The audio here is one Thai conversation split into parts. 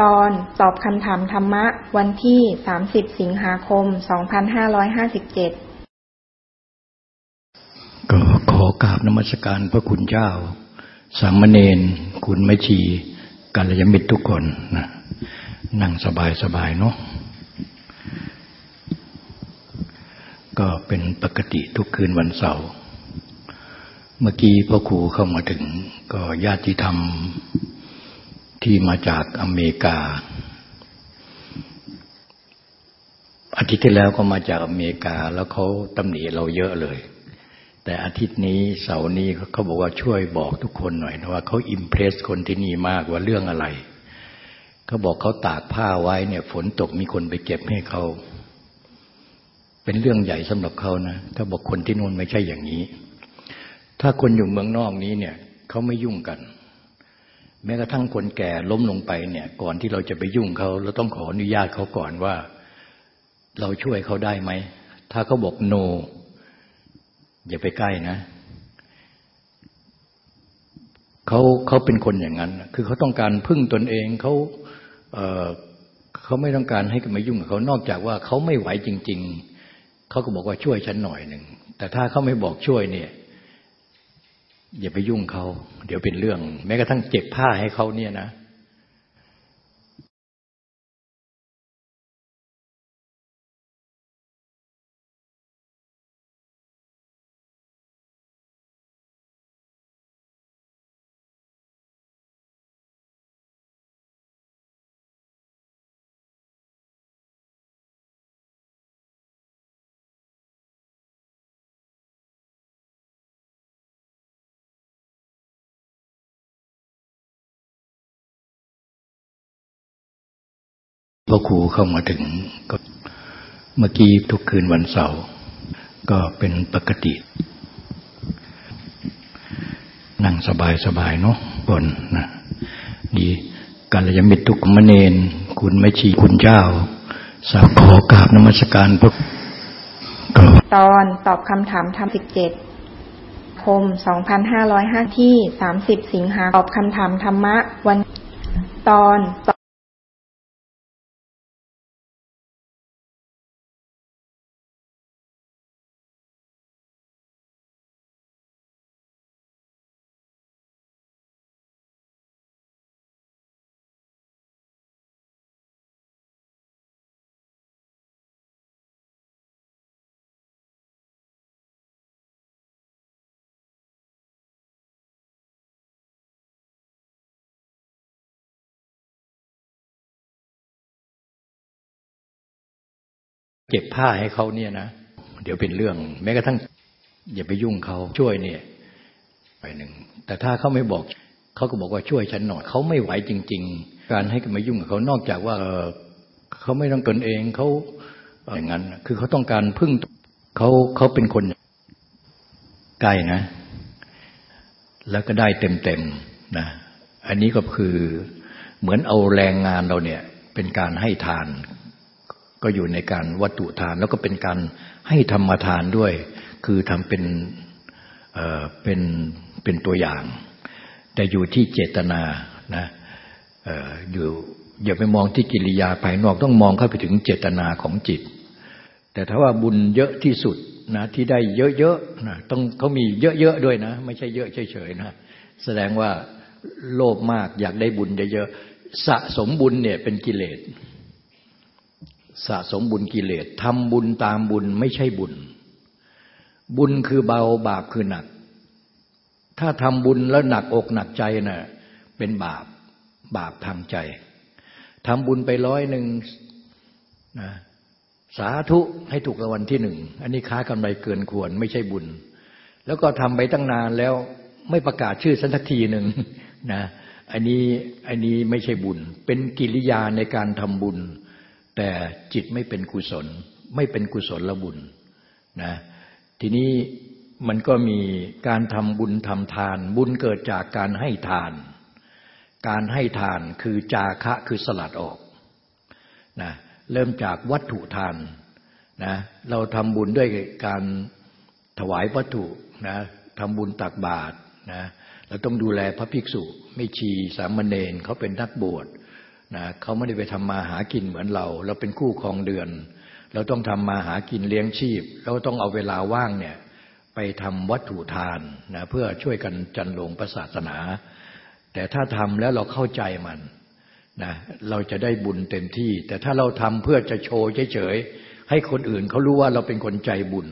ตอนตอบคำถามธรรมะ วันที่ 30 สิงหาคม 2557 ก็ขอกราบนมัสการพระคุณเจ้า สามเณรคุณแม่ชีกัลยาณมิตรทุกคนนะนั่งสบายสบายเนาะก็เป็นปกติทุกคืนวันเสาร์ เมื่อกี้พ่อครูเข้ามาถึง ก็ญาติธรรม ที่มาจากอเมริกา อาทิตย์ที่แล้วก็มาจากอเมริกา แล้วเขาตำหนิเราเยอะเลย แต่อาทิตย์นี้เสาร์นี้เขาบอกว่าช่วยบอกทุกคนหน่อยนะว่าเขาอิมเพรสคนที่นี่มากว่าเรื่องอะไรเขาบอกเขาตากผ้าไว้เนี่ยฝนตกมีคนไปเก็บให้เขาเป็นเรื่องใหญ่สำหรับเขานะถ้าบอกคนที่นู่นไม่ใช่อย่างนี้ ถ้าคนอยู่เมืองนอกนี้เนี่ยเขาไม่ยุ่งกัน แม้กระทั่งคนแก่ล้มลงไปเนี่ย ก่อนที่เราจะไปยุ่งเขาเราต้องขออนุญาตเขาก่อนว่า เราช่วยเขาได้ไหม ถ้าเขาบอกโนอย่าไปใกล้นะเขาเขาเป็นคนอย่างนั้น คือเขาต้องการพึ่งตนเองเขาเเขาไม่ต้องการให้มายุ่งกับเขานอกจากว่าเขาไม่ไหวจริง ๆเขาก็บอกว่าช่วยฉันหน่อยหนึ่งแต่ถ้าเขาไม่บอกช่วยเนี่ย อย่าไปยุ่งเขา เดี๋ยวเป็นเรื่อง แม้กระทั่งเจ็บผ้าให้เขาเนี่ยนะ พอครูเข้ามาถึงก็เมื่อกี้ทุกคืนวันเสาร์ก็เป็นปกติ นั่งสบายสบายเนาะบนนะดีกาลยมิตรทุกมเณรคุณไม่ชีคุณเจ้า สาวขอกราบนมัสการพระก็ตอนตอบคำถามธรรมสิบเจ็ดคมสองพันห้าร้อยห้าที่สามสิบสิงหาตอบคำถามธรรมะวันตอนต เก็บผ้าให้เขาเนี่ยนะเดี๋ยวเป็นเรื่อง แม้กระทั่งอย่าไปยุ่งเขาช่วยเนี่ยไปหนึ่งแต่ถ้าเขาไม่บอกเขาก็บอกว่าช่วยฉันหน่อยเขาไม่ไหวจริง ๆ การให้กันมายุ่งกับเขานอกจากว่าเขาไม่ต้องตนเองเขาอย่างนั้น คือเขาต้องการพึ่งเขาเขาเป็นคนใกล้นะ แล้วก็ได้เต็มๆนะอันนี้ก็คือเหมือนเอาแรงงานเราเนี่ยเป็นการให้ทาน ก็อยู่ในการวัตถุทานแล้วก็เป็นการให้ธรรมทานด้วย คือทำเป็นเเป็นเป็นตัวอย่าง แต่อยู่ที่เจตนานะอออยู่อย่าไปมองที่กิริยาภายนอกต้องมองเข้าไปถึงเจตนาของจิต แต่ถ้าว่าบุญเยอะที่สุดนะที่ได้เยอะๆนะต้องเขามีเยอะๆด้วยนะ ไม่ใช่เยอะเฉยๆนะแสดงว่าโลภมากอยากได้บุญเยอะๆสะสมบุญเนี่ยเป็นกิเลส สะสมบุญกิเลสทำบุญตามบุญไม่ใช่บุญ บุญคือเบาบาปคือหนัก ถ้าทำบุญแล้วหนักอกหนักใจนะ่ะเป็นบาปบาปทางใจทำบุญไปร้อยหนึ่งนะสาธุให้ถูกรางวัลที่หนึ่ง อันนี้ค้ากำไรเกินควรไม่ใช่บุญ แล้วก็ทำไปตั้งนานแล้วไม่ประกาศชื่อสักทีหนึ่งนะอันนี้อันนี้ไม่ใช่บุญ เป็นกิริยาในการทำบุญ แต่จิตไม่เป็นกุศล ไม่เป็นกุศลละบุญนะทีนี้มันก็มีการทำบุญทำทาน บุญเกิดจากการให้ทาน การให้ทานคือจาคะคือสลัดออกนะเริ่มจากวัตถุทานนะเราทำบุญด้วยการถวายวัตถุนะทำบุญตักบาตรนะเราต้องดูแลพระภิกษุไม่ชีสามเณรเขาเป็นนักบวช นะเขาไม่ได้ไปทำมาหากินเหมือนเรา เราเป็นคู่ครองเดือน เราต้องทำมาหากินเลี้ยงชีพ เราต้องเอาเวลาว่างเนี่ยไปทำวัตถุทานนะเพื่อช่วยกันจันลงพระศาสนา แต่ถ้าทำแล้วเราเข้าใจมันนะเราจะได้บุญเต็มที่ แต่ถ้าเราทำเพื่อจะโชว์เฉยๆให้คนอื่นเขารู้ว่าเราเป็นคนใจบุญ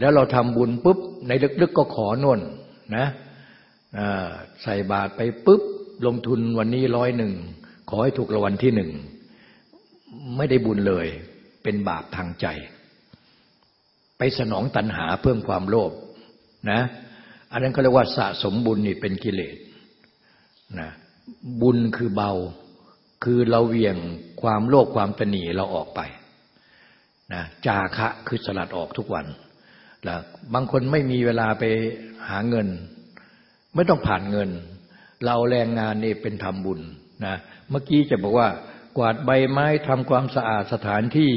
แล้วเราทำบุญปุ๊บในลึกๆก็ขอนวนนะใส่บาตรไปปุ๊บลงทุนวันนี้ร้อยหนึ่ง ขอให้ถูกรางวัลที่หนึ่ง ไม่ได้บุญเลย เป็นบาปทางใจ ไปสนองตัณหาเพิ่มความโลภนะ อันนั้นเขาเรียกว่าสะสมบุญนี่เป็นกิเลสนะบุญคือเบา คือเราเวียงความโลภความตนีเราออกไปนะจาคะคือสลัดออกทุกวันแล้วบางคนไม่มีเวลาไปหาเงิน ไม่ต้องผ่านเงิน เราแรงงานนี่เป็นทำบุญนะ เมื่อกี้จะบอกว่า กวาดใบไม้ทำความสะอาดสถานที่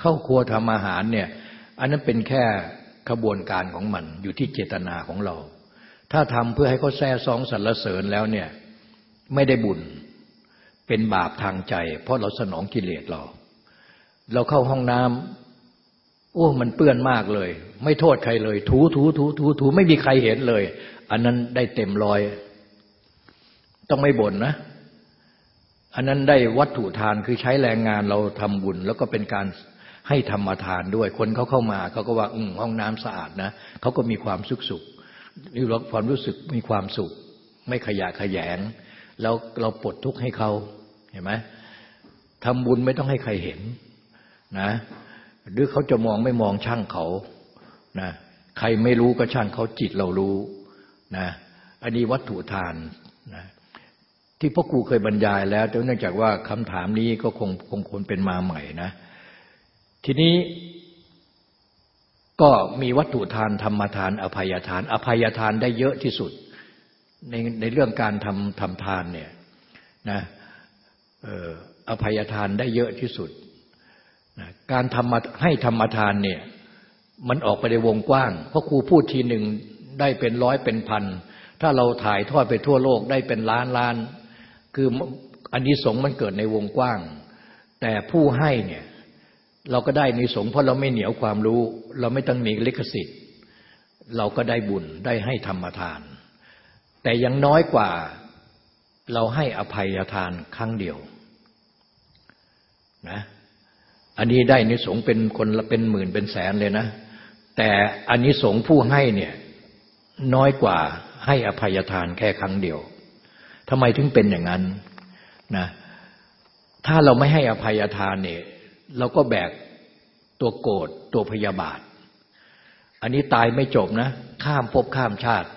เข้าครัวทำอาหารเนี่ย อันนั้นเป็นแค่ขบวนการของมันอยู่ที่เจตนาของเรา ถ้าทำเพื่อให้เขาแซ่ซองสรรเสริญแล้วเนี่ยไม่ได้บุญเป็นบาปทางใจ เพราะเราสนองกิเลสเรา เราเข้าห้องน้ำโอ้มันเปื้อนมากเลย ไม่โทษใครเลย ถูถูถูถูถูไม่มีใครเห็นเลย อันนั้นได้เต็มร้อย ต้องไม่บ่นนะ อันนั้นได้วัตถุทานคือใช้แรงงานเราทำบุญ แล้วก็เป็นการให้ธรรมทานด้วย คนเขาเข้ามาเขาก็ว่าอืห้องน้ำสะอาดนะเขาก็มีความสุขสุขนี่เราความรู้สึกมีความสุข ไม่ขยะขยง แล้วเราปลดทุกข์ให้เขาเห็นไหมทำบุญไม่ต้องให้ใครเห็นนะหรือเขาจะมองไม่มองช่างเขานะใครไม่รู้ก็ช่างเขาจิตเรารู้นะอันนี้วัตถุทานนะ ที่พ่อครูเคยบรรยายแล้ว แต่เนื่องจากว่าคำถามนี้ก็คงคงคนเป็นมาใหม่นะ ทีนี้ก็มีวัตถุทานธรรมทาน อภัยทาน อภัยทานได้เยอะที่สุด ในในเรื่องการทำทำทานเนี่ยนะอภัยทานได้เยอะที่สุดนะการทำให้ธรรมทานเนี่ยมันออกไปในวงกว้าง เพราะครูพูดทีหนึ่งได้เป็นร้อยเป็นพัน ถ้าเราถ่ายทอดไปทั่วโลกได้เป็นล้านล้าน คืออันนี้สงมันเกิดในวงกว้าง แต่ผู้ให้เนี่ยเราก็ได้ในสงเพราะเราไม่เหนียวความรู้ เราไม่ต้องมีลิขสิทธิ์ เราก็ได้บุญได้ให้ธรรมทาน แต่ยังน้อยกว่าเราให้อภัยทานครั้งเดียวนะอันนี้ได้นิสงเป็นคนละเป็นหมื่นเป็นแสนเลยนะ แต่อันนี้สงผู้ให้เนี่ยน้อยกว่าให้อภัยทานแค่ครั้งเดียว ทำไมถึงเป็นอย่างนั้นนะถ้าเราไม่ให้อภัยทานเนี่ยเราก็แบกตัวโกรธตัวพยาบาท อันนี้ตายไม่จบนะ ข้ามภพข้ามชาติ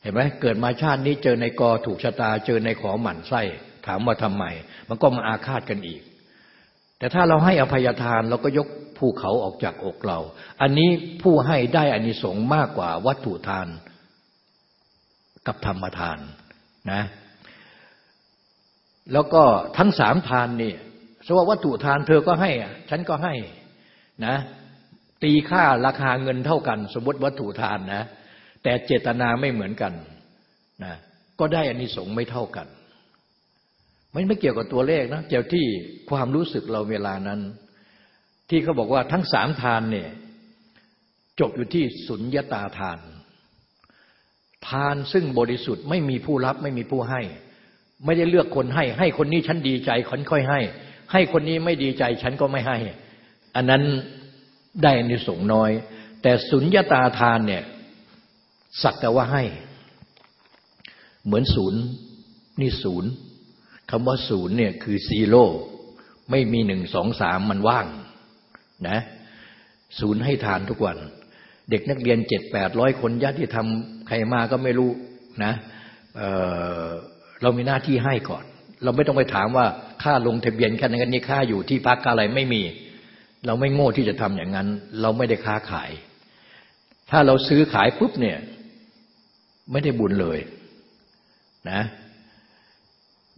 เห็นไหมเกิดมาชาตินี้เจอในกอถูกชะตา เจอในขอหมั่นไส้ ถามว่าทำไม มันก็มาอาฆาตกันอีก แต่ถ้าเราให้อภัยทานเราก็ยกภูเขาออกจากอกเรา อันนี้ผู้ให้ได้อานิสงส์มากกว่าวัตถุทานกับธรรมทาน นะแล้วก็ทั้งสามทานนี่สว่าวัตถุทานเธอก็ให้ฉันก็ให้นะตีค่าราคาเงินเท่ากัน สมมติวัตถุทานนะ แต่เจตนาไม่เหมือนกันนะก็ได้อานิสงส์ไม่เท่ากันมันไม่เกี่ยวกับตัวเลขนะเกี่ยวที่ความรู้สึกเราเวลานั้น ที่เขาบอกว่าทั้งสามทานเนี่ยจบอยู่ที่สุญญาตาทาน ทานซึ่งบริสุทธิ์ไม่มีผู้รับไม่มีผู้ให้ ไม่ได้เลือกคนให้ ให้คนนี้ฉันดีใจฉันค่อยให้ ให้คนนี้ไม่ดีใจฉันก็ไม่ให้ อันนั้นได้อนิสงส์น้อย แต่สุญญาตาทานเนี่ยสักแต่ว่าให้ เหมือนศูนย์นี่ศูนย์คำว่าศูนย์เนี่ยคือซีโร่ไม่มีหนึ่งสองสามมันว่างนะศูนย์ให้ทานทุกวัน เด็กนักเรียนเจ็ดแปดร้อยคนญาติที่ทำใครมาก็ไม่รู้นะเเรามีหน้าที่ให้ก่อน เราไม่ต้องไปถามว่าค่าลงทะเบียนแค่นั้นนี่ค่าอยู่ที่พักอะไรไม่มี เราไม่โง่ที่จะทำอย่างนั้น เราไม่ได้ค้าขาย ถ้าเราซื้อขายปุ๊บเนี่ย ไม่ได้บุญเลยนะ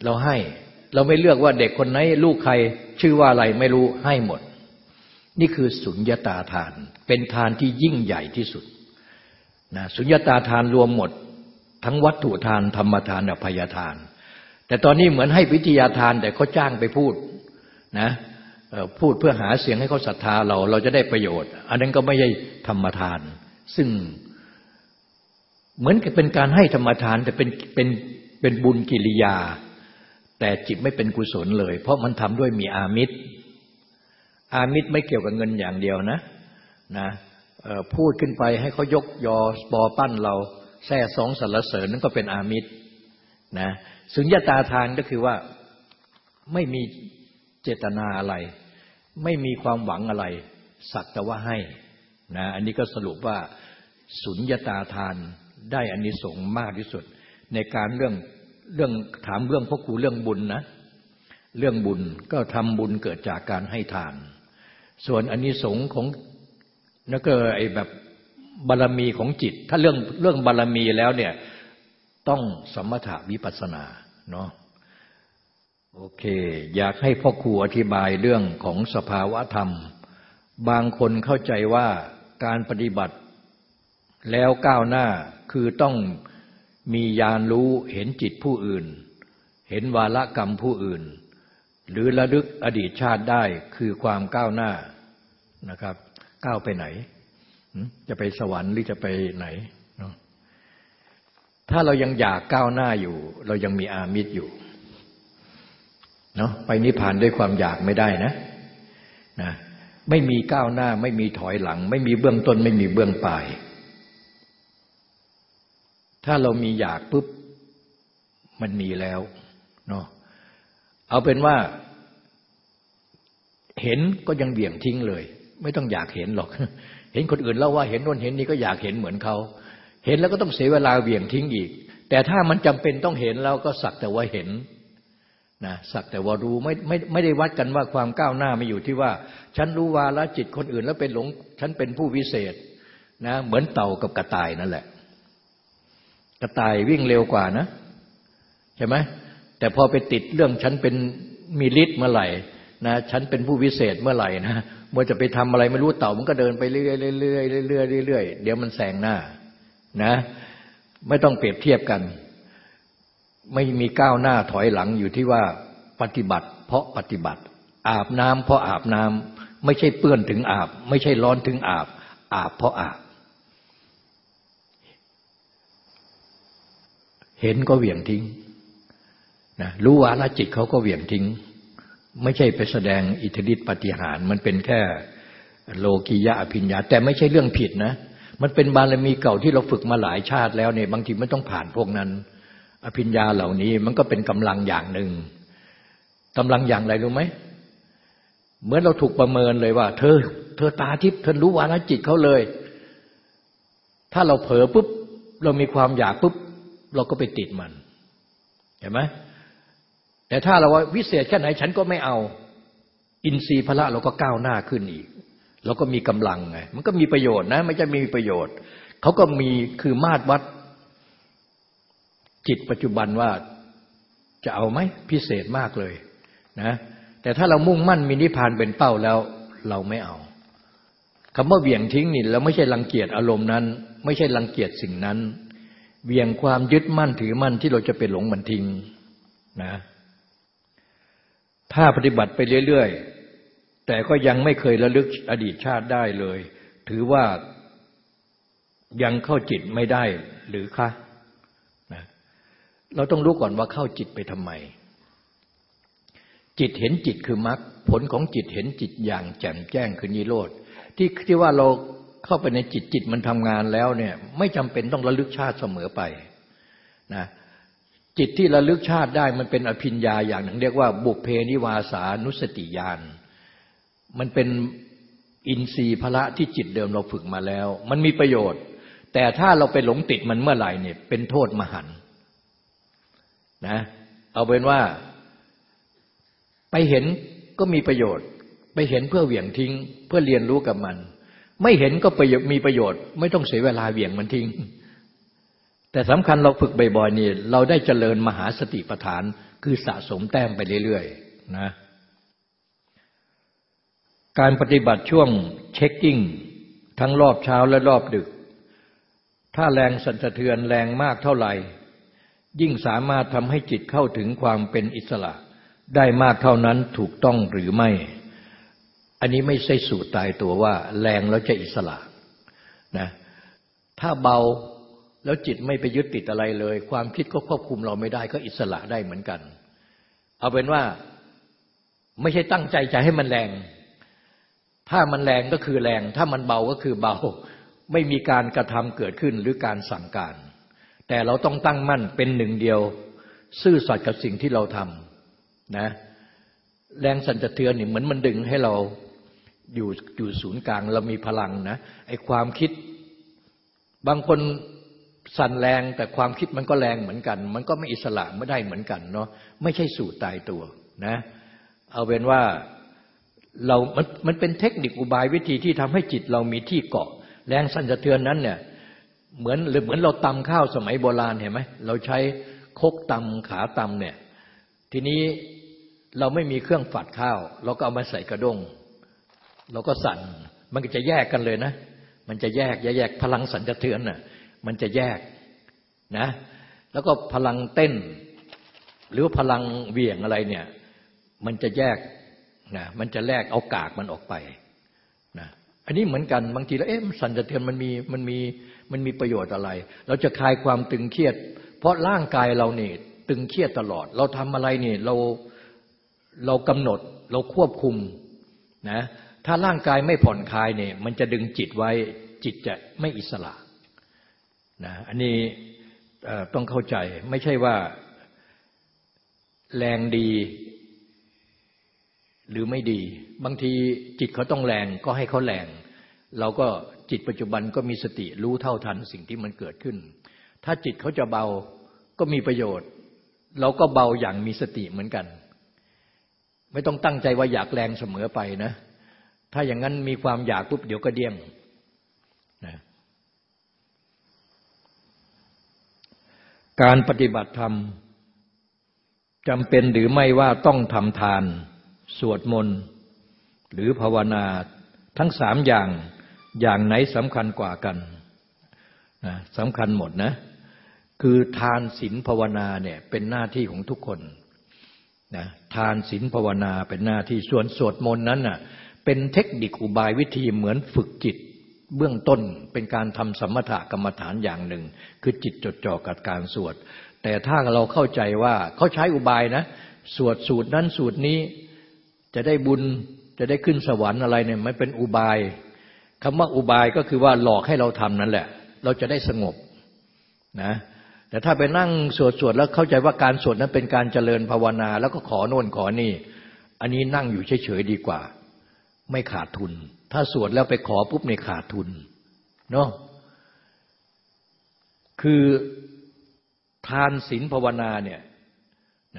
เราให้เราไม่เลือกว่าเด็กคนไหนลูกใครชื่อว่าอะไรไม่รู้ให้หมด นี่คือสุญญาตาทาน เป็นทานที่ยิ่งใหญ่ที่สุดนะสุญญาตาทานรวมหมด ทั้งวัตถุทานธรรมทานอภัยทาน แต่ตอนนี้เหมือนให้วิทยาทานแต่เขาจ้างไปพูดนะพูดเพื่อหาเสียงให้เขาศรัทธาเราเราจะได้ประโยชน์ อันนั้นก็ไม่ใช่ธรรมทาน ซึ่งเหมือนกับเป็นการให้ธรรมทานแต่เป็นเป็นเป็นบุญกิริยา แต่จิตไม่เป็นกุศลเลย เพราะมันทำด้วยมีอามิตร อามิตรไม่เกี่ยวกับเงินอย่างเดียวนะนะพูดขึ้นไปให้เขายกยอปอปั้นเราแท้สองสรรเสริญนั่นก็เป็นอามิตรนะสุญญาตาทานก็คือว่าไม่มีเจตนาอะไร ไม่มีความหวังอะไร สักแต่ว่าให้นะอันนี้ก็สรุปว่าสุญญาตาทานได้อานิสงส์มากที่สุด ในการเรื่องเรื่องถามเรื่องพ่อครูเรื่องบุญนะ เรื่องบุญก็ทำบุญเกิดจากการให้ทาน ส่วนอานิสงส์ของนั่นก็ไอ้แบบบารรมีของจิต ถ้าเรื่องเรื่องบารรมีแล้วเนี่ยต้องสมถะวิปัสสนาเนาะโอเค อยากให้พ่อครูอธิบายเรื่องของสภาวะธรรม บางคนเข้าใจว่าการปฏิบัติแล้วก้าวหน้าคือต้องมีญาณรู้เห็นจิตผู้อื่น เห็นวาละกรรมผู้อื่น หรือระลึกอดีตชาติได้คือความก้าวหน้านะครับ ก้าวไปไหน จะไปสวรรค์หรือจะไปไหนเนาะถ้าเรายังอยากก้าวหน้าอยู่ เรายังมีอามิตรอยู่เนาะไปนิพพานด้วยความอยากไม่ได้นะนะไม่มีก้าวหน้า ไม่มีถอยหลัง ไม่มีเบื้องต้น ไม่มีเบื้องปลาย ถ้าเรามีอยากปุ๊บมันมีแล้วเนาะ เอาเป็นว่า เห็นก็ยังเบี่ยงทิ้งเลย ไม่ต้องอยากเห็นหรอก เห็นคนอื่นเล่าว่าเห็นน่นเห็นนี่ก็อยากเห็นเหมือนเขา เห็นแล้วก็ต้องเสียเวลาเบี่ยงทิ้งอีก แต่ถ้ามันจำเป็นต้องเห็นแล้วก็สักแต่ว่าเห็นนะสักแต่ว่ารู้ไม่ไม่ไม่ได้วัดกันว่าความก้าวหน้าไม่อยู่ที่ว่า ฉันรู้วาละจิตคนอื่นแล้วเป็นหลง ฉันเป็นผู้วิเศษนะเหมือนเต่ากับกระต่ายนั่นแหละ กระต่ายวิ่งเร็วกว่านะ ใช่ไหม แต่พอไปติดเรื่องฉันเป็นมีฤทธิ์เมื่อไหร่นะฉันเป็นผู้วิเศษเมื่อไหร่นะเมื่อจะไปทำอะไรไม่รู้เต่ามันก็เดินไปเรื่อยๆเรื่อยๆเรื่อยๆเรื่อยๆเดี๋ยวมันแซงหน้านะไม่ต้องเปรียบเทียบกัน ไม่มีก้าวหน้าถอยหลังอยู่ที่ว่าปฏิบัติ เพราะปฏิบัติ อาบน้ำเพราะอาบน้ำไม่ใช่เปื้อนถึงอาบ ไม่ใช่ร้อนถึงอาบ อาบเพราะอาบ เห็นก็เหวี่ยงทิ้ง นะรู้วาระจิตเขาก็เหวี่ยงทิ้ง ไม่ใช่ไปแสดงอิทธิฤทธิปฏิหาร มันเป็นแค่โลกิยะอภิญญา แต่ไม่ใช่เรื่องผิดนะ มันเป็นบารมีเก่าที่เราฝึกมาหลายชาติแล้วเนี่ยบางทีไม่ต้องผ่านพวกนั้น อภิญญาเหล่านี้มันก็เป็นกำลังอย่างหนึ่งกำลังอย่างไรรู้ไหมเหมือนเราถูกประเมินเลยว่า เธอ เธอตาทิพย์เธอรู้วาระจิตเขาเลย ถ้าเราเผลอปุ๊บเรามีความอยากปุ๊บ เราก็ไปติดมัน เห็นไหม แต่ถ้าเราว่าวิเศษแค่ไหนฉันก็ไม่เอา อินทรีย์พละเราก็ก้าวหน้าขึ้นอีกเราก็มีกำลังไงมันก็มีประโยชน์นะไม่ใช่มีประโยชน์เขาก็มีคือมาตรวัด จิตปัจจุบันว่าจะเอาไหมพิเศษมากเลยนะแต่ถ้าเรามุ่งมั่นมีนิพพานเป็นเป้าแล้วเราไม่เอาคำว่าเบี่ยงทิ้งนี่เราไม่ใช่รังเกียจอารมณ์นั้น ไม่ใช่รังเกียจสิ่งนั้นเวี่ยงความยึดมั่นถือมั่นที่เราจะเป็นหลงมันทิ้งนะ ถ้าปฏิบัติไปเรื่อยๆ แต่ก็ยังไม่เคยระลึกอดีตชาติได้เลย ถือว่ายังเข้าจิตไม่ได้หรือคะนะเราต้องรู้ก่อนว่าเข้าจิตไปทำไม จิตเห็นจิตคือมรรคผลของจิตเห็นจิตอย่างแจ่มแจ้งคือนิโรธที่ที่ว่าเราเข้าไปในจิตจิตมันทำงานแล้วเนี่ย ไม่จำเป็นต้องระลึกชาติเสมอไปนะ จิตที่ระลึกชาติได้มันเป็นอภิญญาอย่างหนึ่ง เรียกว่าบุพเพนิวาสานุสติญาณมันเป็นอินทรีย์พละที่จิตเดิมเราฝึกมาแล้ว มันมีประโยชน์ แต่ถ้าเราไปหลงติดมันเมื่อไหร่เนี่ยเป็นโทษมหันนะเอาเป็นว่าไปเห็นก็มีประโยชน์ ไปเห็นเพื่อเหวี่ยงทิ้ง เพื่อเรียนรู้กับมัน ไม่เห็นก็มีประโยชน์ ไม่ต้องเสียเวลาเหวี่ยงมันทิ้ง แต่สำคัญเราฝึกบ่อยๆนี่เราได้เจริญมหาสติปัฏฐานคือสะสมแต้มไปเรื่อยๆนะการปฏิบัติช่วงเช็คกิ้งทั้งรอบเช้าและรอบดึก ถ้าแรงสั่นสะเทือนแรงมากเท่าไหร่ ยิ่งสามารถทำให้จิตเข้าถึงความเป็นอิสระ ได้มากเท่านั้นถูกต้องหรือไม่ อันนี้ไม่ใช่สูตรตายตัวว่า แรงแล้วจะอิสระนะถ้าเบา แล้วจิตไม่ไปยึดติดอะไรเลย ความคิดก็ควบคุมเราไม่ได้ ก็อิสระได้เหมือนกัน เอาเป็นว่าไม่ใช่ตั้งใจจะให้มันแรง ถ้ามันแรงก็คือแรง ถ้ามันเบาก็คือเบา ไม่มีการกระทำเกิดขึ้นหรือการสั่งการ แต่เราต้องตั้งมั่นเป็นหนึ่งเดียว ซื่อสัตย์กับสิ่งที่เราทำนะ แรงสั่นสะเทือนนี่เหมือนมันดึงให้เราอยู่อยู่ศูนย์กลางเรามีพลังนะไอ้ความคิดบางคน สั่นแรงแต่ความคิดมันก็แรงเหมือนกัน มันก็ไม่อิสระไม่ได้เหมือนกันเนาะไม่ใช่สูตรตายตัวนะ เอาเป็นว่าเรา มันมันเป็นเทคนิคอุบายวิธีที่ทำให้จิตเรามีที่เกาะ แรงสั่นสะเทือนนั้นเนี่ยเหมือนหรือเหมือนเราตำข้าวสมัยโบราณเห็นไหมเราใช้คกตำขาตำเนี่ย ทีนี้เราไม่มีเครื่องฝัดข้าว เราก็เอามาใส่กระด้งเราก็สั่นมันก็จะแยกกันเลยนะ มันจะแยกแยกพลังสั่นสะเทือนน่ะ มันจะแยกนะ แล้วก็พลังเต้น หรือพลังเวี่ยงอะไรเนี่ย มันจะแยกนะมันจะแลกเอากากมันออกไปนะอันนี้เหมือนกันบางทีแล้วเอ๊ะสันสะเทือนมันมีมันมีมันมีประโยชน์อะไร เราจะคลายความตึงเครียด เพราะร่างกายเราเนี่ยตึงเครียดตลอด เราทำอะไรเนี่ยเราเรากำหนดเราควบคุมนะถ้าร่างกายไม่ผ่อนคลายเนี่ย มันจะดึงจิตไว้จิตจะไม่อิสระ นะอันนี้ต้องเข้าใจไม่ใช่ว่าแรงดี หรือไม่ดี บางทีจิตเขาต้องแรงก็ให้เขาแรง เราก็จิตปัจจุบันก็มีสติรู้เท่าทันสิ่งที่มันเกิดขึ้น ถ้าจิตเขาจะเบาก็มีประโยชน์ เราก็เบาอย่างมีสติเหมือนกัน ไม่ต้องตั้งใจว่าอยากแรงเสมอไปนะ ถ้าอย่างนั้นมีความอยากปุ๊บเดี๋ยวก็เดี้ยงนะ การปฏิบัติธรรมจำเป็นหรือไม่ว่าต้องทำทาน สวดมนต์ หรือภาวนาทั้งสามอย่างอย่างไหนสำคัญกว่ากันนะสำคัญหมดนะ คือทานศีลภาวนาเนี่ยเป็นหน้าที่ของทุกคนนะทานศีลภาวนาเป็นหน้าที่ส่วนสวดมนต์นั้นน่ะเป็นเทคนิคอุบายวิธีเหมือนฝึกจิต เบื้องต้นเป็นการทำสมถกรรมฐานอย่างหนึ่ง คือจิตจดจ่อกับการสวด แต่ถ้าเราเข้าใจว่าเขาใช้อุบายนะ สวดสูตรนั้นสูตรนี้จะได้บุญจะได้ขึ้นสวรรค์อะไรเนี่ยมันเป็นอุบายคำว่าอุบายก็คือว่าหลอกให้เราทำนั่นแหละ เราจะได้สงบนะแต่ถ้าไปนั่งสวดสวดแล้วเข้าใจว่าการสวดนั้นเป็นการเจริญภาวนา แล้วก็ขอโน่นขอนี่ อันนี้นั่งอยู่เฉยๆดีกว่า ไม่ขาดทุน ถ้าสวดแล้วไปขอปุ๊บในขาดทุนเนาะคือทานศีลภาวนาเนี่ย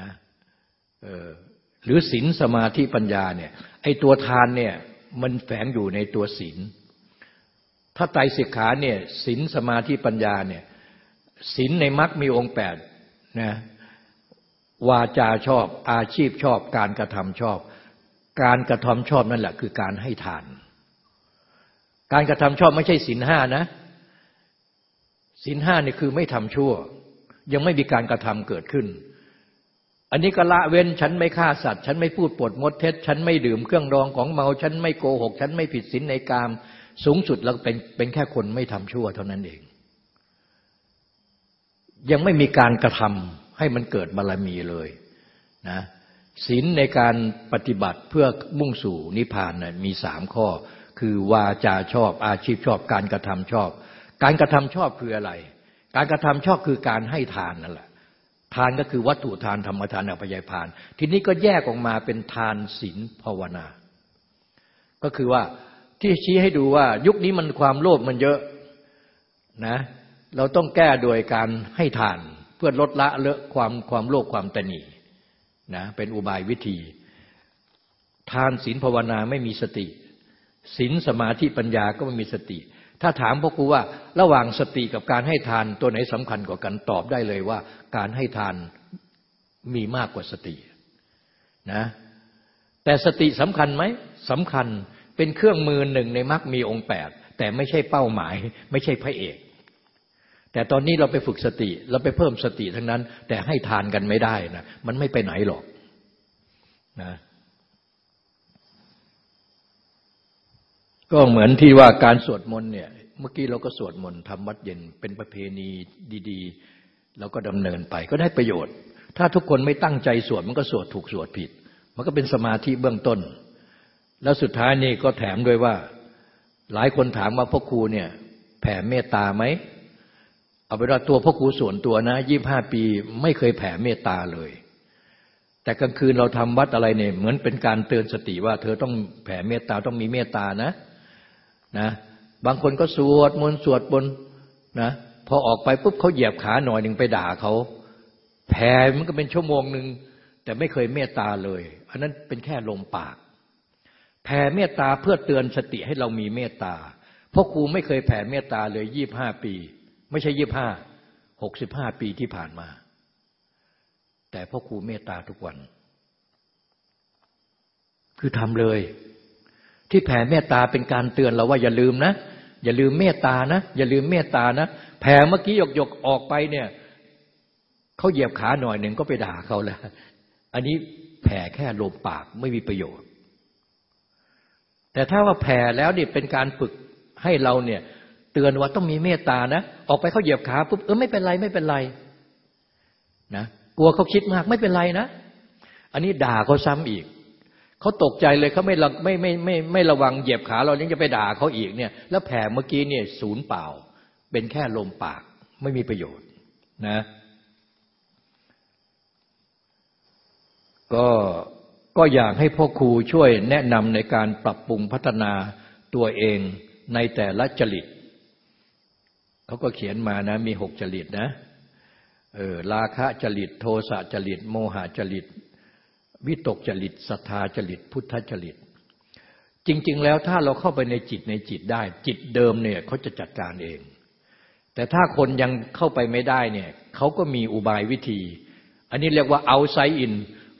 นะหรือศีลสมาธิปัญญาเนี่ยไอตัวทานเนี่ยมันแฝงอยู่ในตัวศีลถ้าไตรสิกขาเนี่ยศีลสมาธิปัญญาเนี่ยศีลในมรรคมีองค์แปดนะวาจาชอบอาชีพชอบ การกระทำชอบ การกระทำชอบนั่นแหละคือการให้ทาน การกระทำชอบไม่ใช่ศีลห้านะศีลห้านี่คือไม่ทำชั่ว ยังไม่มีการกระทำเกิดขึ้น อันนี้ก็ละเว้นฉันไม่ฆ่าสัตว์ ฉันไม่พูดปดมดเท็จ ฉันไม่ดื่มเครื่องรองของเมา ฉันไม่โกหก ฉันไม่ผิดศีลในกาม สูงสุดเราเป็นเป็นแค่คนไม่ทำชั่วเท่านั้นเอง ยังไม่มีการกระทำให้มันเกิดบารมีเลยนะศีลในการปฏิบัติเพื่อมุ่งสู่นิพพานนะมีสามข้อ คือวาจาชอบ อาชีพชอบการกระทำชอบ การกระทำชอบคืออะไร การกระทำชอบคือการให้ทานนั่นแหละทานก็คือวัตถุทานธรรมทานอภิยทาน ทีนี้ก็แยกออกมาเป็นทานศีลภาวนา ก็คือว่าที่ชี้ให้ดูว่ายุคนี้มันความโลภมันเยอะนะเราต้องแก้โดยการให้ทานเพื่อลดละเลอะความความโลภความตนีนะเป็นอุบายวิธี ทานศีลภาวนาไม่มีสติ ศีลสมาธิปัญญาก็ไม่มีสติ ถ้าถามพวกครูว่าระหว่างสติกับการให้ทานตัวไหนสำคัญกว่ากันตอบได้เลยว่า การให้ทานมีมากกว่าสตินะแต่สติสำคัญไหมสำคัญเป็นเครื่องมือหนึ่งในมรรคมีองค์แปดแต่ไม่ใช่เป้าหมาย ไม่ใช่พระเอก แต่ตอนนี้เราไปฝึกสติ เราไปเพิ่มสติทั้งนั้น แต่ให้ทานกันไม่ได้นะมันไม่ไปไหนหรอกนะ ก็เหมือนที่ว่าการสวดมนต์เนี่ย เมื่อกี้เราก็สวดมนต์ทำวัดเย็นเป็นประเพณีดีๆเราก็ดำเนินไปก็ได้ประโยชน์ ถ้าทุกคนไม่ตั้งใจสวดมันก็สวดถูกสวดผิด มันก็เป็นสมาธิเบื้องต้น แล้วสุดท้ายนี่ก็แถมด้วยว่า หลายคนถามว่าพ่อครูเนี่ย แผ่เมตตาไหมเอาเป็นว่าตัวพ่อครูส่วนตัวนะยี่บห้าปีไม่เคยแผ่เมตตาเลย แต่กลางคืนเราทำวัดอะไรเนี่ยเหมือนเป็นการเตือนสติว่า เธอต้องแผ่เมตตาต้องมีเมตตานะ นะบางคนก็สวดมนต์สวดบนนะพอออกไปปุ๊บเขาเหยียบขาหน่อยหนึ่งไปด่าเขาแผ่มันก็เป็นชั่วโมงหนึ่งแต่ไม่เคยเมตตาเลย อันนั้นเป็นแค่ลมปาก แผ่เมตตาเพื่อเตือนสติให้เรามีเมตตาเพราะครูไม่เคยแผ่เมตตาเลยยี่บห้าปี ไม่ใช่ยี่บห้าหกสิบห้าปีที่ผ่านมา แต่พ่อครูเมตตาทุกวัน คือทำเลย ที่แผ่เมตตาเป็นการเตือนเราว่าอย่าลืมนะ อย่าลืมเมตตานะ อย่าลืมเมตตานะ แผ่เมื่อกี้หยกหยกออกไปเนี่ยเขาเหยียบขาหน่อยหนึ่งก็ไปด่าเขาแล้วอันนี้แผ่แค่ลมปากไม่มีประโยชน์ แต่ถ้าว่าแผ่แล้วเนี่ยเป็นการฝึกให้เราเนี่ยเตือนว่าต้องมีเมตตานะ ออกไปเขาเหยียบขาปุ๊บเออไม่เป็นไรไม่เป็นไรนะกลัวเขาคิดมากไม่เป็นไรนะ อันนี้ด่าเขาซ้ำอีก เขาตกใจเลยเขาไม่ไม่ไม่ไม่ไม่ระวังเหยียบขาเรายังจะไปด่าเขาอีกเนี่ย แล้วแผลเมื่อกี้เนี่ยศูนย์เปล่า เป็นแค่ลมปากไม่มีประโยชน์นะ ก็ก็อยากให้พ่อครูช่วยแนะนำในการปรับปรุงพัฒนาตัวเองในแต่ละจริตเขาก็เขียนมานะ มีหกจริตนะเออราคะจริต โทสะจริต โมหะจริต วิตกจริตศรัทธาจริต พุทธจริต จริง ๆ แล้วถ้าเราเข้าไปในจิตในจิตได้ จิตเดิมเนี่ยเขาจะจัดการเอง แต่ถ้าคนยังเข้าไปไม่ได้เนี่ยเขาก็มีอุบายวิธี อันนี้เรียกว่าเอาไซอิน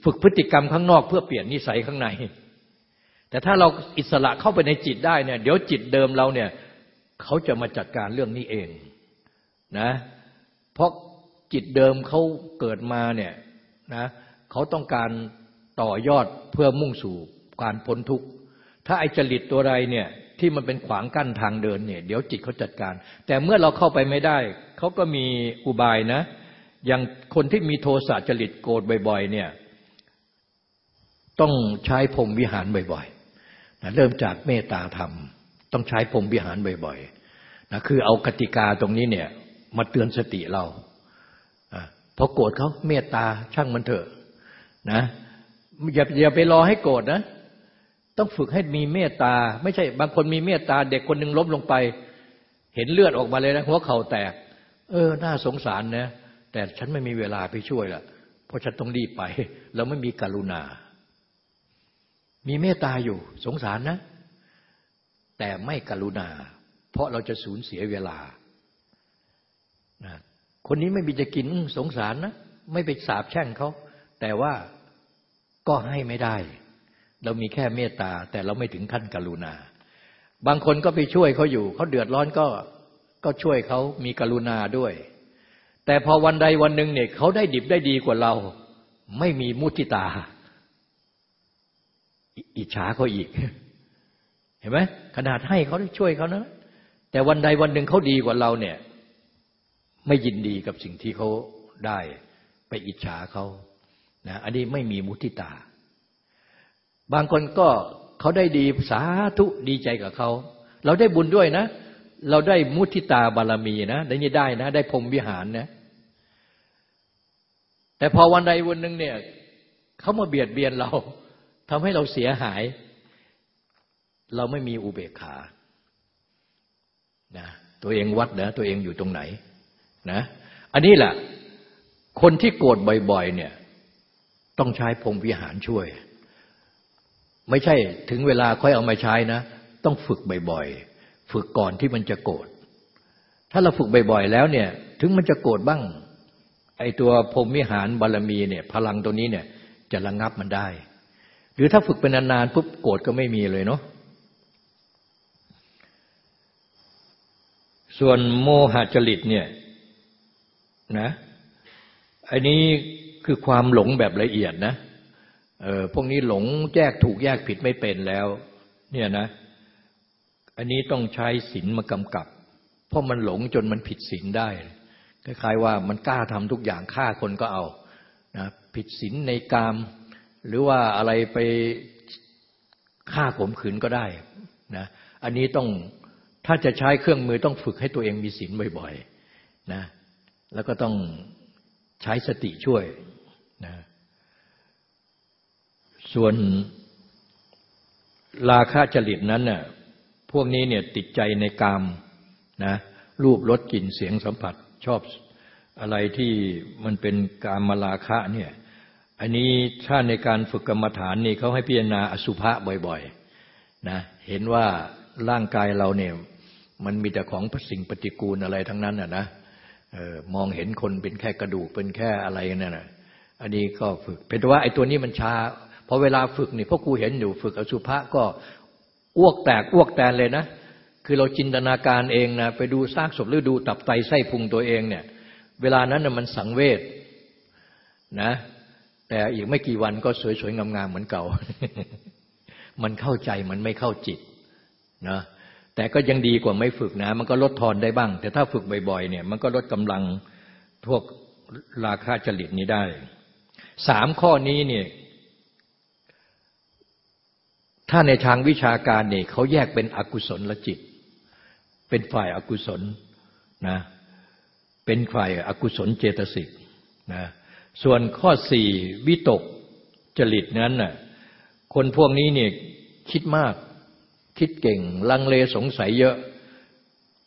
ฝึกพฤติกรรมข้างนอกเพื่อเปลี่ยนนิสัยข้างใน แต่ถ้าเราอิสระเข้าไปในจิตได้เนี่ย เดี๋ยวจิตเดิมเราเนี่ยเขาจะมาจัดการเรื่องนี้เองนะ เพราะจิตเดิมเขาเกิดมาเนี่ยนะเขาต้องการ ต่อยอดเพื่อมุ่งสู่การพ้นทุกข์ ถ้าไอจริตตัวใดเนี่ยที่มันเป็นขวางกั้นทางเดินเนี่ยเดี๋ยวจิตเขาจัดการ แต่เมื่อเราเข้าไปไม่ได้ เขาก็มีอุบายนะ อย่างคนที่มีโทสะจริตโกรธบ่อยๆเนี่ยต้องใช้พรมวิหารบ่อยๆนะเริ่มจากเมตตาธรรม ต้องใช้พรมวิหารบ่อยๆนะคือเอากติกาตรงนี้เนี่ยมาเตือนสติเราพอโกรธเขาเมตตาช่างมันเถอะนะ อย่าอย่าไปรอให้โกรธนะ ต้องฝึกให้มีเมตตา ไม่ใช่บางคนมีเมตตา เด็กคนหนึ่งล้มลงไป เห็นเลือดออกมาเลยนะหัวเข่าแตก เออ น่าสงสารนะ แต่ฉันไม่มีเวลาไปช่วยละเพราะฉันต้องรีบไป เราไม่มีกรุณา มีเมตตาอยู่ สงสารนะ แต่ไม่กรุณา เพราะเราจะสูญเสียเวลานะคนนี้ไม่มีจะกินสงสารนะ ไม่ไปสาบแช่งเขา แต่ว่า ก็ให้ไม่ได้ เรามีแค่เมตตา แต่เราไม่ถึงขั้นกรุณา บางคนก็ไปช่วยเขาอยู่ เขาเดือดร้อนก็ก็ช่วยเขามีกรุณาด้วย แต่พอวันใดวันหนึ่งเนี่ยเขาได้ดิบได้ดีกว่าเรา ไม่มีมุติตา อิจฉาเขาอีก เห็นไหมขนาดให้เขาได้ช่วยเขานะแต่วันใดวันหนึ่งเขาดีกว่าเราเนี่ย ไม่ยินดีกับสิ่งที่เขาได้ ไปอิจฉาเขา นะอันนี้ไม่มีมุทิตา บางคนก็เขาได้ดีสาธุดีใจกับเขา เราได้บุญด้วยนะ เราได้มุทิตาบารมีนะได้นี่ได้นะ ได้พรมวิหารนะ แต่พอวันใดวันหนึ่งเนี่ยเขามาเบียดเบียนเราทำให้เราเสียหาย เราไม่มีอุเบกขานะตัวเองวัดนะ ตัวเองอยู่ตรงไหนนะ อันนี้แหละคนที่โกรธบ่อย ๆ เนี่ย ต้องใช้พรมวิหารช่วย ไม่ใช่ถึงเวลาค่อยเอามาใช้นะ ต้องฝึกบ่อยๆ ฝึกก่อนที่มันจะโกรธถ้าเราฝึกบ่อยๆ แล้วเนี่ย ถึงมันจะโกรธบ้าง ไอตัวพรมวิหารบารมีเนี่ย พลังตัวนี้เนี่ย จะระงงับมันได้ หรือถ้าฝึกเป็นนานๆปุ๊บโกรธก็ไม่มีเลยเนาะส่วนโมหะจริตเนี่ยนะอันนี้ คือความหลงแบบละเอียดนะเออพวกนี้หลงแยกถูกแยกผิดไม่เป็นแล้ว เนี่ยนะ อันนี้ต้องใช้ศีลมากำกับ เพราะมันหลงจนมันผิดศีลได้คล้ายๆว่ามันกล้าทำทุกอย่างฆ่าคนก็เอานะผิดศีลในกาม หรือว่าอะไรไปฆ่าข่มขืนก็ได้นะอันนี้ต้องถ้าจะใช้เครื่องมือต้องฝึกให้ตัวเองมีศีลบ่อยๆนะแล้วก็ต้องใช้สติช่วยนะ ส่วนราคาจริตนั้นน่ะพวกนี้เนี่ยติดใจในกามนะรูปรสกลิ่นเสียงสัมผัสชอบอะไรที่มันเป็นการมาลาคะเนี่ยอันนี้ถ้าในการฝึกกรรมฐานนี่เขาให้พิจารณาอสุภะบ่อยๆนะเห็นว่าร่างกายเราเนี่ยมันมีแต่ของสิ่งปฏิกูลอะไรทั้งนั้นอะนะออมองเห็นคนเป็นแค่กระดูกเป็นแค่อะไรนั่นนะอันนี้ก็ฝึกเป็นแต่ว่าไอ้ตัวนี้มันช้า พอเวลาฝึกนี่พราะกูเห็นอยู่ฝึกอสุภะก็อ้วกแตกอ้วกแตนเลยนะ คือเราจินตนาการเองนะไปดูซากศพหรือดูตับไตไส้พุงตัวเองเนี่ย เวลานั้นนะมันสังเวชนะ แต่อีกไม่กี่วันก็สวยๆงามๆเหมือนเก่า มันเข้าใจมันไม่เข้าจิตนะแต่ก็ยังดีกว่าไม่ฝึกนะ มันก็ลดทอนได้บ้าง แต่ถ้าฝึกบ่อยๆเนี่ย มันก็ลดกำลังพวกราคาจริตนี้ได้สามข้อนี้เนี่ย ถ้าในทางวิชาการเนี่ยเขาแยกเป็นอกุศลละจิต เป็นฝ่ายอากุศลนะเป็นฝ่ายอากุศลเจตสิกนะส่วนข้อสี่วิตกจริตนั้นน่ะคนพวกนี้เนี่ยคิดมากคิดเก่ง ลังเลสงสัยเยอะ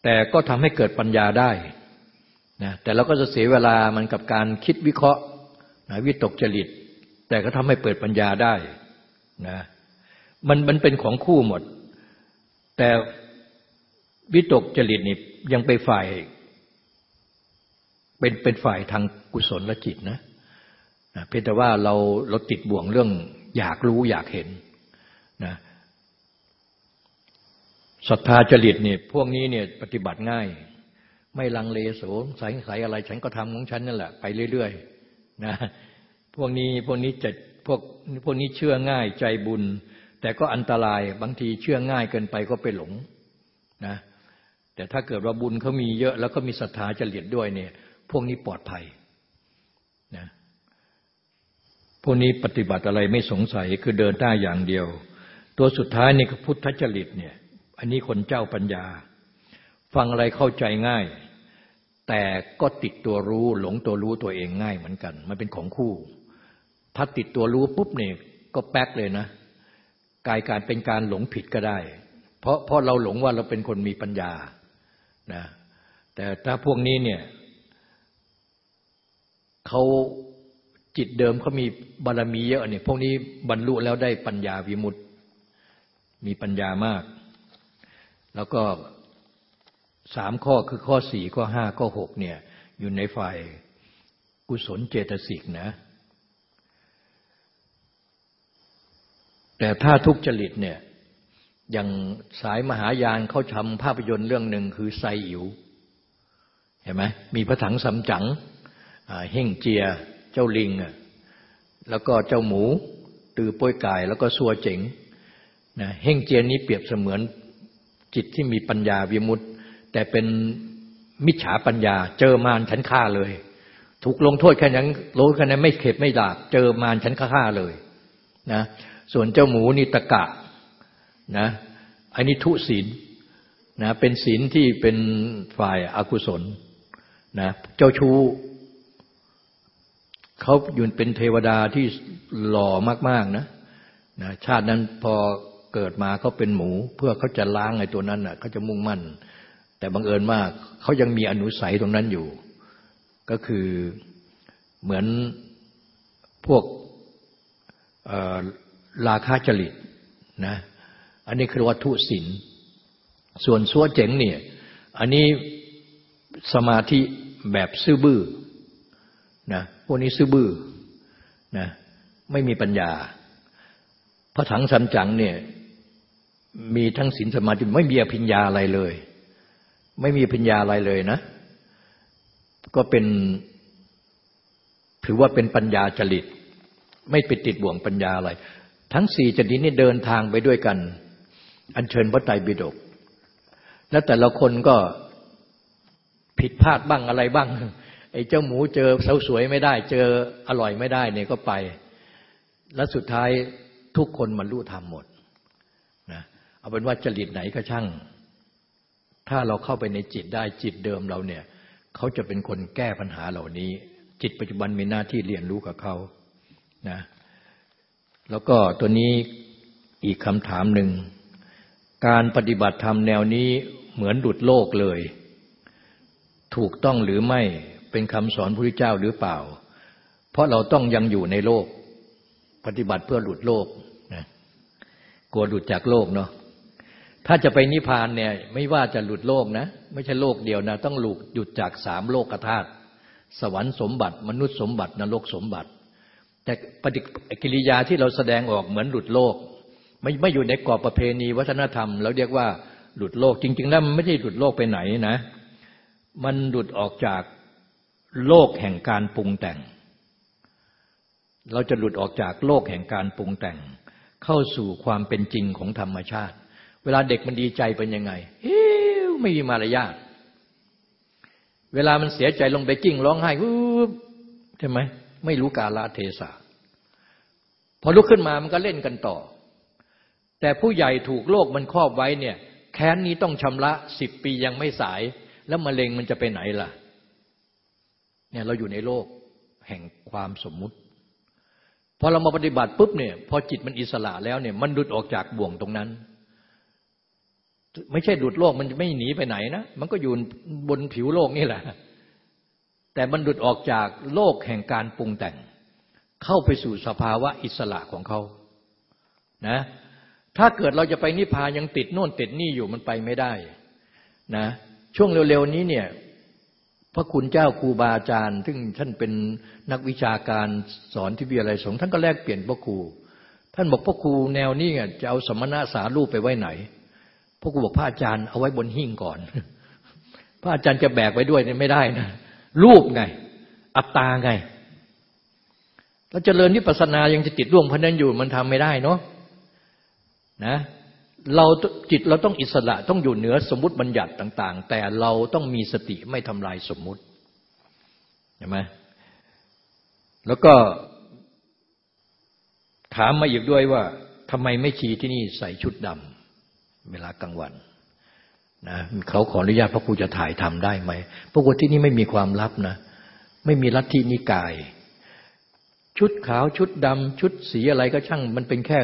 แต่ก็ทำให้เกิดปัญญาได้นะแต่เราก็จะเสียเวลามันกับการคิดวิเคราะห์นะวิตกจริต แต่ก็ทำให้เปิดปัญญาได้นะ มันมันเป็นของคู่หมด แต่วิตกจริตนี่ยังไปฝ่าย เป็นเป็นฝ่ายทางกุศลละจิตนะเพียงแต่ว่าเราเราติดบ่วงเรื่อง อยากรู้อยากเห็นนะศรัทธาจริตเนี่ยพวกนี้เนี่ยปฏิบัติง่าย ไม่ลังเลโสสัยสัยอะไร ฉันก็ทำของฉันนั่นแหละไปเรื่อยๆนะพวกนี้พวกนี้จะพวกพวกนี้เชื่อง่ายใจบุญ แต่ก็อันตรายบางทีเชื่อง่ายเกินไปก็ไปหลงนะแต่ถ้าเกิดว่าบุญเขามีเยอะแล้วก็มีศรัทธาจริตด้วยเนี่ย พวกนี้ปลอดภัยนะพวกนี้ปฏิบัติอะไรไม่สงสัยคือเดินหน้าอย่างเดียว ตัวสุดท้ายนี่ก็พุทธจริตเนี่ยอันนี้คนเจ้าปัญญา ฟังอะไรเข้าใจง่าย แต่ก็ติดตัวรู้หลงตัวรู้ตัวเองง่ายเหมือนกัน มันเป็นของคู่ ถ้าติดตัวรู้ปุ๊บเนี่ยก็แป๊กเลยนะ กลายการเป็นการหลงผิดก็ได้ เพราะเพราะเราหลงว่าเราเป็นคนมีปัญญานะแต่ถ้าพวกนี้เนี่ยเขาจิตเดิมเขามีบารมีเยอะเนี่ยพวกนี้บรรลุแล้วได้ปัญญาวิมุตติมีปัญญามาก แล้วก็สามข้อคือข้อสี่ข้อห้าข้อหกเนี่ยอยู่ในฝ่ายกุศลเจตสิกนะ แต่ถ้าทุกจริตเนี่ยอย่างสายมหายานเขาทำภาพยนตร์เรื่องหนึ่งคือไซอิ๋วเห็นไหมมีพระถังสำจังเฮ่งเจีย เจ้าลิง แล้วก็เจ้าหมู ตือป้วยกาย แล้วก็สัวเจ๋งนะเฮ่งเจียนี้เปรียบเสมือนจิตที่มีปัญญาวิมุตต์แต่เป็นมิจฉาปัญญา เจอมารฉันฆ่าเลย ถูกลงโทษแค่นั้นรู้แค่นั้นไม่เข็ดไม่ดาบเจอมารฉันฆ่าเลยนะ ส่วนเจ้าหมูนี่ตะกะนะอันนี้ทุศีลนะเป็นศีลที่เป็นฝ่ายอากุศลนะเจ้าชู้เขาอยู่เป็นเทวดาที่หล่อมาก ๆนะนะชาตินั้นพอเกิดมาเขาเป็นหมู เพื่อเขาจะล้างไอ้ตัวนั้นน่ะเขาจะมุ่งมั่น แต่บังเอิญมากเขายังมีอนุสัยตรงนั้นอยู่ ก็คือเหมือนพวก ราคาจริตนะอันนี้คือวัตถุศิลส่วนซัวเจ๋งเนี่ยอันนี้สมาธิแบบซื่อบื้อนะพวกนี้ซื่อบื้อนะไม่มีปัญญา พระถังสัมจังเนี่ยมีทั้งศีลสมาธิไม่มีอภิญญาอะไรเลย ไม่มีอภิญญาอะไรเลยนะ ก็เป็นถือว่าเป็นปัญญาจริต ไม่ไปติดบ่วงปัญญาอะไร ทั้งสี่จริตนี้เดินทางไปด้วยกัน อัญเชิญพระไตรปิฎกแล้วแต่ละคนก็ผิดพลาดบ้างอะไรบ้าง ไอ้เจ้าหมูเจอสาวสวยไม่ได้ เจออร่อยไม่ได้เนี่ยก็ไป แล้วสุดท้ายทุกคนมันรู้ทำหมดนะเอาเป็นว่าจริตไหนก็ช่าง ถ้าเราเข้าไปในจิตได้จิตเดิมเราเนี่ยเขาจะเป็นคนแก้ปัญหาเหล่านี้ จิตปัจจุบันมีหน้าที่เรียนรู้กับเขานะ แล้วก็ตัวนี้อีกคำถามหนึ่ง การปฏิบัติธรรมแนวนี้เหมือนดุดโลกเลย ถูกต้องหรือไม่เป็นคำสอนพระพุทธเจ้าหรือเปล่า เพราะเราต้องยังอยู่ในโลก ปฏิบัติเพื่อหลุดโลกนะกลัวหลุดจากโลกเนาะถ้าจะไปนิพพานเนี่ยไม่ว่าจะหลุดโลกนะ ไม่ใช่โลกเดียวนะ ต้องหลุดหยุดจากสามโลกธาตุสวรรค์สมบัติ มนุษย์สมบัตินรกสมบัติ แต่ปฏิกิริยาที่เราแสดงออกเหมือนหลุดโลก ไม่ไม่อยู่ในกรอบประเพณีวัฒนธรรมเราเรียกว่าหลุดโลกจริง ๆ แล้วมันไม่ใช่หลุดโลกไปไหนนะ มันหลุดออกจากโลกแห่งการปรุงแต่ง เราจะหลุดออกจากโลกแห่งการปรุงแต่ง เข้าสู่ความเป็นจริงของธรรมชาติ เวลาเด็กมันดีใจเป็นยังไงเฮ้ยไม่มีมารยาทเวลามันเสียใจลงไปกิ้งร้องไห้ใช่ไหม ไม่รู้กาลเทศะพอลุกขึ้นมามันก็เล่นกันต่อ แต่ผู้ใหญ่ถูกโลกมันครอบไว้เนี่ย แค้นนี้ต้องชำระสิบปียังไม่สาย แล้วมะเร็งมันจะไปไหนล่ะ เนี่ยเราอยู่ในโลกแห่งความสมมุติพอเรามาปฏิบัติปุ๊บเนี่ย พอจิตมันอิสระแล้วเนี่ย มันดุดออกจากบ่วงตรงนั้น ไม่ใช่ดุดโลกมันไม่หนีไปไหนนะ มันก็อยู่บนผิวโลกนี่แหละ แต่มันดุดออกจากโลกแห่งการปรุงแต่ง เข้าไปสู่สภาวะอิสระของเขานะถ้าเกิดเราจะไปนิพพานยังติดโน่นติดนี่อยู่มันไปไม่ได้นะช่วงเร็วๆนี้เนี่ยพระคุณเจ้าครูบาอาจารย์ ซึ่งท่านเป็นนักวิชาการสอนที่วิทยาลัยสงฆ์ท่านก็แลกเปลี่ยนพระครู ท่านบอกพระครูแนวนี้จะเอาสมณะสารูปไปไว้ไหน พระครูบอกพระอาจารย์เอาไว้บนหิ้งก่อน พระอาจารย์จะแบกไว้ด้วยนี่ไม่ได้นะ รูปไง อัตตาไงเราจเจริญวิปัสสนายังจะติดร่วงพนั้นอยู่มันทำไม่ได้เนาะนะเราจิตเราต้องอิสระต้องอยู่เหนือสมมติบัญญัติต่าง ๆ แต่เราต้องมีสติไม่ทำลายสมมุติเห็นไหมแล้วก็ถามมาอีกด้วยว่าทำไมไม่ชีที่นี่ใส่ชุดดำเวลากลางวัน นะเขาขออนุญาตพระครูจะถ่ายทำได้ไหมพระครูที่นี่ไม่มีความลับนะ ไม่มีลัทธินิกาย ชุดขาวชุดดำชุดสีอะไรก็ช่าง มันเป็นแค่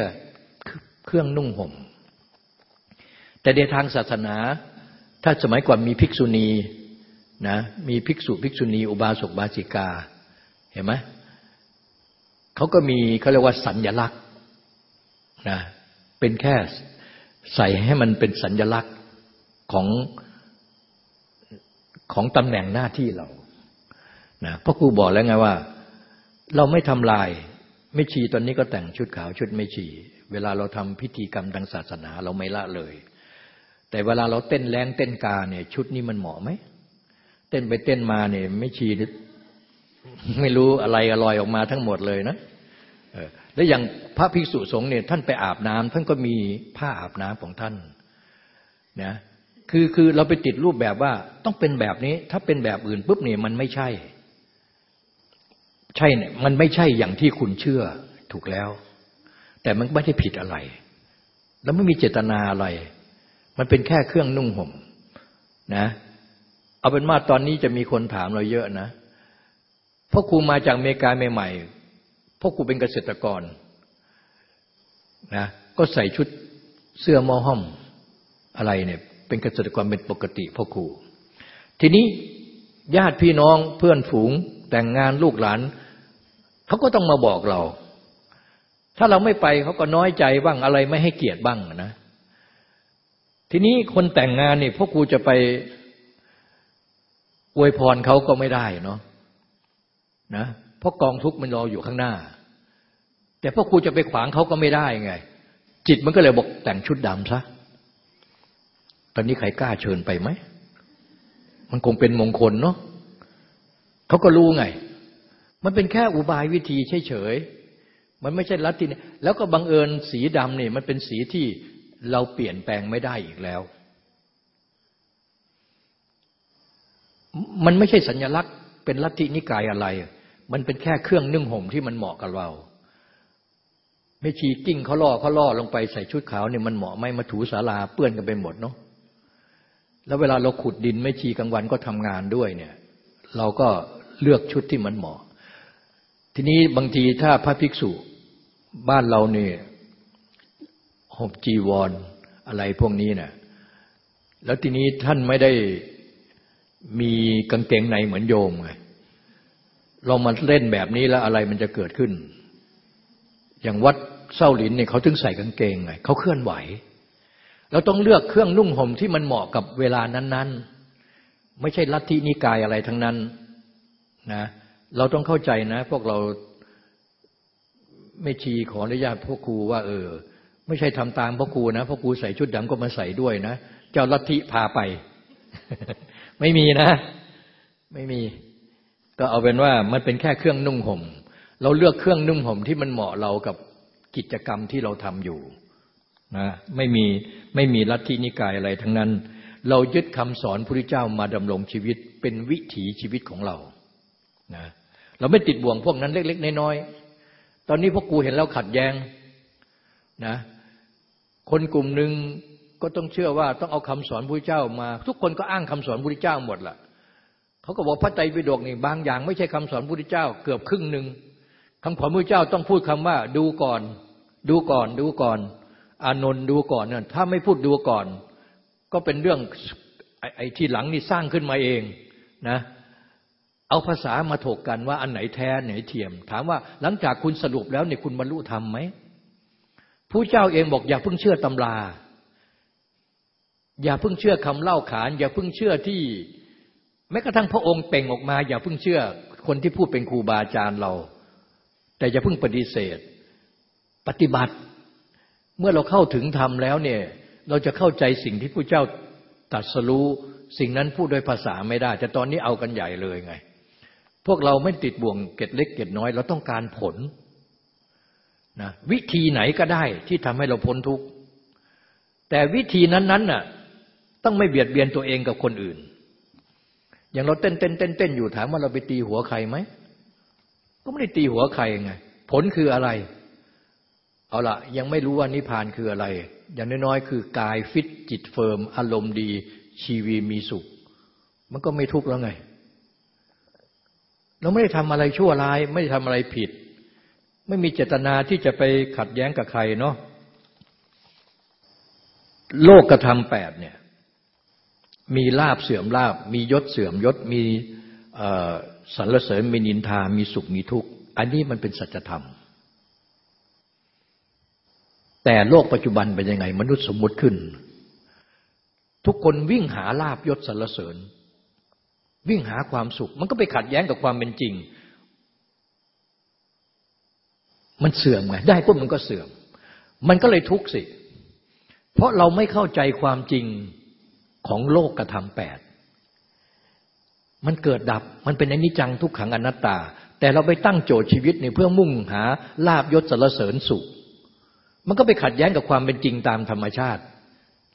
เครื่องนุ่งห่ม แต่ในทางศาสนา ถ้าสมัยก่อนมีภิกษุณีนะ มีภิกษุภิกษุณี อุบาสกบาสิกา เห็นไหมเขาก็มีเขาเรียกว่าสัญญลักษณ์นะเป็นแค่ใส่ให้มันเป็นสัญญลักษณ์ ของของตำแหน่งหน้าที่เรานะพระครูบอกแล้วไงว่า เราไม่ทำลาย ไม่ชีตอนนี้ก็แต่งชุดขาวชุดไม่ชี เวลาเราทำพิธีกรรมทางศาสนาเราไม่ละเลย แต่เวลาเราเต้นแรงเต้นกาเนี่ย ชุดนี้มันเหมาะไหมเต้นไปเต้นมาเนี่ย ไม่ชีไม่รู้อะไรอร่อยออกมาทั้งหมดเลยนะแล้วอย่างพระภิกษุสงฆ์เนี่ยท่านไปอาบน้ำท่านก็มีผ้าอาบน้ำของท่านนะ คือคือเราไปติดรูปแบบว่าต้องเป็นแบบนี้ ถ้าเป็นแบบอื่นปุ๊บเนี่ยมันไม่ใช่ ใช่เนี่ยมันไม่ใช่อย่างที่คุณเชื่อถูกแล้ว แต่มันไม่ได้ผิดอะไร แล้วไม่มีเจตนาอะไร มันเป็นแค่เครื่องนุ่งห่มนะ เอาเป็นว่าตอนนี้จะมีคนถามเราเยอะนะพ่อครูมาจากอเมริกาใหม่ๆพ่อครูเป็นเกษตรกรนะก็ใส่ชุดเสื้อมอห้อมอะไรเนี่ย เป็นเกษตรกรเป็นปกติพ่อครู ทีนี้ญาติพี่น้องเพื่อนฝูงแต่งงานลูกหลานเขาก็ต้องมาบอกเรา ถ้าเราไม่ไปเขาก็น้อยใจบ้างอะไรไม่ให้เกียรติบ้างนะ ทีนี้คนแต่งงานนี่พ่อครูจะไปอวยพรเขาก็ไม่ได้เนาะนะเพราะกองทุกข์มันรออยู่ข้างหน้า แต่พ่อครูจะไปขวางเขาก็ไม่ได้ไง จิตมันก็เลยบอกแต่งชุดดำซะ อนนี้ใครกล้าเชิญไปไหม มันคงเป็นมงคลเนาะเขาก็รู้ไง มันเป็นแค่อุบายวิธีเฉยๆ มันไม่ใช่ลัทธิแล้วก็บังเอิญสีดำเนี่ยมันเป็นสีที่เราเปลี่ยนแปลงไม่ได้อีกแล้ว มันไม่ใช่สัญลักษณ์ เป็นลัทธินิกายอะไร มันเป็นแค่เครื่องนึ่งห่มที่มันเหมาะกับเราไม่ชีกิ้งเขาล่อเขาล่อลงไปใส่ชุดขาวเนี่ยมันเหมาะไหมมาถูสาราเปื้อนกันไปหมดเนาะ แล้วเวลาเราขุดดินไม่ชีกลางวันก็ทำงานด้วยเนี่ย เราก็เลือกชุดที่มันเหมาะ ทีนี้บางทีถ้าพระภิกษุบ้านเราเนี่ยห่มจีวรออะไรพวกนี้เนะ่ยแล้วทีนี้ท่านไม่ได้มีกางเกงในเหมือนโยมไงเรามาเล่นแบบนี้แล้วอะไรมันจะเกิดขึ้น อย่างวัดเส้าหลินเนี่ยเขาถึงใส่กางเกงไงเขาเคลื่อนไหว เราต้องเลือกเครื่องนุ่งห่มที่มันเหมาะกับเวลานั้น ๆ ไม่ใช่ลัทธินิกายอะไรทั้งนั้นนะเราต้องเข้าใจนะ พวกเราไม่ชีขออนุญาตพวกครูว่า เออ ไม่ใช่ทำตามพ่อครูนะพ่อครูใส่ชุดดำก็มาใส่ด้วยนะ เจ้าลัทธิพาไป ไม่มีนะ ไม่มี ก็เอาเป็นว่ามันเป็นแค่เครื่องนุ่งห่ม เราเลือกเครื่องนุ่งห่มที่มันเหมาะเรากับกิจกรรมที่เราทำอยู่ นะไม่มีไม่มีลัทธินิกายอะไรทั้งนั้น เรายึดคำสอนพระพุทธเจ้ามาดำรงชีวิตเป็นวิถีชีวิตของเรานะเราไม่ติดบ่วงพวกนั้นเล็ก ๆ น้อยๆตอนนี้พวกกูเห็นแล้วขัดแย้งนะคนกลุ่มหนึ่งก็ต้องเชื่อว่าต้องเอาคำสอนพระเจ้ามา ทุกคนก็อ้างคำสอนพระเจ้าหมดละ่ะเขาก็บอกพระไตรปิฎกนี่บางอย่างไม่ใช่คำสอนพระเจ้า เกือบครึ่งหนึ่งคำสอนพระเจ้าต้องพูดคำว่า ดูก่อน ดูก่อน ดูก่อน อานนท์ดูก่อนเนี่ยถ้าไม่พูดดูก่อน ก็เป็นเรื่องไอ้ที่หลังนี่สร้างขึ้นมาเองนะเอาภาษามาถกกันว่าอันไหนแท้ ไหนเทียม ถามว่าหลังจากคุณสรุปแล้วเนี่ยคุณบรรลุธรรมไหมผู้เจ้าเองบอกอย่าเพิ่งเชื่อตำรา อย่าเพิ่งเชื่อคำเล่าขาน อย่าเพิ่งเชื่อที่ แม้กระทั่งพระองค์เป่งออกมา อย่าเพิ่งเชื่อคนที่พูดเป็นครูบาอาจารย์เรา แต่อย่าเพิ่งปฏิเสธ ปฏิบัติ เมื่อเราเข้าถึงธรรมแล้วเนี่ย เราจะเข้าใจสิ่งที่ผู้เจ้าตัดสรู้สิ่งนั้นพูดโดยภาษาไม่ได้ แต่ตอนนี้เอากันใหญ่เลยไง พวกเราไม่ติดบ่วงเกตเล็กเกตน้อย เราต้องการผลนะวิธีไหนก็ได้ที่ทำให้เราพ้นทุกข์แต่วิธีนั้นๆน่ะต้องไม่เบียดเบียนตัวเองกับคนอื่น อย่างเราเต้นเต้นเต้นเต้นอยู่ถามว่าเราไปตีหัวใครไหมก็ไม่ได้ตีหัวใครไง ผลคืออะไร เอาละยังไม่รู้ว่านิพานคืออะไร อย่างน้อยๆ คือกายฟิตจิต firm อารมณ์ดี ชีวีมีสุข มันก็ไม่ทุกข์แล้วไง เราไม่ได้ทำอะไรชั่วร้าย ไม่ได้ทำอะไรผิด ไม่มีเจตนาที่จะไปขัดแย้งกับใครเนาะโลกกระทำแปดเนี่ย มีลาบเสื่อมลาบ มียศเสื่อมยศมีสรรเสริญมีนินทา มีสุขมีทุกข์ อันนี้มันเป็นสัจธรรม แต่โลกปัจจุบันเป็นยังไง มนุษย์สมมุติขึ้น ทุกคนวิ่งหาลาบยศสรรเสริญ วิ่งหาความสุข มันก็ไปขัดแย้งกับความเป็นจริง มันเสื่อมไงได้ปุ๊บมันก็เสื่อม มันก็เลยทุกข์สิ เพราะเราไม่เข้าใจความจริงของโลกกระทำแปดมันเกิดดับ มันเป็นอนิจจังทุกขังอนัตตา แต่เราไปตั้งโจทย์ชีวิตเนี่ยเพื่อมุ่งหาลาบยศสรรเสริญสุข มันก็ไปขัดแย้งกับความเป็นจริงตามธรรมชาติ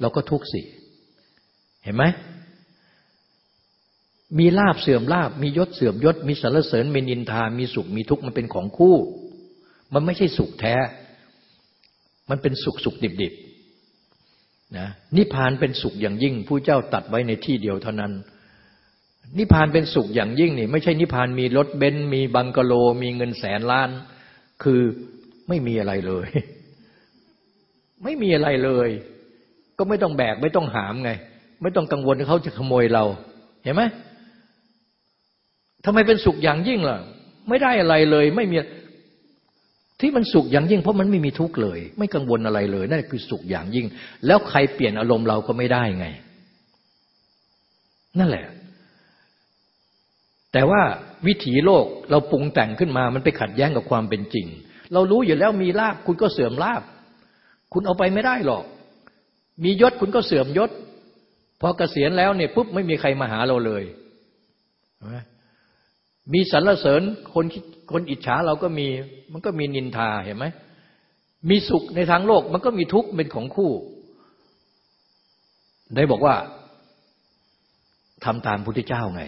เราก็ทุกข์สิ เห็นไหมมีลาบเสื่อมลาบ มียศเสื่อมยศ มีสารเสริญมีนินทา มีสุขมีทุกข์มันเป็นของคู่ มันไม่ใช่สุขแท้ มันเป็นสุขสุขดิบดิบนะนิพพานเป็นสุขอย่างยิ่งผู้เจ้าตัดไว้ในที่เดียวเท่านั้น นิพพานเป็นสุขอย่างยิ่งนี่ไม่ใช่นิพพานมีรถเบนซ์มีบังกะโล มีเงินแสนล้าน คือไม่มีอะไรเลย ไม่มีอะไรเลย ก็ไม่ต้องแบกไม่ต้องหามไง ไม่ต้องกังวลเขาจะขโมยเรา เห็นไหมทำไมเป็นสุขอย่างยิ่งล่ะ ไม่ได้อะไรเลย ไม่มีที่มันสุขอย่างยิ่ง เพราะมันไม่มีทุกข์เลย ไม่กังวลอะไรเลยนั่นคือสุขอย่างยิ่ง แล้วใครเปลี่ยนอารมณ์เราก็ไม่ได้ไง นั่นแหละ แต่ว่าวิถีโลกเราปรุงแต่งขึ้นมา มันไปขัดแย้งกับความเป็นจริง เรารู้อยู่แล้วมีลาบคุณก็เสื่อมลาบ คุณเอาไปไม่ได้หรอก มียศคุณก็เสื่อมยศ พอเกษียณแล้วเนี่ยปุ๊บไม่มีใครมาหาเราเลย มีสรรเสริญคนคนอิจฉาเราก็มีมันก็มีนินทาเห็นไหมมีสุขในทางโลกมันก็มีทุกข์เป็นของคู่ ได้บอกว่าทำตามพุทธเจ้าไง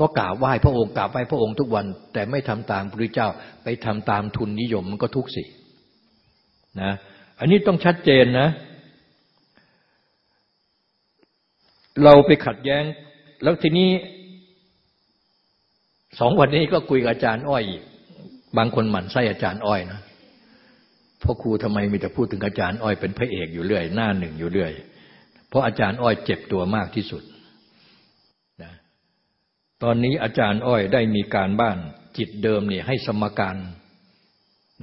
ก็กราบไหว้พระองค์กราบไหว้พระองค์ทุกวัน แต่ไม่ทำตามพระพุทธเจ้า ไปทำตามทุนนิยมมันก็ทุกข์สิ นะอันนี้ต้องชัดเจนนะ เราไปขัดแย้ง แล้วทีนี้สองวันนี้ก็คุยกับอาจารย์อ้อยอีกบางคนหมั่นไส้อาจารย์อ้อยนะพ่อครูทำไมมีแต่พูดถึงอาจารย์อ้อยเป็นพระเอกอยู่เรื่อย หน้าหนึ่งอยู่เรื่อย เพราะอาจารย์อ้อยเจ็บตัวมากที่สุดนะตอนนี้อาจารย์อ้อยได้มีการบ้านจิตเดิมเนี่ยให้สมการ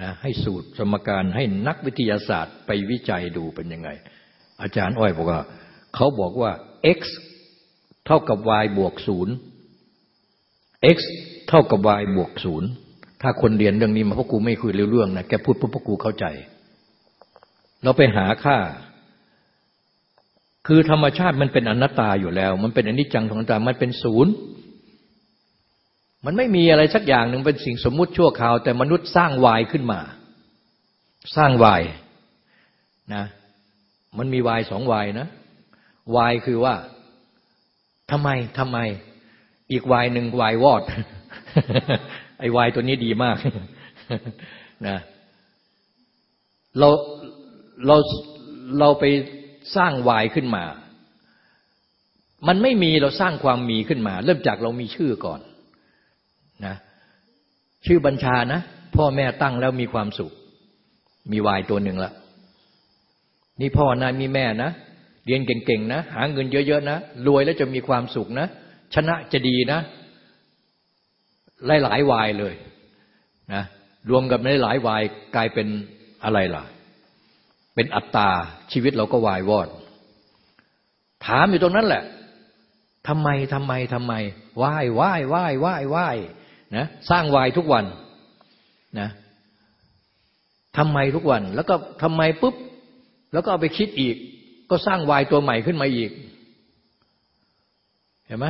นะให้สูตรสมการให้นักวิทยาศาสตร์ไปวิจัยดูเป็นยังไง อาจารย์อ้อยบอกว่า เขาบอกว่า x เท่ากับ y บวกศูนย์ x เท่ากับ y บวกศูนย์ถ้าคนเรียนเรื่องนี้มาพ่อครูไม่คุยเรื่องนะแกพูดพ่อครูเข้าใจ เราไปหาค่า คือธรรมชาติมันเป็นอนัตตาอยู่แล้ว มันเป็นอนิจจังของตามันเป็นศูนย์ มันไม่มีอะไรสักอย่างหนึ่งเป็นสิ่งสมมุติชั่วคราว แต่มนุษย์สร้างวายขึ้นมา สร้างวายนะมันมีวายสองวายนะวายคือว่าทำไมทำไม อีกวายหนึ่งวายวอด ไอ้วายตัวนี้ดีมากนะเราเราเราไปสร้างวายขึ้นมา มันไม่มีเราสร้างความมีขึ้นมา เริ่มจากเรามีชื่อก่อน นะชื่อบัญชานะ พ่อแม่ตั้งแล้วมีความสุข มีวายตัวหนึ่งละนี่พ่อนะมีแม่นะ เรียนเก่งๆนะ หาเงินเยอะๆนะรวยแล้วจะมีความสุขนะ ชนะจะดีนะ หลายๆวายเลยนะรวมกับในหลายวายกลายเป็นอะไรล่ะ เป็นอัตตาชีวิตเราก็วายวอด ถามอยู่ตรงนั้นแหละทำไมทำไมทำไมวายวายวายวายวาย นะสร้างวายทุกวันนะทำไมทุกวัน แล้วก็ทำไมปุ๊บ แล้วก็เอาไปคิดอีก ก็สร้างวายตัวใหม่ขึ้นมาอีก เห็นไหม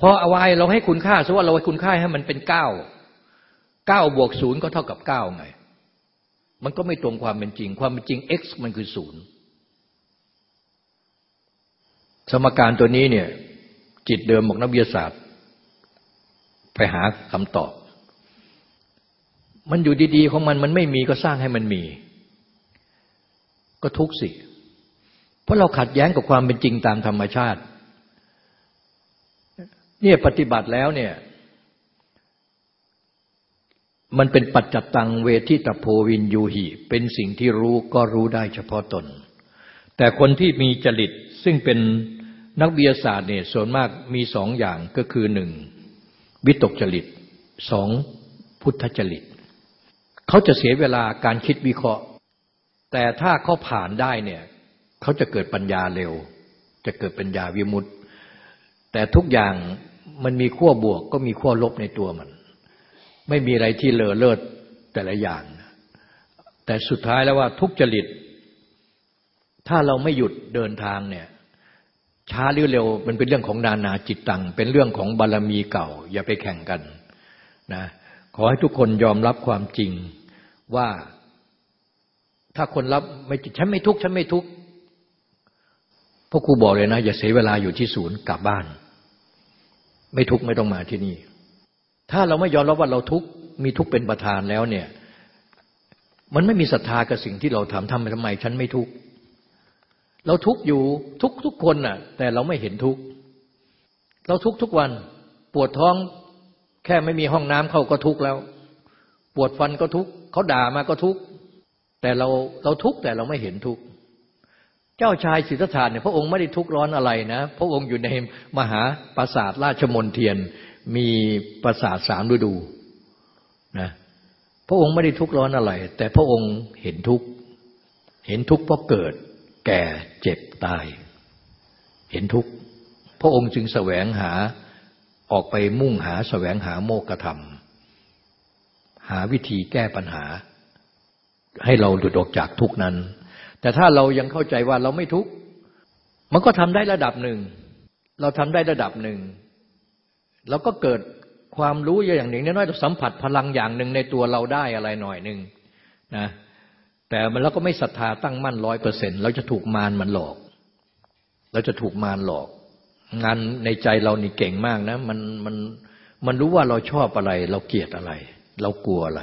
พอเอาไว้เราให้คุณค่าซะว่าเราให้คุณค่าให้มันเป็นเก้าเก้าบวกศูนย์ก็เท่ากับเก้าไง มันก็ไม่ตรงความเป็นจริง ความเป็นจริง x มันคือศูนย์สมการตัวนี้เนี่ย จิตเดิมบอกนักวิทยาศาสตร์ ไปหาคำตอบ มันอยู่ดีๆของมันมันไม่มีก็สร้างให้มันมี ก็ทุกข์สิ เพราะเราขัดแย้งกับความเป็นจริงตามธรรมชาติ เนี่ยปฏิบัติแล้วเนี่ย มันเป็นปัจจตังเวทิตโพวินยูหิเป็นสิ่งที่รู้ก็รู้ได้เฉพาะตน แต่คนที่มีจริตซึ่งเป็นนักวิทยาศาสตร์เนี่ยส่วนมากมีสองอย่างก็คือหนึ่ง วิตกจริตสองพุทธจริตเขาจะเสียเวลาการคิดวิเคราะห์ แต่ถ้าเขาผ่านได้เนี่ยเขาจะเกิดปัญญาเร็ว จะเกิดปัญญาวิมุตต์แต่ทุกอย่างมันมีขั้วบวกก็มีขั้วลบในตัวมัน ไม่มีอะไรที่เลอเลิศแต่ละอย่าง แต่สุดท้ายแล้วว่าทุกจริต ถ้าเราไม่หยุดเดินทางเนี่ย ช้าหรือเร็ว มันเป็นเรื่องของนานาจิตตัง เป็นเรื่องของบารรมีเก่า อย่าไปแข่งกันนะขอให้ทุกคนยอมรับความจริงว่าถ้าคนรับไม่ฉันไม่ทุกข์ฉันไม่ทุกข์พ่อครูบอกเลยนะ อย่าเสียเวลาอยู่ที่ศูนย์กลับบ้าน ไม่ทุกข์ไม่ต้องมาที่นี่ ถ้าเราไม่ยอมรับว่าเราทุกข์มีทุกข์เป็นประธานแล้วเนี่ย มันไม่มีศรัทธากับสิ่งที่เราทำทำไปทำไมฉันไม่ทุกข์ เราทุกอยู่ทุกทุกคนน่ะ แต่เราไม่เห็นทุกเราทุกทุกวัน ปวดท้องแค่ไม่มีห้องน้ำเข้าก็ทุกแล้ว ปวดฟันก็ทุกเขาด่ามาก็ทุกแต่เราเราทุกแต่เราไม่เห็นทุกเจ้าชายสิทธัตถะเนี่ยพระองค์ไม่ได้ทุกข์ร้อนอะไรนะ พระองค์อยู่ในมหาปราสาทราชมนเทียนมีปราสาทสามฤดูนะพระองค์ไม่ได้ทุกข์ร้อนอะไร แต่พระองค์เห็นทุกเห็นทุกเพราะเกิด แก่เจ็บตาย เห็นทุกข์พระองค์จึงแสวงหาออกไปมุ่งหาแสวงหาโมกธรรม หาวิธีแก้ปัญหา ให้เราหลุดออกจากทุกนั้น แต่ถ้าเรายังเข้าใจว่าเราไม่ทุกข์มันก็ทำได้ระดับหนึ่ง เราทำได้ระดับหนึ่งแล้วก็เกิดความรู้อย่างหนึ่งน้อยๆสัมผัสพลังอย่างหนึ่งในตัวเราได้อะไรหน่อยหนึ่งนะ แต่มันเราก็ไม่ศรัทธาตั้งมั่นร้อยเปอร์เซ็นต์เราจะถูกมารมันหลอก เราจะถูกมารหลอก งานในใจเรานี่เก่งมากนะ มันมันมันรู้ว่าเราชอบอะไร เราเกลียดอะไร เรากลัวอะไร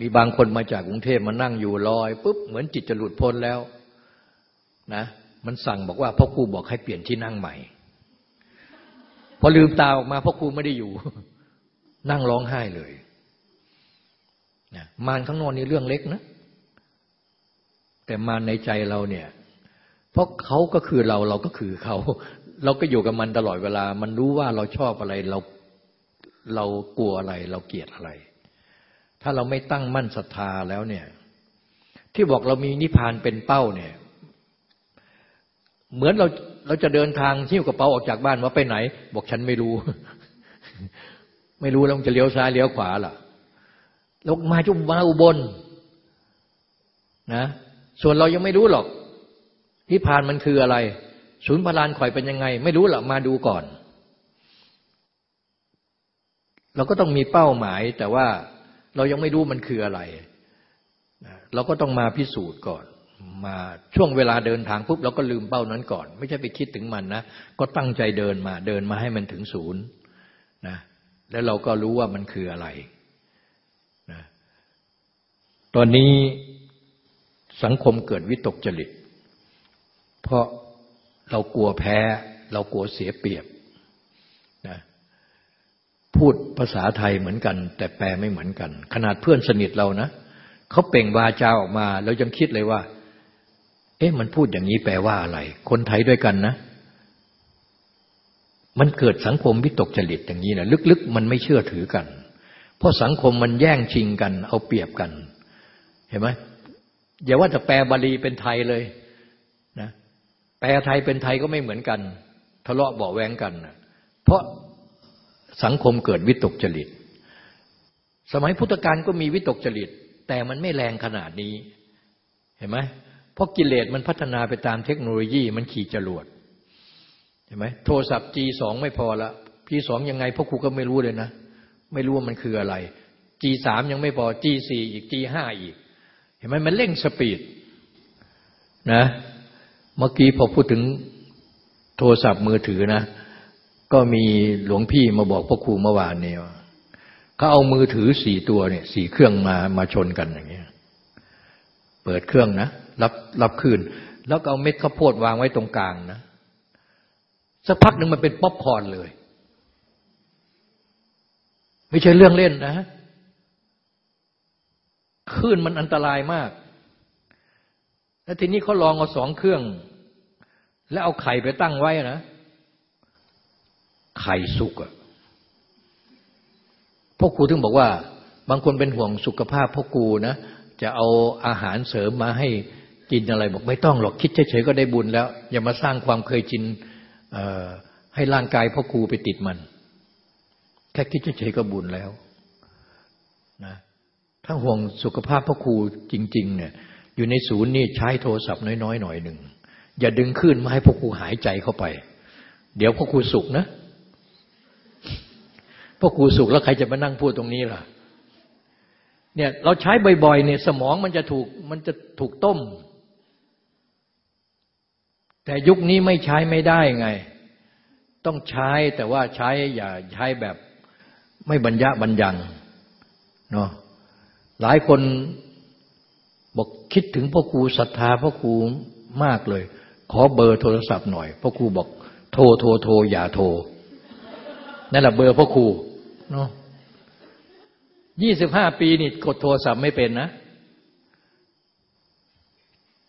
มีบางคนมาจากกรุงเทพมานั่งอยู่ลอยปุ๊บเหมือนจิตจะหลุดพ้นแล้วนะมันสั่งบอกว่าพ่อครูบอกให้เปลี่ยนที่นั่งใหม่ พอลืมตาออกมาพ่อครูไม่ได้อยู่ นั่งร้องไห้เลยนะมารข้างนอกนี่เรื่องเล็กนะ แต่มาในใจเราเนี่ย เพราะเขาก็คือเราเราก็คือเขา เราก็อยู่กับมันตลอดเวลา มันรู้ว่าเราชอบอะไรเราเรากลัวอะไร เราเกลียดอะไร ถ้าเราไม่ตั้งมั่นศรัทธาแล้วเนี่ย ที่บอกเรามีนิพพานเป็นเป้าเนี่ย เหมือนเราเราจะเดินทางหิ้วกระเป๋าออกจากบ้านว่าไปไหน บอกฉันไม่รู้ ไม่รู้แล้วจะเลี้ยวซ้ายเลี้ยวขวาล่ะแล้วมาจุมาอุบลนะ ส่วนเรายังไม่รู้หรอกนิพพานมันคืออะไร ศูนย์พลานข่อยเป็นยังไง ไม่รู้หรอกมาดูก่อน เราก็ต้องมีเป้าหมาย แต่ว่าเรายังไม่รู้มันคืออะไร เราก็ต้องมาพิสูจน์ก่อน มาช่วงเวลาเดินทางปุ๊บเราก็ลืมเป้านั้นก่อน ไม่ใช่ไปคิดถึงมันนะ ก็ตั้งใจเดินมา เดินมาให้มันถึงศูนย์นะแล้วเราก็รู้ว่ามันคืออะไรนะตอนนี้ สังคมเกิดวิตกจริต เพราะเรากลัวแพ้ เรากลัวเสียเปรียบนะพูดภาษาไทยเหมือนกัน แต่แปลไม่เหมือนกัน ขนาดเพื่อนสนิทเรานะเขาเป่งวาจาออกมาเรายังคิดเลยว่า เอ๊ะมันพูดอย่างนี้แปลว่าอะไร คนไทยด้วยกันนะ มันเกิดสังคมวิตกจริตอย่างนี้นะลึกๆ มันไม่เชื่อถือกัน เพราะสังคมมันแย่งชิงกัน เอาเปรียบกัน เห็นไหม อย่าว่าจะแปลบาลีเป็นไทยเลยนะแปลไทยเป็นไทยก็ไม่เหมือนกัน ทะเลาะเบาแวงกันนะเพราะสังคมเกิดวิตกจริต สมัยพุทธกาลก็มีวิตกจริต แต่มันไม่แรงขนาดนี้ เห็นไหมเพราะกิเลสมันพัฒนาไปตามเทคโนโลยีมันขี่จรวดเห็นไหมโทรศัพท์ G2 ไม่พอละ G2 ยังไงพ่อครูก็ไม่รู้เลยนะ ไม่รู้ว่ามันคืออะไร G3 ยังไม่พอ G4 อีก G5 อีก เห็นไหมมันเร่งสปีดนะเมื่อกี้พอพูดถึงโทรศัพท์มือถือนะ ก็มีหลวงพี่มาบอกพ่อครูเมื่อวานเนี่ยเขาเอามือถือสี่ตัวเนี่ยสี่เครื่องมามาชนกันอย่างเงี้ย เปิดเครื่องนะรับรับคืน แล้วก็เอาเม็ดข้าวโพดวางไว้ตรงกลางนะสักพักหนึ่งมันเป็นป๊อปคอร์นเลย ไม่ใช่เรื่องเล่นนะ คลื่นมันอันตรายมาก แล้วทีนี้เขาลองเอาสองเครื่อง แล้วเอาไข่ไปตั้งไว้นะ ไข่สุกอะพ่อครูถึงบอกว่า บางคนเป็นห่วงสุขภาพพ่อครูนะ จะเอาอาหารเสริมมาให้กินอะไรบอกไม่ต้องหรอกคิดเฉยๆก็ได้บุญแล้ว อย่ามาสร้างความเคยชินให้ร่างกายพ่อครูไปติดมัน แค่คิดเฉยๆก็บุญแล้ว ถ้าห่วงสุขภาพพ่อครูจริง ๆ เนี่ย อยู่ในศูนย์นี่ใช้โทรศัพท์น้อยๆหน่อยหนึ่งอย่าดึงขึ้นมาให้พ่อครูหายใจเข้าไป เดี๋ยวพ่อครูสุขนะพ่อครูสุขแล้วใครจะมานั่งพูดตรงนี้ล่ะ เนี่ยเราใช้บ่อยๆเนี่ยสมองมันจะถูกมันจะถูกต้ม แต่ยุคนี้ไม่ใช้ไม่ได้ไง ต้องใช้แต่ว่าใช้อย่าใช้แบบไม่บรรยะบรรยังเนาะ หลายคนบอกคิดถึงพ่อครูศรัทธาพ่อครูมากเลย ขอเบอร์โทรศัพท์หน่อยพ่อครูบอก โทรโทรโทรอย่าโทรนั่นแหละเบอร์พ่อครูเนาะยี่สิบห้าปีนี่กดโทรศัพท์ไม่เป็นนะ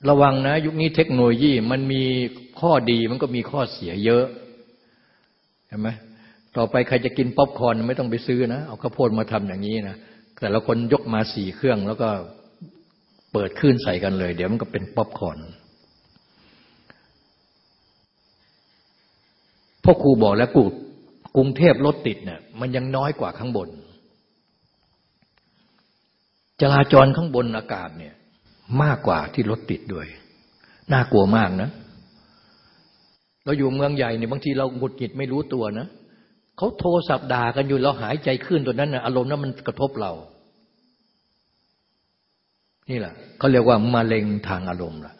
ระวังนะ ยุคนี้เทคโนโลยีมันมีข้อดีมันก็มีข้อเสียเยอะเห็นไหมต่อไปใครจะกินป๊อปคอร์นไม่ต้องไปซื้อนะ เอาข้าวโพดมาทำอย่างนี้นะ แต่ละคนยกมาสี่เครื่อง แล้วก็เปิดขึ้นใส่กันเลย เดี๋ยวมันก็เป็นป๊อปคอนพ่อครูบอกแล้วกูกรุงเทพรถติดเนี่ยมันยังน้อยกว่าข้างบน จราจรข้างบนอากาศเนี่ย มากกว่าที่รถติดด้วย น่ากลัวมากนะ เราอยู่เมืองใหญ่เนี่ยบางทีเราหงุดหงิดไม่รู้ตัวนะ เขาโทรศัพท์ด่ากันอยู่เราหายใจขึ้นตัวนั้นนะอารมณ์นั้นมันกระทบเรา นี่แหละเขาเรียกว่ามะเร็งทางอารมณ์ล่ะ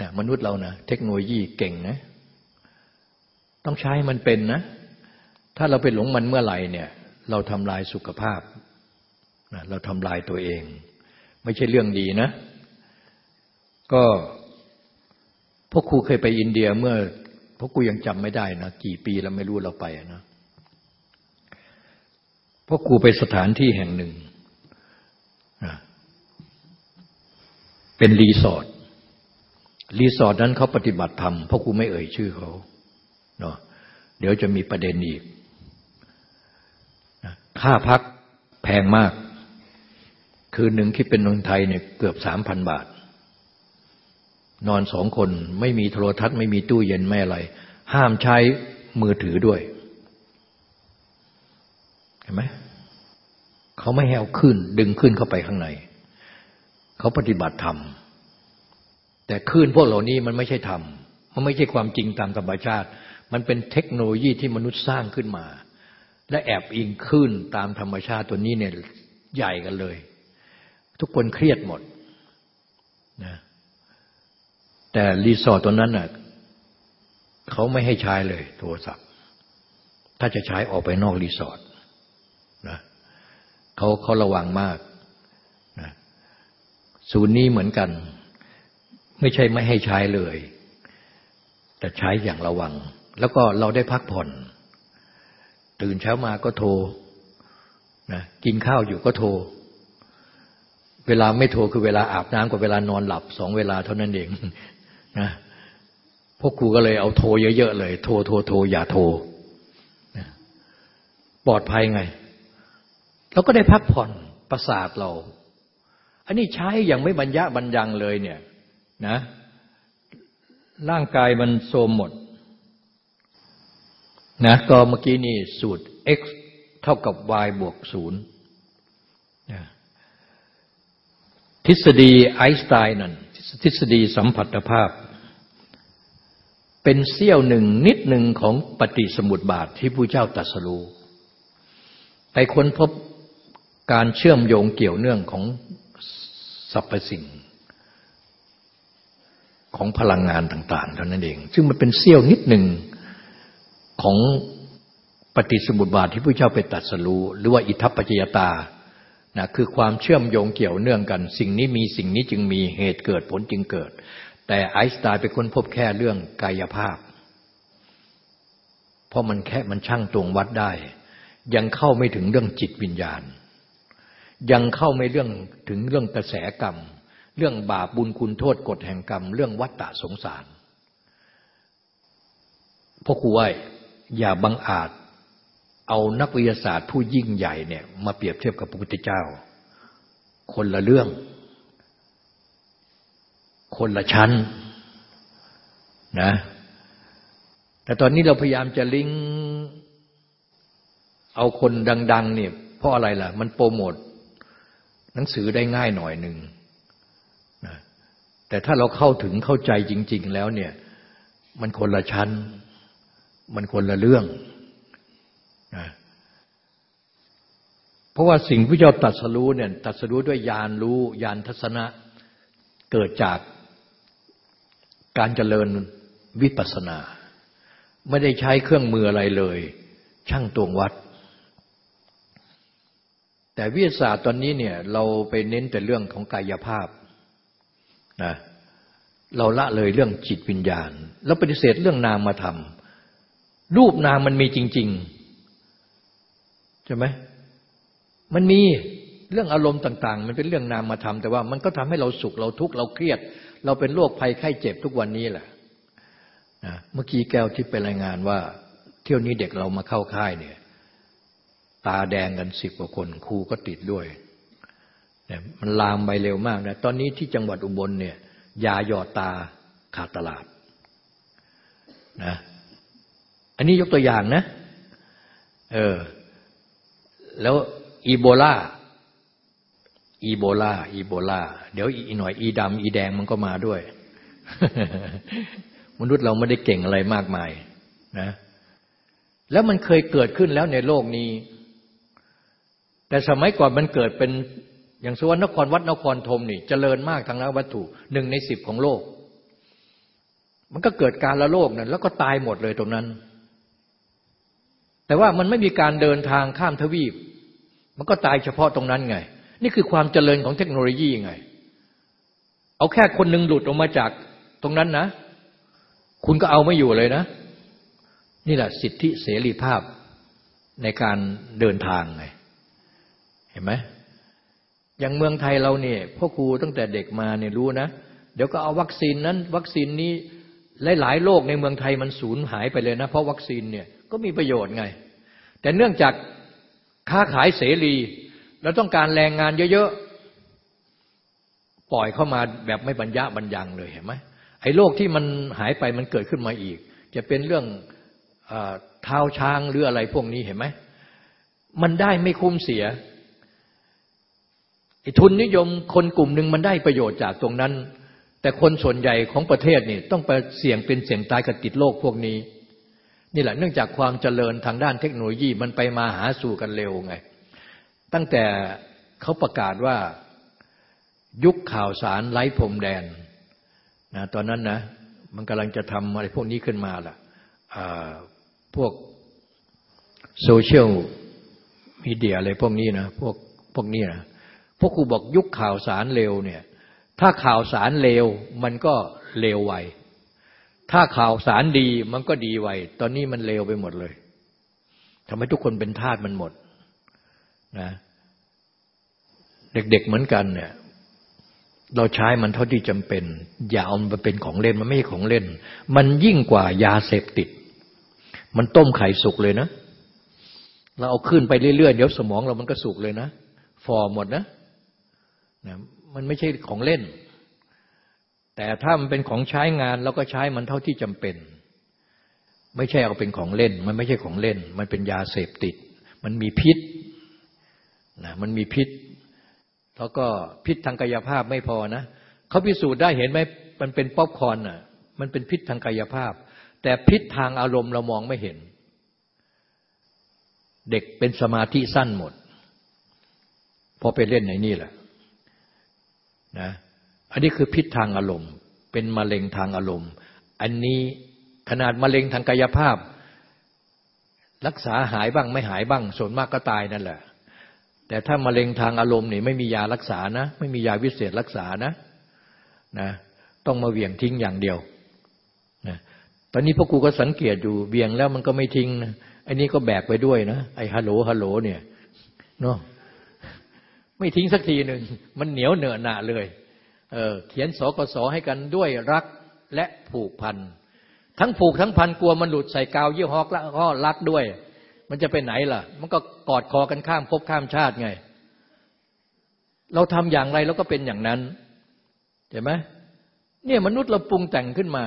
นะมนุษย์เรานะเทคโนโลยีเก่งนะ ต้องใช้มันเป็นนะ ถ้าเราไปหลงมันเมื่อไหร่เนี่ย เราทำลายสุขภาพนะเราทำลายตัวเอง ไม่ใช่เรื่องดีนะ ก็พวกครูเคยไปอินเดียเมื่อ พวกกูยังจำไม่ได้นะกี่ปีแล้วไม่รู้เราไปนะเพวกครูไปสถานที่แห่งหนึ่ง เป็นรีสอร์ทรีสอร์ทนั้นเขาปฏิบัติธรรมเพวกครูไม่เอ่ยชื่อเขาเนาะเดี๋ยวจะมีประเด็นอีกค่าพักแพงมาก คืนหนึ่งคิดเป็นเงินไทยเนี่ยเกือบสามพันบาท นอนสองคนไม่มีโทรทัศน์ไม่มีตู้เย็นไม่อะไร ห้ามใช้มือถือด้วย เห็นไหมเขาไม่ให้เอาขึ้น ดึงขึ้นเข้าไปข้างใน เขาปฏิบัติธรรมแต่ขึ้นพวกเหล่านี้มันไม่ใช่ธรรมมันไม่ใช่ความจริงตามธรรมชาติ มันเป็นเทคโนโลยีที่มนุษย์สร้างขึ้นมา และแอบอิงขึ้นตามธรรมชาติตัวนี้เนี่ยใหญ่กันเลย ทุกคนเครียดหมดนะ แต่รีสอร์ทตัวนั้นน่ะเขาไม่ให้ใช้เลย โทรศัพท์ ถ้าจะใช้ออกไปนอกรีสอร์ทนะเขาเขาระวังมากนะศูนย์นี้เหมือนกัน ไม่ใช่ไม่ให้ใช้เลย แต่ใช้อย่างระวัง แล้วก็เราได้พักผ่อน ตื่นเช้ามาก็โทรนะกินข้าวอยู่ก็โทร เวลาไม่โทรคือเวลาอาบน้ำกับเวลานอนหลับสองเวลาเท่านั้นเอง นะพวกครูก็เลยเอาโทรเยอะๆเลย โทรโทรโทรอย่าโทรปลอดภัยไง เราก็ได้พักผ่อนประสาทเรา อันนี้ใช้อย่างไม่บรรยะบรรยังเลยเนี่ยนะร่างกายมันโทมหมดนะก็เมื่อกี้นี่สูตร x เท่ากับ y บวกศูนย์ทฤษฎีไอน์สไตน์นั่น ทฤษฎีสัมผัสภาพ เป็นเสี้ยวหนึ่งนิดหนึ่งของปฏิสมุติบาทที่ผู้เจ้าตรัสรู้ไปค้นพบการเชื่อมโยงเกี่ยวเนื่องของสรรพสิ่ง ของพลังงานต่างๆเท่านั้นเอง ซึ่งมันเป็นเสี้ยวนิดหนึ่งของปฏิสมุติบาทที่พระเจ้าไปตรัสรู้หรือว่าอิทัปปัจจยตา นะคือความเชื่อมโยงเกี่ยวเนื่องกัน สิ่งนี้มีสิ่งนี้จึงมีเหตุเกิดผลจึงเกิด แต่ไอน์สไตน์ไปค้นพบแค่เรื่องกายภาพ เพราะมันแค่มันช่างตวงวัดได้ ยังเข้าไม่ถึงเรื่องจิตวิญญาณ ยังเข้าไม่เรื่องถึงเรื่องกระแสกรรม เรื่องบาปบุญคุณโทษกฎแห่งกรรม เรื่องวัฏฏะสงสารพ่อครูว่าอย่าบังอาจ เอานักวิทยาศาสตร์ผู้ยิ่งใหญ่เนี่ยมาเปรียบเทียบกับพระพุทธเจ้า คนละเรื่อง คนละชั้นนะแต่ตอนนี้เราพยายามจะลิงก์เอาคนดัง ๆ เนี่ยเพราะอะไรล่ะ มันโปรโมทหนังสือได้ง่ายหน่อยหนึ่งนะแต่ถ้าเราเข้าถึงเข้าใจจริง ๆ แล้วเนี่ย มันคนละชั้น มันคนละเรื่อง นะเพราะว่าสิ่งที่เจ้าตัดสรู้เนี่ยตัดสรู้ด้วยญาณรู้ญาณทัศนะเกิดจากการเจริญวิปัสสนา ไม่ได้ใช้เครื่องมืออะไรเลย ช่างตวงวัด แต่วิทยาศาสตร์ตอนนี้เนี่ยเราไปเน้นแต่เรื่องของกายภาพนะเราละเลยเรื่องจิตวิญญาณ แล้วปฏิเสธเรื่องนามมาทำรูปนามมันมีจริง ๆ ช่ไหมมันมีเรื่องอารมณ์ต่าง ๆ มันเป็นเรื่องนามมาทำแต่ว่ามันก็ทำให้เราสุขเราทุกข์เราเครียด เราเป็นโรคภัยไข้เจ็บทุกวันนี้แหละนะเมื่อกี้แก้วที่ไปรายงานว่า เที่ยวนี้เด็กเรามาเข้าค่ายเนี่ย ตาแดงกันสิบกว่าคนครูก็ติดด้วยเนี่ยมันลามไปเร็วมากนะตอนนี้ที่จังหวัดอุบลเนี่ย ยาหยอดตาขาดตลาดนะอันนี้ยกตัวอย่างนะ เออ แล้วอีโบลาอีโบลาอีโบลาเดี๋ยวอีหน่อยอีดำอีแดงมันก็มาด้วย มนุษย์เราไม่ได้เก่งอะไรมากมายนะแล้วมันเคยเกิดขึ้นแล้วในโลกนี้ แต่สมัยก่อนมันเกิดเป็นอย่างสวนนครวัดนครธมนี่จเจริญมากทางนักวัตถุหนึ่งในสิบของโลก มันก็เกิดการละโลกนั่นแล้วก็ตายหมดเลยตรงนั้น แต่ว่ามันไม่มีการเดินทางข้ามทวีป มันก็ตายเฉพาะตรงนั้นไง นี่คือความเจริญของเทคโนโลยีไง เอาแค่คนหนึ่งหลุดออกมาจากตรงนั้นนะ คุณก็เอาไม่อยู่เลยนะ นี่แหละสิทธิเสรีภาพในการเดินทางไง เห็นไหมอย่างเมืองไทยเราเนี่ยพ่อครูตั้งแต่เด็กมาเนี่ยรู้นะ เดี๋ยวก็เอาวัคซีนนั้น วัคซีนนี้หลายๆโรคในเมืองไทยมันสูญหายไปเลยนะ เพราะวัคซีนเนี่ยก็มีประโยชน์ไง แต่เนื่องจาก ค้าขายเสรี แล้วต้องการแรงงานเยอะๆ ปล่อยเข้ามาแบบไม่บรรยะบรรยังเลยเห็นไหมไอ้โรคที่มันหายไปมันเกิดขึ้นมาอีก จะเป็นเรื่องเท้าช้างหรืออะไรพวกนี้เห็นไหมมันได้ไม่คุ้มเสียไอ้ทุนนิยมคนกลุ่มหนึ่งมันได้ประโยชน์จากตรงนั้น แต่คนส่วนใหญ่ของประเทศนี่ต้องไปเสี่ยงเป็นเสี่ยงตายกับติดโรคพวกนี้ นี่แหละเนื่องจากความเจริญทางด้านเทคโนโลยีมันไปมาหาสู่กันเร็วไง ตั้งแต่เขาประกาศว่ายุคข่าวสารไร้พรมแดนนะตอนนั้นนะมันกำลังจะทำอะไรพวกนี้ขึ้นมาล่ะพวกโซเชียลมีเดียอะไรพวกนี้นะพวกพวกนี้นะพวกครูบอกยุคข่าวสารเร็วเนี่ย ถ้าข่าวสารเร็วมันก็เร็วไว ถ้าข่าวสารดีมันก็ดีไว ตอนนี้มันเร็วไปหมดเลยทำให้ทุกคนเป็นทาสมันหมดนะเด็กๆเหมือนกันเนี่ย เราใช้มันเท่าที่จำเป็น อย่าเอามันเป็นของเล่นมันไม่ใช่ของเล่น มันยิ่งกว่ายาเสพติด มันต้มไข่สุกเลยนะ เราเอาขึ้นไปเรื่อยๆ เดี๋ยวสมองเรามันก็สุกเลยนะฟอร์หมดนะนะ มันไม่ใช่ของเล่น แต่ถ้ามันเป็นของใช้งานเราก็ใช้มันเท่าที่จำเป็น ไม่ใช่เอาเป็นของเล่น มันไม่ใช่ของเล่น มันเป็นยาเสพติด มันมีพิษนะมันมีพิษ แล้วก็พิษทางกายภาพไม่พอนะเขาพิสูจน์ได้เห็นไหมมันเป็นป๊อปคอร์นอะมันเป็นพิษทางกายภาพ แต่พิษทางอารมณ์เรามองไม่เห็น เด็กเป็นสมาธิสั้นหมดพอไปเล่นในนี่แหละนะ อันนี้คือพิษทางอารมณ์ เป็นมะเร็งทางอารมณ์ อันนี้ขนาดมะเร็งทางกายภาพ รักษาหายบ้างไม่หายบ้าง ส่วนมากก็ตายนั่นแหละ แต่ถ้ามะเร็งทางอารมณ์นี่ไม่มียารักษานะ ไม่มียาวิเศษรักษานะนะ ต้องมาเวียงทิ้งอย่างเดียวนะตอนนี้พ่อครูก็สังเกตอยู่เวียงแล้วมันก็ไม่ทิ้งนะไอ้นี้ก็แบกไปด้วยนะไอ้ฮัลโหลฮัลโหลเนี่ยเนาะไม่ทิ้งสักทีหนึ่งมันเหนียวเหนอะหนะเลย เเขียนสกสให้กันด้วยรักและผูกพัน ทั้งผูกทั้งพันกลัวมันหลุดใส่กาวยี่ห้อละก็รักด้วย มันจะไปไหนล่ะ มันก็กอดคอกันข้ามภพข้ามชาติไง เราทำอย่างไรเราก็เป็นอย่างนั้นเห็นไหมเนี่ยมนุษย์เราปรุงแต่งขึ้นมา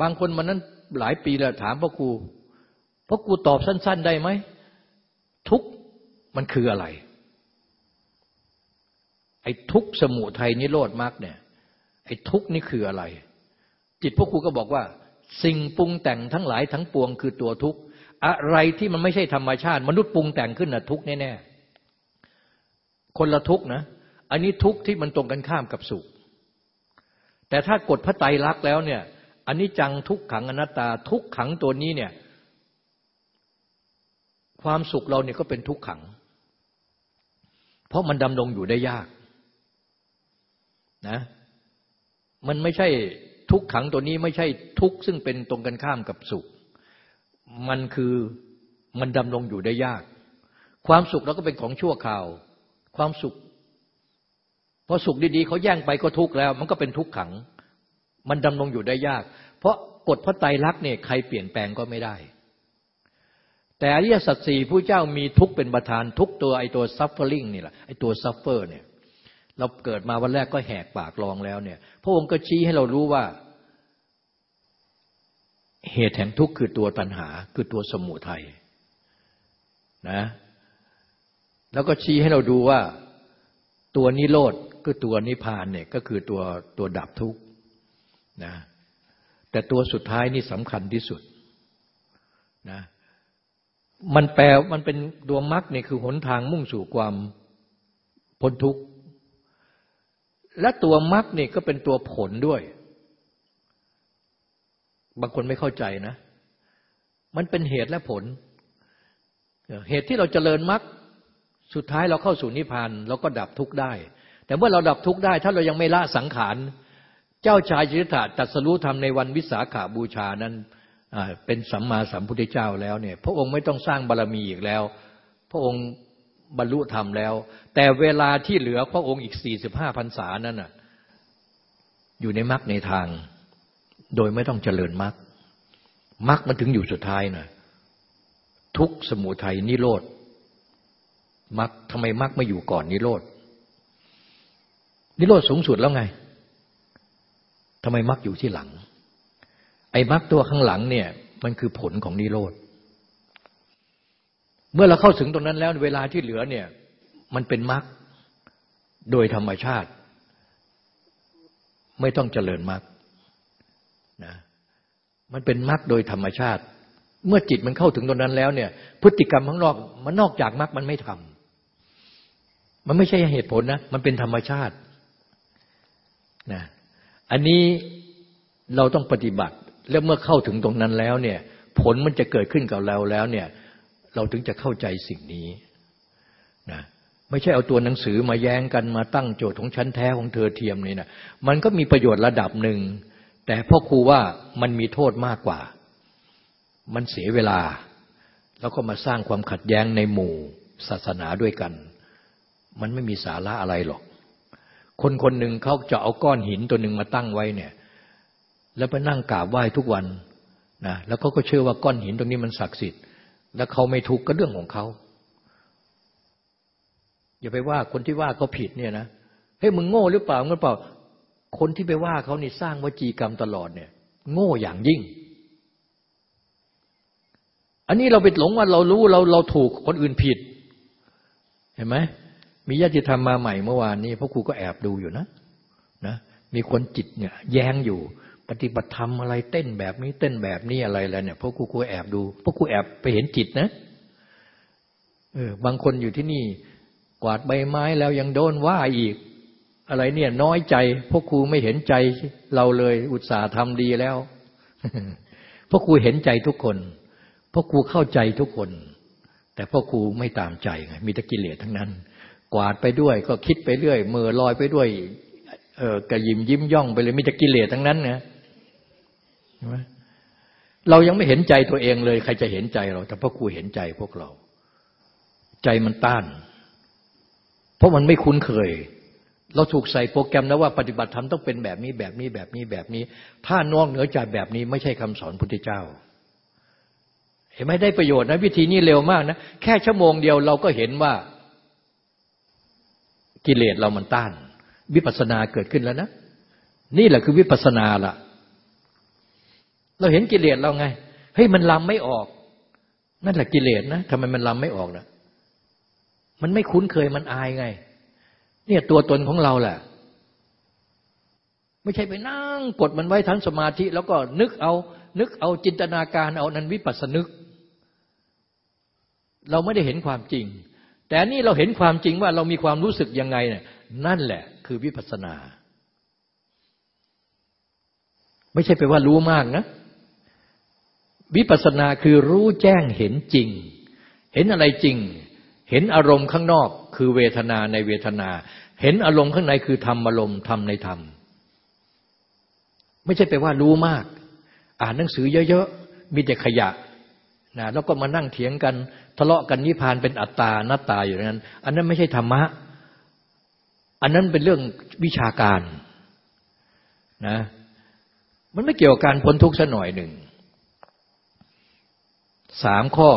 บางคนมันนั้นหลายปีแล้วถามพ่อครูพ่อครูตอบสั้น ๆ ได้ไหมทุกมันคืออะไร ไอ้ทุกสมุทัยนิโรธมรรคเนี่ยไอ้ทุกนี่คืออะไร จิตพวกครูก็บอกว่า สิ่งปรุงแต่งทั้งหลายทั้งปวงคือตัวทุกอะไรที่มันไม่ใช่ธรรมชาติ มนุษย์ปรุงแต่งขึ้นนะทุกแน่ๆคนละทุกนะ อันนี้ทุกที่มันตรงกันข้ามกับสุข แต่ถ้ากดพระไตรลักษณ์แล้วเนี่ยอันนี้จังทุกขังอนัตตา ทุกขังตัวนี้เนี่ย ความสุขเราเนี่ยก็เป็นทุกขัง เพราะมันดำรงอยู่ได้ยาก นะมันไม่ใช่ทุกขังตัวนี้ไม่ใช่ทุกซึ่งเป็นตรงกันข้ามกับสุข มันคือมันดำรงอยู่ได้ยาก ความสุขเราก็เป็นของชั่วคราว ความสุขพอสุขดีๆเขาแย่งไปก็ทุกข์แล้ว มันก็เป็นทุกขัง มันดำรงอยู่ได้ยาก เพราะกฎพระไตรลักษณ์เนี่ยใครเปลี่ยนแปลงก็ไม่ได้ แต่อริยสัจสี่ผู้เจ้ามีทุกเป็นประธานทุกตัวไอตัว suffering นี่แหละไอตัว suffer เนี่ย เราเกิดมาวันแรกก็แหกปากลองแล้วเนี่ย พระองค์ก็ชี้ให้เรารู้ว่า เหตุแห่งทุกข์คือตัวตัณหา คือตัวสมุทัยนะ แล้วก็ชี้ให้เราดูว่าตัวนิโรธคือตัวนิพพานเนี่ยก็คือตัวตัวดับทุกข์นะแต่ตัวสุดท้ายนี่สำคัญที่สุดนะมันแปลมันเป็นตัวมรรคเนี่ยคือหนทางมุ่งสู่ความพ้นทุกข์ และตัวมรรคเนี่ยก็เป็นตัวผลด้วย บางคนไม่เข้าใจนะ มันเป็นเหตุและผล เหตุที่เราจเจริญมรรคสุดท้ายเราเข้าสู่นิพพานเราก็ดับทุกข์ได้ แต่เมื่อเราดับทุกข์ได้ ถ้าเรายังไม่ละสังขาร เจ้าชายจิตตะตัดสรู้ธรรมในวันวิสาขาบูชานั้นเป็นสัมมาสัมพุทธเจ้าแล้วเนี่ย พระองค์ไม่ต้องสร้างบารรมีอีกแล้ว พระองค์ บรรลุธรรมแล้ว แต่เวลาที่เหลือพระองค์อีกสี่สิบห้าพรรษานั้นน่ะอยู่ในมรรคในทาง โดยไม่ต้องเจริญมรรคมรรคมันถึงอยู่สุดท้ายนะทุกสมุทัยนิโรธมรรคทำไมมรรคไม่อยู่ก่อนนิโรธนิโรธสูงสุดแล้วไงทำไมมรรคอยู่ที่หลัง ไอ้มรรคตัวข้างหลังเนี่ย มันคือผลของนิโรธ เมื่อเราเข้าถึงตรงนั้นแล้วเวลาที่เหลือเนี่ยมันเป็นมรรคโดยธรรมชาติ ไม่ต้องเจริญมรรคนะมันเป็นมรรคโดยธรรมชาติ เมื่อจิตมันเข้าถึงตรงนั้นแล้วเนี่ย พฤติกรรมข้างนอกมันนอกจากมรรคมันไม่ทำมันไม่ใช่เหตุผลนะ มันเป็นธรรมชาตินะอันนี้เราต้องปฏิบัติแล้วเมื่อเข้าถึงตรงนั้นแล้วเนี่ย ผลมันจะเกิดขึ้นกับเราแล้วเนี่ย เราถึงจะเข้าใจสิ่งนี้นะไม่ใช่เอาตัวหนังสือมาแย้งกันมาตั้งโจทย์ของชั้นแท้ของเธอเทียมนี่นะมันก็มีประโยชน์ระดับหนึ่ง แต่พ่อครูว่ามันมีโทษมากกว่า มันเสียเวลา แล้วก็มาสร้างความขัดแย้งในหมู่ศาสนาด้วยกัน มันไม่มีสาระอะไรหรอก คนคนหนึ่งเขาจะเอาก้อนหินตัวหนึ่งมาตั้งไว้เนี่ย แล้วไปนั่งกราบไหว้ทุกวันนะแล้วเขาก็เชื่อว่าก้อนหินตรงนี้มันศักดิ์สิทธิ์ แล้วเขาไม่ถูกก็เรื่องของเขา อย่าไปว่าคนที่ว่าเขาผิดเนี่ยนะเฮ้ยมึงโง่หรือเปล่าเงินเปล่า คนที่ไปว่าเขานี่สร้างวจีกรรมตลอดเนี่ย โง่อย่างยิ่ง อันนี้เราไปหลงว่าเรารู้เราเราถูกคนอื่นผิด เห็นไหมมีญาติธรรมมาใหม่เมื่อวานนี้พ่อครูก็แอบดูอยู่นะนะมีคนจิตเนี่ย แย้งอยู่ ปฏิบัติธรรมอะไรเต้นแบบนี้เต้นแบบนี้อะไรแล้วเนี่ยพวกกูกูแอบดูพวกกูแอบไปเห็นจิตนะเออบางคนอยู่ที่นี่กวาดใบไม้แล้วยังโดนว่าอีก อะไรเนี่ย น้อยใจพวกครูไม่เห็นใจเราเลยอุตส่าห์ทำดีแล้วพวกครูเห็นใจทุกคนพวกครูเข้าใจทุกคน แต่พวกครูไม่ตามใจไงมีตะกิเลสทั้งนั้น กวาดไปด้วยก็คิดไปเรื่อยเมื่อลอยไปด้วยเออกระยิมยิ้มย่องไปเลยมีตะกิเลสทั้งนั้นนะ เรายังไม่เห็นใจตัวเองเลย ใครจะเห็นใจเรา แต่พ่อครูเห็นใจพวกเรา ใจมันต้าน เพราะมันไม่คุ้นเคย เราถูกใส่โปรแกรมนะว่าปฏิบัติธรรมต้องเป็นแบบนี้แบบนี้แบบนี้แบบนี้ ถ้านอกเหนือจากแบบนี้ไม่ใช่คำสอนพุทธเจ้า เห็นไหมได้ประโยชน์นะ วิธีนี้เร็วมากนะ แค่ชั่วโมงเดียวเราก็เห็นว่า กิเลสเรามันต้าน วิปัสสนาเกิดขึ้นแล้วนะ นี่แหละคือวิปัสสนาล่ะ เราเห็นกิเลสเราไงเฮ้ยมันลำไม่ออก นั่นแหละกิเลสนะทำไมมันลำไม่ออกนะมันไม่คุ้นเคยมันอายไง เนี่ยตัวตนของเราแหละไม่ใช่ไปนั่งกดมันไว้ทั้งสมาธิ แล้วก็นึกเอา นึกเอาจินตนาการเอานั้นวิปัสสนึก เราไม่ได้เห็นความจริง แต่นี่เราเห็นความจริงว่าเรามีความรู้สึกยังไงเนี่ยนั่นแหละ คือวิปัสสนา ไม่ใช่ไปว่ารู้มากนะ วิปัสสนาคือรู้แจ้งเห็นจริง เห็นอะไรจริง เห็นอารมณ์ข้างนอกคือเวทนาในเวทนา เห็นอารมณ์ข้างในคือธรรมอารมณ์ธรรมในธรรม ไม่ใช่ไปว่ารู้มาก อ่านหนังสือเยอะๆ มีแต่ขยะนะแล้วก็มานั่งเถียงกันทะเลาะกันนิพพานเป็นอัตตาหนัตตาอยู่นั้น อันนั้นไม่ใช่ธรรมะ อันนั้นเป็นเรื่องวิชาการนะมันไม่เกี่ยวกับการพ้นทุกข์สัหน่อยหนึ่ง สามข้อ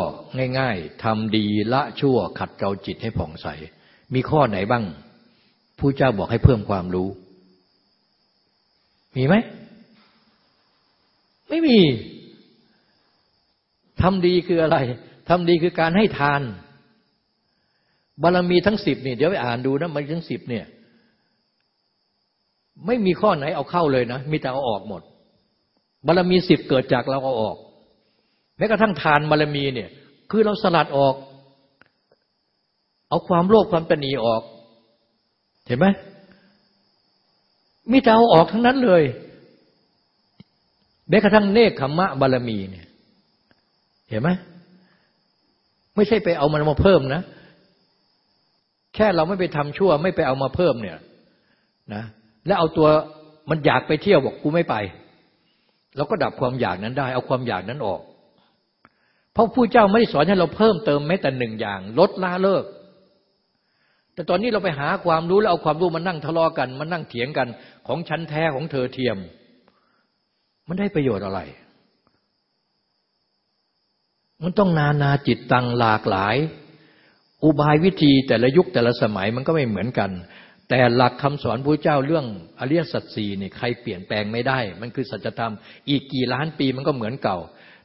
ง่ายๆทำดีละชั่วขัดเกลาจิตให้ผ่องใส มีข้อไหนบ้างผู้เจ้าบอกให้เพิ่มความรู้ มีไหม ไม่มีทำดีคืออะไรทำดีคือการให้ทาน บารมีทั้งสิบเนี่ยเดี๋ยวไปอ่านดูนะมันทั้งสิบเนี่ย ไม่มีข้อไหนเอาเข้าเลยนะ มีแต่เอาออกหมด บารมีสิบเกิดจากเราเอาออก แม้กระทั่งทานบารมีเนี่ย คือเราสลัดออก เอาความโลภความตนีออก เห็นไหมมิจะเอาออกทั้งนั้นเลยแม้กระทั่งเนคขมะบารมีเนี่ย เห็นไหมไม่ใช่ไปเอามันมาเพิ่มนะ แค่เราไม่ไปทำชั่ว ไม่ไปเอามาเพิ่มเนี่ยนะแล้วเอาตัวมันอยากไปเที่ยวบอกกูไม่ไป เราก็ดับความอยากนั้นได้ เอาความอยากนั้นออก เพราะผู้เจ้าไม่ได้สอนให้เราเพิ่มเติมแม้แต่หนึ่งอย่าง ลดละเลิก แต่ตอนนี้เราไปหาความรู้แล้วเอาความรู้มานั่งทะเลาะกันมานั่งเถียงกันของชั้นแท้ของเธอเทียม มันได้ประโยชน์อะไร มันต้องนานาจิตตังหลากหลาย อุบายวิธีแต่ละยุคแต่ละสมัยมันก็ไม่เหมือนกัน แต่หลักคำสอนพระเจ้าเรื่องอริยสัจสี่นี่ใครเปลี่ยนแปลงไม่ได้ มันคือสัจธรรม อีกกี่ล้านปีมันก็เหมือนเก่า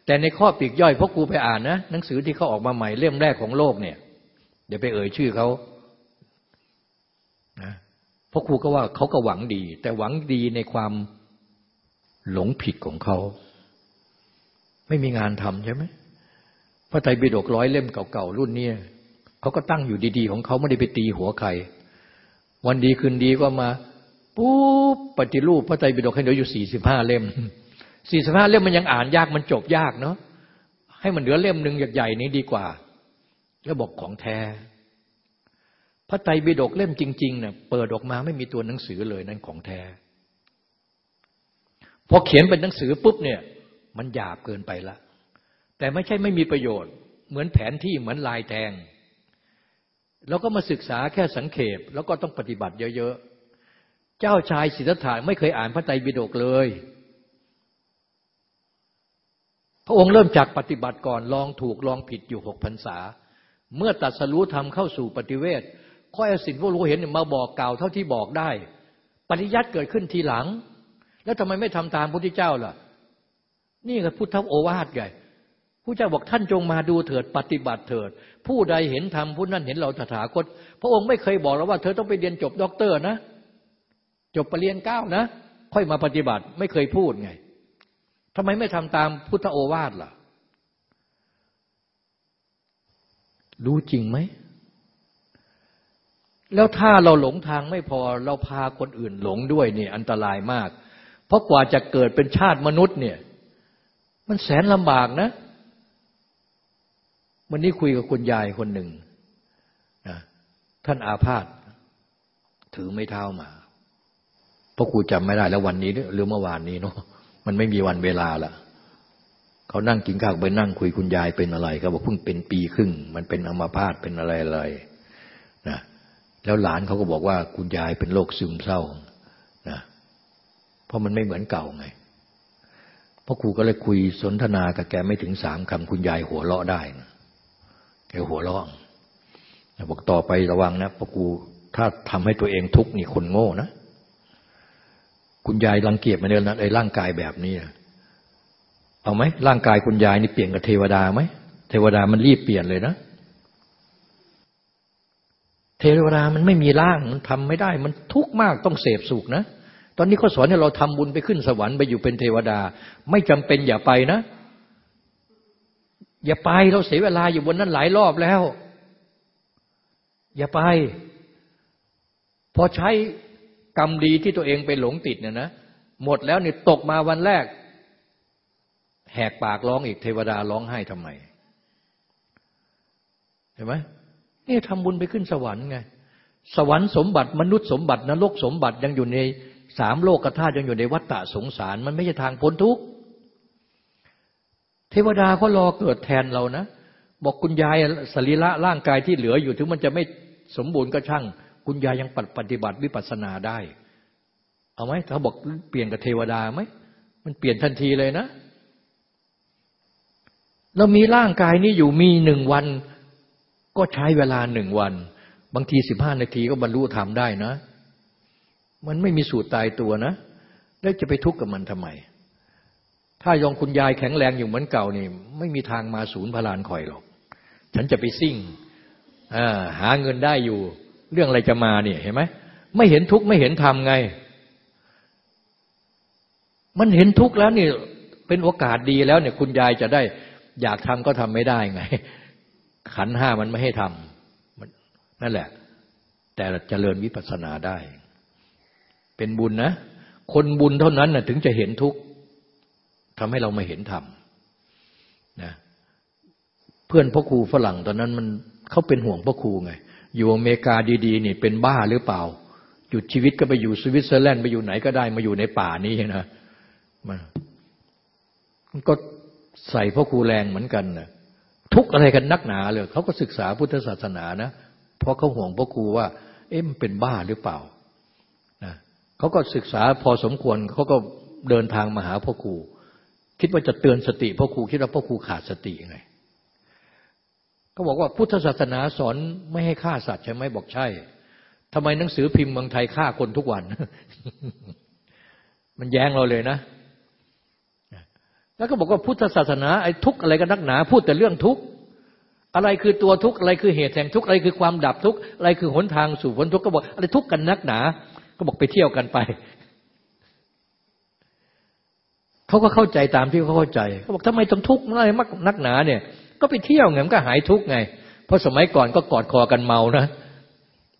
แต่ในข้อปีกย่อยพราะครูไปอ่านนะหนังสือที่เขาออกมาใหม่เล่มแรกของโลกเนี่ย เดี๋ยวไปเอ่ยชื่อเขานะพราะครูก็ว่าเขาก็หวังดี แต่หวังดีในความหลงผิดของเขา ไม่มีงานทำใช่ไหมพระไตรปิฎกร้อยเล่มเก่าๆรุ่นนี้เขาก็ตั้งอยู่ดี ๆ ของเขาไม่ได้ไปตีหัวใคร วันดีคืนดีก็มาปุ๊บปฏิรูปพระไตรปิฎกให้เหลืออยู่สี่สิบห้าเล่ม สี่สิบห้าเล่มมันยังอ่านยากมันจบยากเนาะให้มันเหลือเล่มหนึ่งใหญ่ๆนี้ดีกว่า แล้วบอกของแท้ พระไตรปิฎกเล่มจริงๆเนี่ยเปิดออกมาไม่มีตัวหนังสือเลยนั่นของแท้ พอเขียนเป็นหนังสือปุ๊บเนี่ย มันหยาบเกินไปละ แต่ไม่ใช่ไม่มีประโยชน์ เหมือนแผนที่เหมือนลายแทงเราก็มาศึกษาแค่สังเขปแล้วก็ต้องปฏิบัติเยอะๆ เจ้าชายสิทธัตถะไม่เคยอ่านพระไตรปิฎกเลย พ ระองค์เริ่มจากปฏิบัติก่อนลองถูกลองผิดอยู่หกพรรษา เมื่อตัดสรู้ทำเข้าสู่ปฏิเวทค่อยเอสิ่งพวกรู้เห็นมาบอกกล่าวเท่าที่บอกได้ ปริยัติเกิดขึ้นทีหลัง แล้วทำไมไม่ทำตามพระพุทธเจ้าล่ะ นี่คือพุทธโอวาทไงพุทธเจ้าบอกท่านจงมาดูเถิดปฏิบัติเถิด ผู้ใดเห็นธรรมผู้นั้นเห็นเราตถาคต พระองค์ไม่เคยบอกเราว่า เธอต้องไปเรียนจบด็อกเตอร์นะ จบปรริญญาเก้านะ ค่อยมาปฏิบัติไม่เคยพูดไง ทำไมไม่ทำตามพุทธโอวาทล่ะ รู้จริงไหม แล้วถ้าเราหลงทางไม่พอเราพาคนอื่นหลงด้วยเนี่ยอันตรายมาก เพราะกว่าจะเกิดเป็นชาติมนุษย์เนี่ย มันแสนลำบากนะ วันนี้คุยกับคุณยายคนหนึ่งนะท่านอาพาธถือไม่เท้ามาเพราะครูจำไม่ได้แล้ววันนี้หรือเมื่อวานนี้เนาะ มันไม่มีวันเวลาละเขานั่งกินข้าวไปนั่งคุยคุณยายเป็นอะไรเขาบอกเพิ่งเป็นปีครึ่ง มันเป็นอัมาพาตเป็นอะไรอะไรนะแล้วหลานเขาก็บอกว่าคุณยายเป็นโรคซึมเศร้านะเพราะมันไม่เหมือนเก่าไงพราะครูก็เลยคุยสนทนากับแกไม่ถึงสามคำคุณยายหัวเราะได้นะแกหัวเราะบอกต่อไประวังนะพ่อกูถ้าทำให้ตัวเองทุกข์นี่คนโง่นะ คุณยายรังเกียจมาเดินนะไอ้ร่างกายแบบนี้เอาไหมร่างกายคุณยายนี่เปลี่ยนกับเทวดาไหมเทวดามันรีบเปลี่ยนเลยนะ เทวดามันไม่มีร่างมันทำไม่ได้ มันทุกข์มากต้องเสพสุขนะ ตอนนี้เขาสอนให้เราทำบุญไปขึ้นสวรรค์ไปอยู่เป็นเทวดา ไม่จำเป็นอย่าไปนะ อย่าไปเราเสียเวลาอยู่บนนั้นหลายรอบแล้ว อย่าไป พอใช้ กรรมดีที่ตัวเองไปหลงติดเนี่ยนะหมดแล้วเนี่ยตกมาวันแรก แหกปากร้องอีกเทวดาร้องไห้ทำไม เห็นไหมนี่ทำบุญไปขึ้นสวรรค์ไง สวรรค์สมบัติมนุษย์สมบัตินรกสมบัติยังอยู่ในสามโลกกธาตุยังอยู่ในวัฏฏะสงสาร มันไม่ใช่ทางพ้นทุกข์เทวดาเขารอเกิดแทนเรานะ บอกคุณยายสรีระร่างกายที่เหลืออยู่ถึงมันจะไม่สมบูรณ์ก็ช่าง คุณยายยังปฏิบัติวิปัสสนาได้ เอาไหมเขาบอกเปลี่ยนกับเทวดาไหมมันเปลี่ยนทันทีเลยนะเรามีร่างกายนี้อยู่มีหนึ่งวัน ก็ใช้เวลาหนึ่งวัน บางทีสิบห้านาทีก็บรรลุธรรมได้นะ มันไม่มีสูตรตายตัวนะ แล้วจะไปทุกข์กับมันทำไม ถ้ายองคุณยายแข็งแรงอยู่เหมือนเก่านี่ ไม่มีทางมาศูนย์พลานคอยหรอก ฉันจะไปซิ่งหาเงินได้อยู่ เรื่องอะไรจะมาเนี่ยเห็นไหมไม่เห็นทุกข์ไม่เห็นธรรมไง มันเห็นทุกข์แล้วเนี่ยเป็นโอกาสดีแล้วเนี่ยคุณยายจะได้ อยากทำก็ทำไม่ได้ไง ขันห้ามันไม่ให้ทำนั่นแหละ แต่เจริญวิปัสสนาได้ เป็นบุญนะคนบุญเท่านั้นนะถึงจะเห็นทุกข์ทำให้เรามาเห็นธรรมนะเพื่อนพ่อครูฝรั่งตอนนั้นมันเขาเป็นห่วงพ่อครูไง อยู่อเมริกาดีๆ นี่เป็นบ้าหรือเปล่า หยุดชีวิตก็ไปอยู่สวิตเซอร์แลนด์ไปอยู่ไหนก็ได้มาอยู่ในป่านี้นะมันก็ใส่พ่อครูแรงเหมือนกันนะทุกอะไรกันนักหนาเลยเขาก็ศึกษาพุทธศาสนานะเพราะเขาห่วงพ่อครูว่า เอ๊ะมันเป็นบ้าหรือเปล่านะเขาก็ศึกษาพอสมควรเขาก็เดินทางมาหาพ่อครู คิดว่าจะเตือนสติพ่อครูคิดว่าพ่อครูขาดสติไง เขาบอกว่าพุทธศาสนาสอนไม่ให้ฆ่าสัตว์ใช่ไหมบอกใช่ทำไมหนังสือพิมพ์เมืองไทยฆ่าคนทุกวัน มันแย้งเราเลยนะ แล้วก็บอกว่าพุทธศาสนาไอ้ทุกอะไรกันนักหนา พูดแต่เรื่องทุกอะไรคือตัวทุกอะไรคือเหตุแห่งทุกอะไรคือความดับทุกอะไรคือหนทางสู่ผลทุกก็บอกอะไรทุกกันนักหนา ก็บอกไปเที่ยวกันไปเขาก็เข้าใจตามที่เขาเข้าใจเขาบอกทำไมต้องทุกข์อะไรมากนักหนาเนี่ย ก็ไปเที่ยวไงมันก็หายทุกข์ไง เพราะสมัยก่อนก็กอดคอกันเมานะ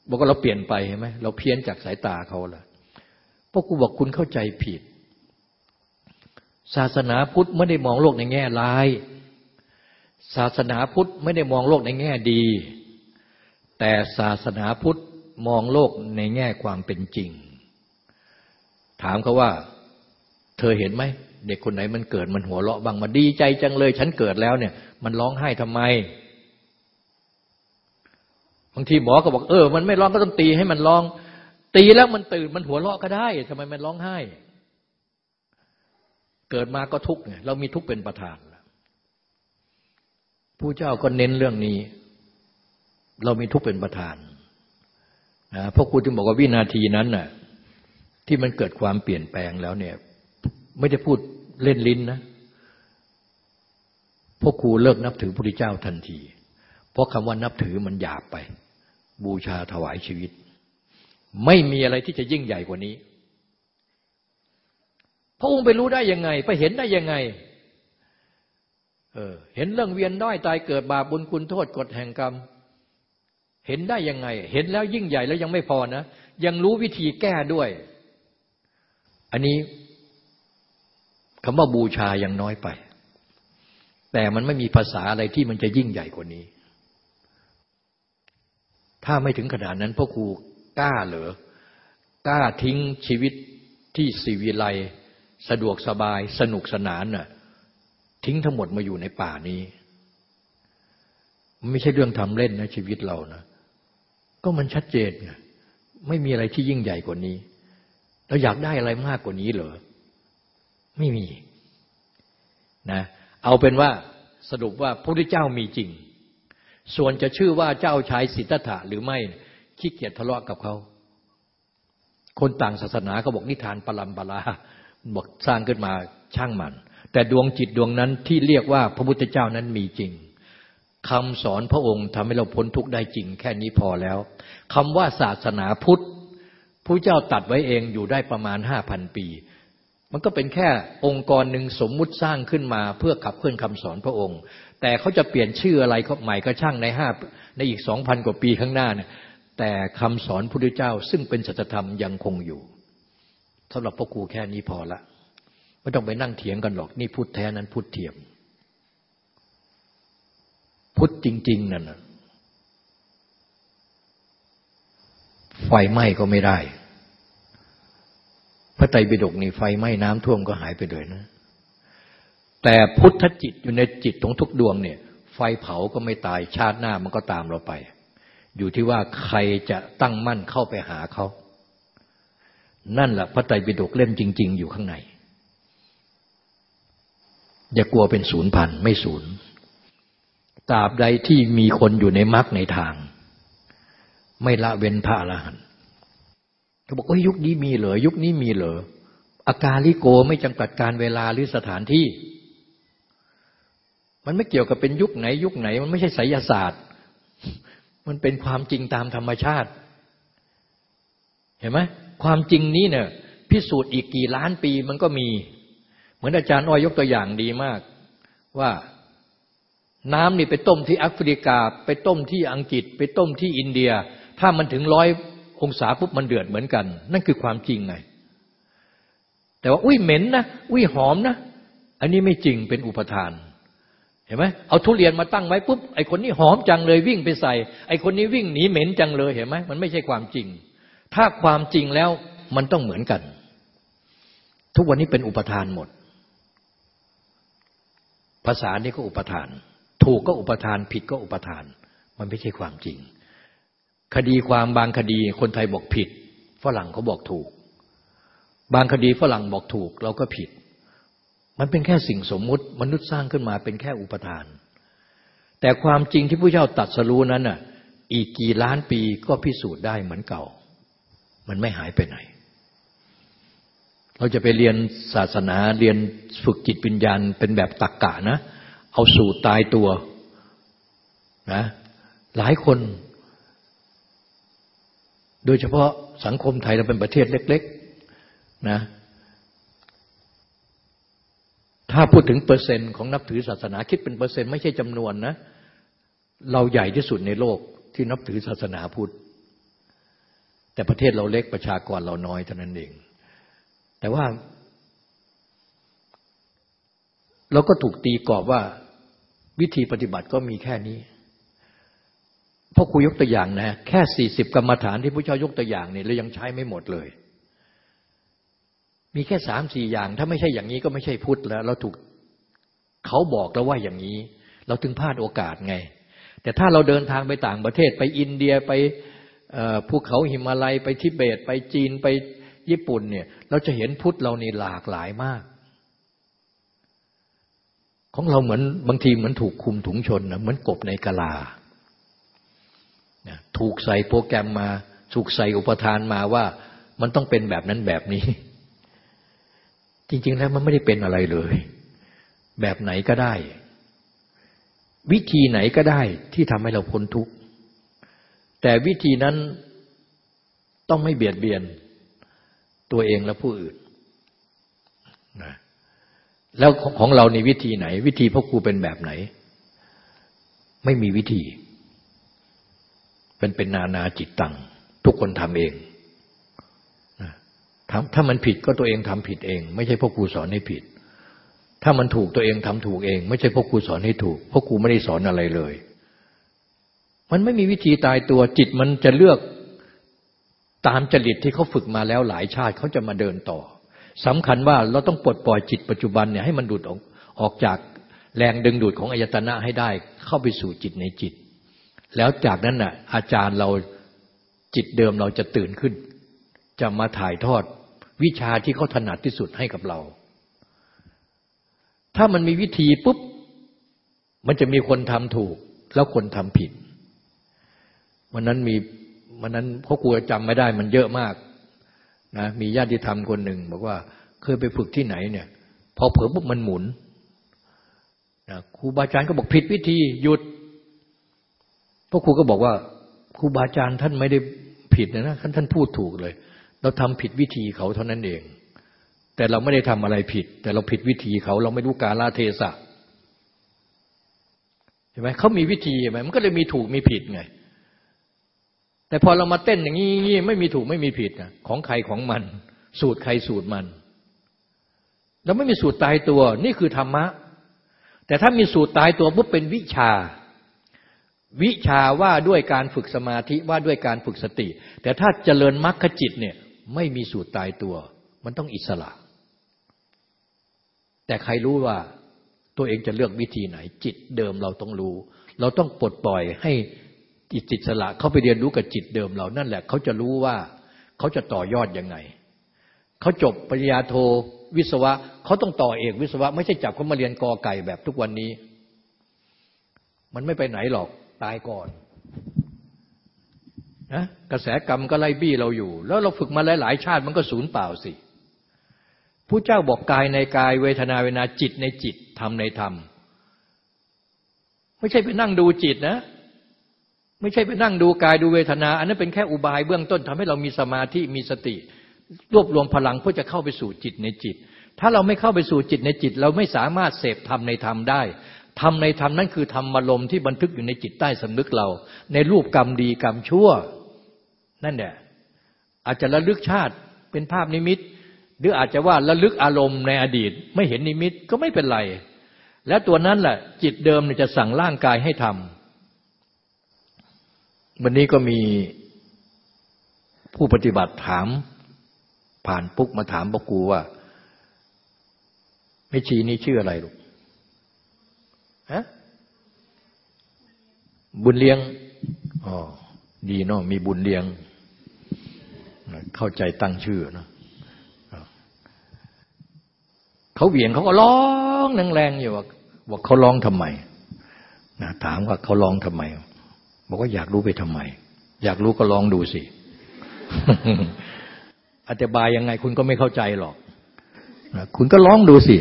บอกว่าเราเปลี่ยนไปใช่ไหมเราเพี้ยนจากสายตาเขาละพวกกูบอกคุณเข้าใจผิด ศาสนาพุทธไม่ได้มองโลกในแง่ร้าย ศาสนาพุทธไม่ได้มองโลกในแง่ดี แต่ศาสนาพุทธมองโลกในแง่ความเป็นจริง ถามเขาว่า เธอเห็นไหมเด็กคนไหนมันเกิดมันหัวเราะบ้างมาดีใจจังเลย ฉันเกิดแล้วเนี่ย มันร้องไห้ทำไม บางทีหมอก็บอกเออ มันไม่ร้องก็ต้องตีให้มันร้อง ตีแล้วมันตื่นมันหัวเราะก็ได้ทำไมมันร้องไห้ เกิดมาก็ทุกข์ไงเรามีทุกข์เป็นประธานผู้เจ้าก็เน้นเรื่องนี้ เรามีทุกข์เป็นประธานนะพวกคุณจึงบอกว่าวินาทีนั้นน่ะ ที่มันเกิดความเปลี่ยนแปลงแล้วเนี่ย ไม่ได้พูดเล่นลิ้นนะ พวกครูเลิกนับถือพระพุทธเจ้าทันที เพราะคำว่านับถือมันหยาบไป บูชาถวายชีวิต ไม่มีอะไรที่จะยิ่งใหญ่กว่านี้ พระองค์ไปรู้ได้ยังไง ไปเห็นได้ยังไงเออเห็นเรื่องเวียนด้อยตายเกิดบาปบุญคุณโทษกฎแห่งกรรม เห็นได้ยังไง เห็นแล้วยิ่งใหญ่แล้วยังไม่พอนะ ยังรู้วิธีแก้ด้วย อันนี้คำว่าบูชายังน้อยไป แต่มันไม่มีภาษาอะไรที่มันจะยิ่งใหญ่กว่านี้ ถ้าไม่ถึงขนาดนั้นพ่อครูกล้าเหรอกล้าทิ้งชีวิตที่สีวิไลสะดวกสบายสนุกสนานน่ะทิ้งทั้งหมดมาอยู่ในป่านี้ ไม่ใช่เรื่องทำเล่นนะชีวิตเรานะก็มันชัดเจนไงไม่มีอะไรที่ยิ่งใหญ่กว่านี้ เราอยากได้อะไรมากกว่านี้เหรอ ไม่มีนะ เอาเป็นว่าสรุปว่าพระพุทธเจ้ามีจริง ส่วนจะชื่อว่าเจ้าชายสิทธัตถะหรือไม่ขี้เกียจทะเลาะกับเขา คนต่างศาสนาเขาบอกนิทานปรำปราบอกสร้างขึ้นมาช่างมัน แต่ดวงจิตดวงนั้นที่เรียกว่าพระพุทธเจ้านั้นมีจริงคำสอนพระองค์ทำให้เราพ้นทุกข์ได้จริง แค่นี้พอแล้วคำว่าศาสนาพุทธผู้เจ้าตัดไว้เองอยู่ได้ประมาณห้าพันปี มันก็เป็นแค่องค์กรหนึ่งสมมุติสร้างขึ้นมาเพื่อขับเคลื่อนคำสอนพระองค์ แต่เขาจะเปลี่ยนชื่ออะไรเขาใหม่ก็ช่างในห้าในอีกสองพันกว่าปีข้างหน้าเนี่ยแต่คำสอนพุทธเจ้าซึ่งเป็นสัจธรรมยังคงอยู่สำหรับพ่อครูแค่นี้พอละไม่ต้องไปนั่งเถียงกันหรอกนี่พุทธแท้นั้นพุทธเทียม พุทธจริง ๆ นั่นไฟไหม้ก็ไม่ได้ ระไตรปิฎกนี่ไฟไหม้น้ำท่วมก็หายไปเลยนะ แต่พุทธจิตอยู่ในจิตของทุกดวงเนี่ย ไฟเผาก็ไม่ตายชาติหน้ามันก็ตามเราไป อยู่ที่ว่าใครจะตั้งมั่นเข้าไปหาเขา นั่นแหละพระไตรปิฎกเล่มจริง ๆ อยู่ข้างใน อย่ากลัวเป็นศูนย์พันไม่ศูนย์ตราบใดที่มีคนอยู่ในมรรคในทาง ไม่ละเว้นพระอรหันต์ เขาบอกว่ายุคนี้มีเหรอยุคนี้มีเหรออาการลิโกไม่จำกัดการเวลาหรือสถานที่ มันไม่เกี่ยวกับเป็นยุคไหน ยุคไหน มันไม่ใช่ไสยศาสตร์ มันเป็นความจริงตามธรรมชาติ เห็นไหมความจริงนี้เนี่ย พิสูจน์อีกกี่ล้านปีมันก็มี เหมือนอาจารย์อ้อยยกตัวอย่างดีมาก ว่าน้ำนี่ไปต้มที่แอฟริกา ไปต้มที่อังกฤษ ไปต้มที่อินเดีย ถ้ามันถึงร้อย องศาปุ๊บมันเดือดเหมือนกัน นั่นคือความจริงไง แต่ว่าอุ้ยเหม็นนะอุ้ยหอมนะ อันนี้ไม่จริงเป็นอุปทาน เห็นไหมเอาทุเรียนมาตั้งไว้ปุ๊บไอคนนี้หอมจังเลยวิ่งไปใส่ ไอคนนี้วิ่งหนีเหม็นจังเลยเห็นไหมมันไม่ใช่ความจริง ถ้าความจริงแล้วมันต้องเหมือนกัน ทุกวันนี้เป็นอุปทานหมด ภาษานี่ก็อุปทาน ถูกก็อุปทาน ผิดก็อุปทาน มันไม่ใช่ความจริง คดีความบางคดีคนไทยบอกผิด ฝรั่งเขาบอกถูก บางคดีฝรั่งบอกถูก เราก็ผิด มันเป็นแค่สิ่งสมมุติ มนุษย์สร้างขึ้นมาเป็นแค่อุปทาน แต่ความจริงที่ผู้เจ้าตัดสรู้นั้นน่ะอีกกี่ล้านปีก็พิสูจน์ได้เหมือนเก่า มันไม่หายไปไหน เราจะไปเรียนศาสนาเรียนฝึกจิตวิญญาณเป็นแบบตักกะนะ เอาสู่ตายตัวนะหลายคน โดยเฉพาะสังคมไทยเราเป็นประเทศเล็ก ๆนะถ้าพูดถึงเปอร์เซ็นต์ของนับถือศาสนาคิดเป็นเปอร์เซ็นต์ไม่ใช่จำนวนนะ เราใหญ่ที่สุดในโลกที่นับถือศาสนาพุทธแต่ประเทศเราเล็กประชากรเราน้อยเท่านั้นเอง แต่ว่า เราก็ถูกตีกรอบว่าวิธีปฏิบัติก็มีแค่นี้ พ่อครูยกตัวอย่างนะ แค่สี่สิบกรรมฐานที่พระเจ้ายกตัวอย่างเนี่ยเรายังใช้ไม่หมดเลย มีแค่สามสี่อย่าง ถ้าไม่ใช่อย่างนี้ก็ไม่ใช่พุทธแล้ว เราถูกเขาบอกแล้วว่าอย่างนี้ เราถึงพลาดโอกาสไง แต่ถ้าเราเดินทางไปต่างประเทศไปอินเดียไปภูเขาหิมาลัยไปทิเบต ไปจีนไปญี่ปุ่นเนี่ย เราจะเห็นพุทธเรานี่หลากหลายมาก ของเราเหมือนบางทีเหมือนถูกคุมถุงชนนะเหมือนกบในกะลา ถูกใส่โปรแกรมมา ถูกใส่อุปทานมาว่ามันต้องเป็นแบบนั้นแบบนี้ จริง ๆ แล้วมันไม่ได้เป็นอะไรเลย แบบไหนก็ได้ วิธีไหนก็ได้ที่ทำให้เราพ้นทุกข์ แต่วิธีนั้นต้องไม่เบียดเบียนตัวเองและผู้อื่นนะแล้วของเราในวิธีไหน วิธีพ่อครูเป็นแบบไหน ไม่มีวิธี เป็นเป็นนานาจิตตังทุกคนทำเองถ้ามันผิดก็ตัวเองทำผิดเอง ไม่ใช่พ่อครูสอนให้ผิด ถ้ามันถูกตัวเองทำถูกเอง ไม่ใช่พ่อครูสอนให้ถูกพ่อครูไม่ได้สอนอะไรเลย มันไม่มีวิธีตายตัวจิตมันจะเลือกตามจริตที่เขาฝึกมาแล้วหลายชาติเขาจะมาเดินต่อสำคัญว่าเราต้องปลดปล่อยจิตปัจจุบันเนี่ยให้มันดูดออกออกจากแรงดึงดูดของอายตนะให้ได้ เข้าไปสู่จิตในจิต แล้วจากนั้นน่ะ อาจารย์เราจิตเดิมเราจะตื่นขึ้น จะมาถ่ายทอด วิชาที่เขาถนัดที่สุดให้กับเรา ถ้ามันมีวิธีปุ๊บ มันจะมีคนทำถูก แล้วคนทำผิด วันนั้นมีวันนั้นเขากลัวจำไม่ได้มันเยอะมากนะมีญาติธรรมคนหนึ่งบอกว่าเคยไปฝึกที่ไหนเนี่ย พอเผลอปุ๊บมันหมุนนะครูบาอาจารย์ก็บอกผิดวิธีหยุด พราะครูก็บอกว่าครูบาอาจารย์ท่านไม่ได้ผิดนะนะท่านท่านพูดถูกเลย เราทำผิดวิธีเขาเท่านั้นเอง แต่เราไม่ได้ทำอะไรผิด แต่เราผิดวิธีเขาเราไม่รู้กาลเทศะใช่ไหมเขามีวิธีไหมมันก็เลยมีถูกมีผิดไง แต่พอเรามาเต้นอย่างนี้ไม่มีถูกไม่มีผิดนะของใครของมัน สูตรใครสูตรมันเราไม่มีสูตรตายตัว นี่คือธรรมะ แต่ถ้ามีสูตรตายตัวปุ๊บเป็นวิชา วิชาว่าด้วยการฝึกสมาธิว่าด้วยการฝึกสติ แต่ถ้าเจริญมรรคจิตเนี่ยไม่มีสูตรตายตัว มันต้องอิสระ แต่ใครรู้ว่าตัวเองจะเลือกวิธีไหน จิตเดิมเราต้องรู้ เราต้องปลดปล่อยให้จิตจิตสละเขาไปเรียนรู้กับจิตเดิมเรานั่นแหละเขาจะรู้ว่าเขาจะต่อยอดยังไงเขาจบปริญญาโทวิศวะเขาต้องต่อเอกวิศวะ ไม่ใช่จับเขามาเรียนกอไก่แบบทุกวันนี้ มันไม่ไปไหนหรอก ตายก่อนนะกระแสกรรมก็ไล่บี้เราอยู่ แล้วเราฝึกมาหลายๆชาติมันก็สูญเปล่าสิผู้เจ้าบอกกายในกายเวทนาเวนาจิตในจิตธรรมในธรรม ไม่ใช่ไปนั่งดูจิตนะ ไม่ใช่ไปนั่งดูกายดูเวทนา อันนั้นเป็นแค่อุบายเบื้องต้นทำให้เรามีสมาธิมีสติ รวบรวมพลังเพื่อจะเข้าไปสู่จิตในจิต ถ้าเราไม่เข้าไปสู่จิตในจิต เราไม่สามารถเสพธรรมในธรรมได้ ทำในธรรมนั้นคือธรรมารมณ์ที่บันทึกอยู่ในจิตใต้สำนึกเรา ในรูปกรรมดีกรรมชั่ว นั่นแหละอาจจะระลึกชาติเป็นภาพนิมิต หรืออาจจะว่าระลึกอารมณ์ในอดีต ไม่เห็นนิมิตก็ไม่เป็นไร แล้วตัวนั้นแหละจิตเดิมจะสั่งร่างกายให้ทำวันนี้ก็มีผู้ปฏิบัติถาม ผ่านปุ๊กมาถามปกูว่าไม่ชีนี่ชื่ออะไรลูกฮะ บุญเลี้ยงอ๋อดีเนาะมีบุญเลี้ยง เข้าใจตั้งชื่อเนาะเขาเหวี่ยงเขาก็ร้องแรงๆอยู่ว่าบอกเขาร้องทำไมนะถามว่าเขาร้องทำไม บอกว่าอยากรู้ไปทำไม อยากรู้ก็ลองดูสิอธิบายยังไงคุณก็ไม่เข้าใจหรอกนะคุณก็ลองดูสิ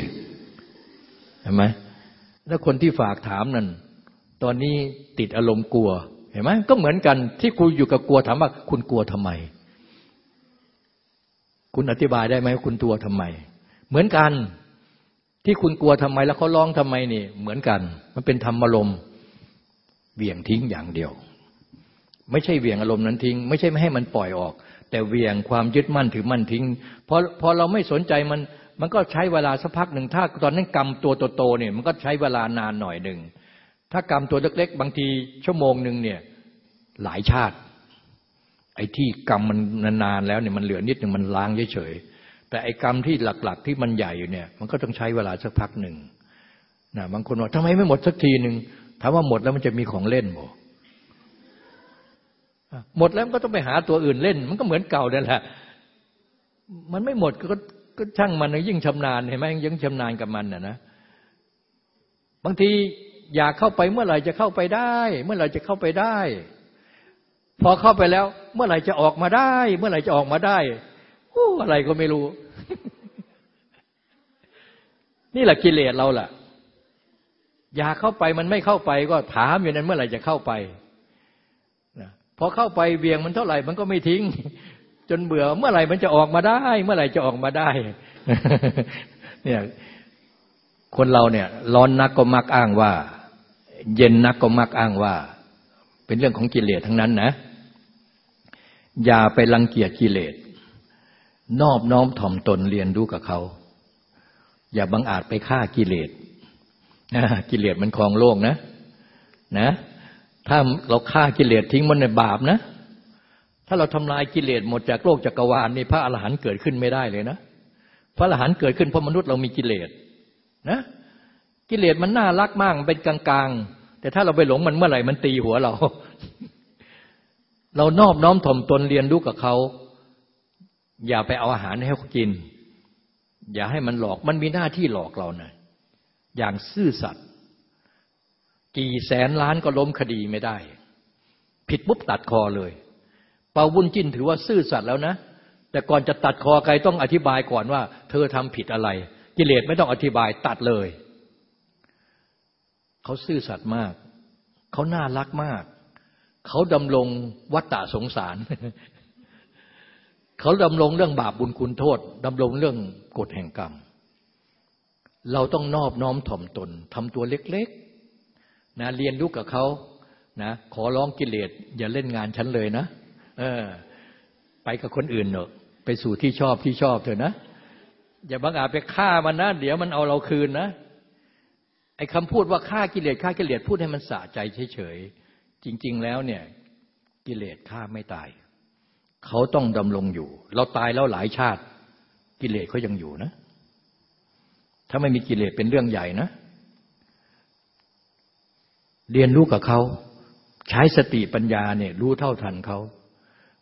เห็นไหมแล้วคนที่ฝากถามนั่น ตอนนี้ติดอารมณ์กลัว เห็นไหมก็เหมือนกันที่คุณอยู่กับกลัวถามว่า คุณกลัวทำไม คุณอธิบายได้ไหมคุณตัวทำไม เหมือนกันที่คุณกลัวทำไมแล้วเขาร้องทำไมนี่เหมือนกัน มันเป็นธรรมอารมณ์เวี่ยงทิ้งอย่างเดียว ไม่ใช่เวี่ยงอารมณ์นั้นทิ้ง ไม่ใช่ไม่ให้มันปล่อยออก แต่เวี่ยงความยึดมั่นถือมั่นทิ้งพอพอเราไม่สนใจมันมันก็ใช้เวลาสักพักหนึ่งถ้าตอนนั้นกรรมตัวโตๆเนี่ยมันก็ใช้เวลานานหน่อยหนึ่ง ถ้ากรรมตัวเล็ก ๆ บางทีชั่วโมงหนึ่งเนี่ยหลายชาติ ไอ้ที่กรรมมันนานๆแล้วเนี่ยมันเหลือนิดหนึ่งมันล้างเฉยๆแต่ไอ้กรรมที่หลัก ๆ ที่มันใหญ่อยู่เนี่ย มันก็ต้องใช้เวลาสักพักหนึ่งนะบางคนว่าทำไมไม่หมดสักทีหนึ่งถามว่าหมดแล้วมันจะมีของเล่นบ่หมดแล้วมันก็ต้องไปหาตัวอื่นเล่น มันก็เหมือนเก่านั่นแหละมันไม่หมดก็ก็ช่างมันยิ่งชำนาญเห็นไหมยิ่งชำนาญกับมันนะนะบางที อยากเข้าไปเมื่อไหร่จะเข้าไปได้ เมื่อไหร่จะเข้าไปได้ พอเข้าไปแล้ว เมื่อไหร่จะออกมาได้ เมื่อไหร่จะออกมาได้โอ้อะไรก็ไม่รู้ นี่แหละกิเลสเราล่ะ อยากเข้าไปมันไม่เข้าไปก็ถามอยู่นั้นเมื่อไหร่จะเข้าไปพอเข้าไปเวียงมันเท่าไหร่มันก็ไม่ทิ้ง จนเบื่อเมื่อไหร่มันจะออกมาได้ เมื่อไหร่จะออกมาได้ เนี่ยคนเราเนี่ยร้อนนักก็มักอ้างว่า เย็นนักก็มักอ้างว่า เป็นเรื่องของกิเลสทั้งนั้นนะ อย่าไปรังเกียจกิเลส นอบน้อมถ่อมตนเรียนรู้กับเขา อย่าบังอาจไปฆ่ากิเลสกิเลสมันคลองโลกนะ นะ ถ้าเราฆ่ากิเลสทิ้งมันในบาปนะ ถ้าเราทำลายกิเลสหมดจากโลกจักรวาลนี่พระอรหันต์เกิดขึ้นไม่ได้เลยนะ พระอรหันต์เกิดขึ้นเพราะมนุษย์เรามีกิเลสนะ กิเลสมันน่ารักมากมันเป็นกลางๆ แต่ถ้าเราไปหลงมันเมื่อไหร่มันตีหัวเรา เรานอบน้อมถ่อมตนเรียนรู้กับเขาอย่าไปเอาอาหารให้เขากิน อย่าให้มันหลอกมันมีหน้าที่หลอกเรานะอย่างซื่อสัตย์กี่แสนล้านก็ล้มคดีไม่ได้ ผิดปุ๊บตัดคอเลย เปาบุญจิ้นถือว่าซื่อสัตย์แล้วนะ แต่ก่อนจะตัดคอใครต้องอธิบายก่อนว่า เธอทำผิดอะไร กิเลสไม่ต้องอธิบายตัดเลย เขาซื่อสัตย์มาก เขาน่ารักมาก เขาดำรงวัตตะสงสาร เขาดำรงเรื่องบาปบุญคุณโทษดำรงเรื่องกฎแห่งกรรม เราต้องนอบน้อมถ่อมตนทำตัวเล็กๆนะเรียนรู้กับเขานะขอร้องกิเลสอย่าเล่นงานฉันเลยนะ เออ ไปกับคนอื่นเนอะไปสู่ที่ชอบที่ชอบเถอะนะอย่าบังอาจไปฆ่ามันนะ เดี๋ยวมันเอาเราคืนนะ อ้คำพูดว่าฆ่ากิเลสฆ่ากิเลสพูดให้มันสะใจเฉยๆจริง ๆ แล้วเนี่ยกิเลสฆ่าไม่ตาย เขาต้องดำรงอยู่ เราตายแล้วหลายชาติ กิเลสเขายังอยู่นะ ถ้าไม่มีกิเลสเป็นเรื่องใหญ่นะ เรียนรู้กับเขาใช้สติปัญญาเนี่ยรู้เท่าทันเขา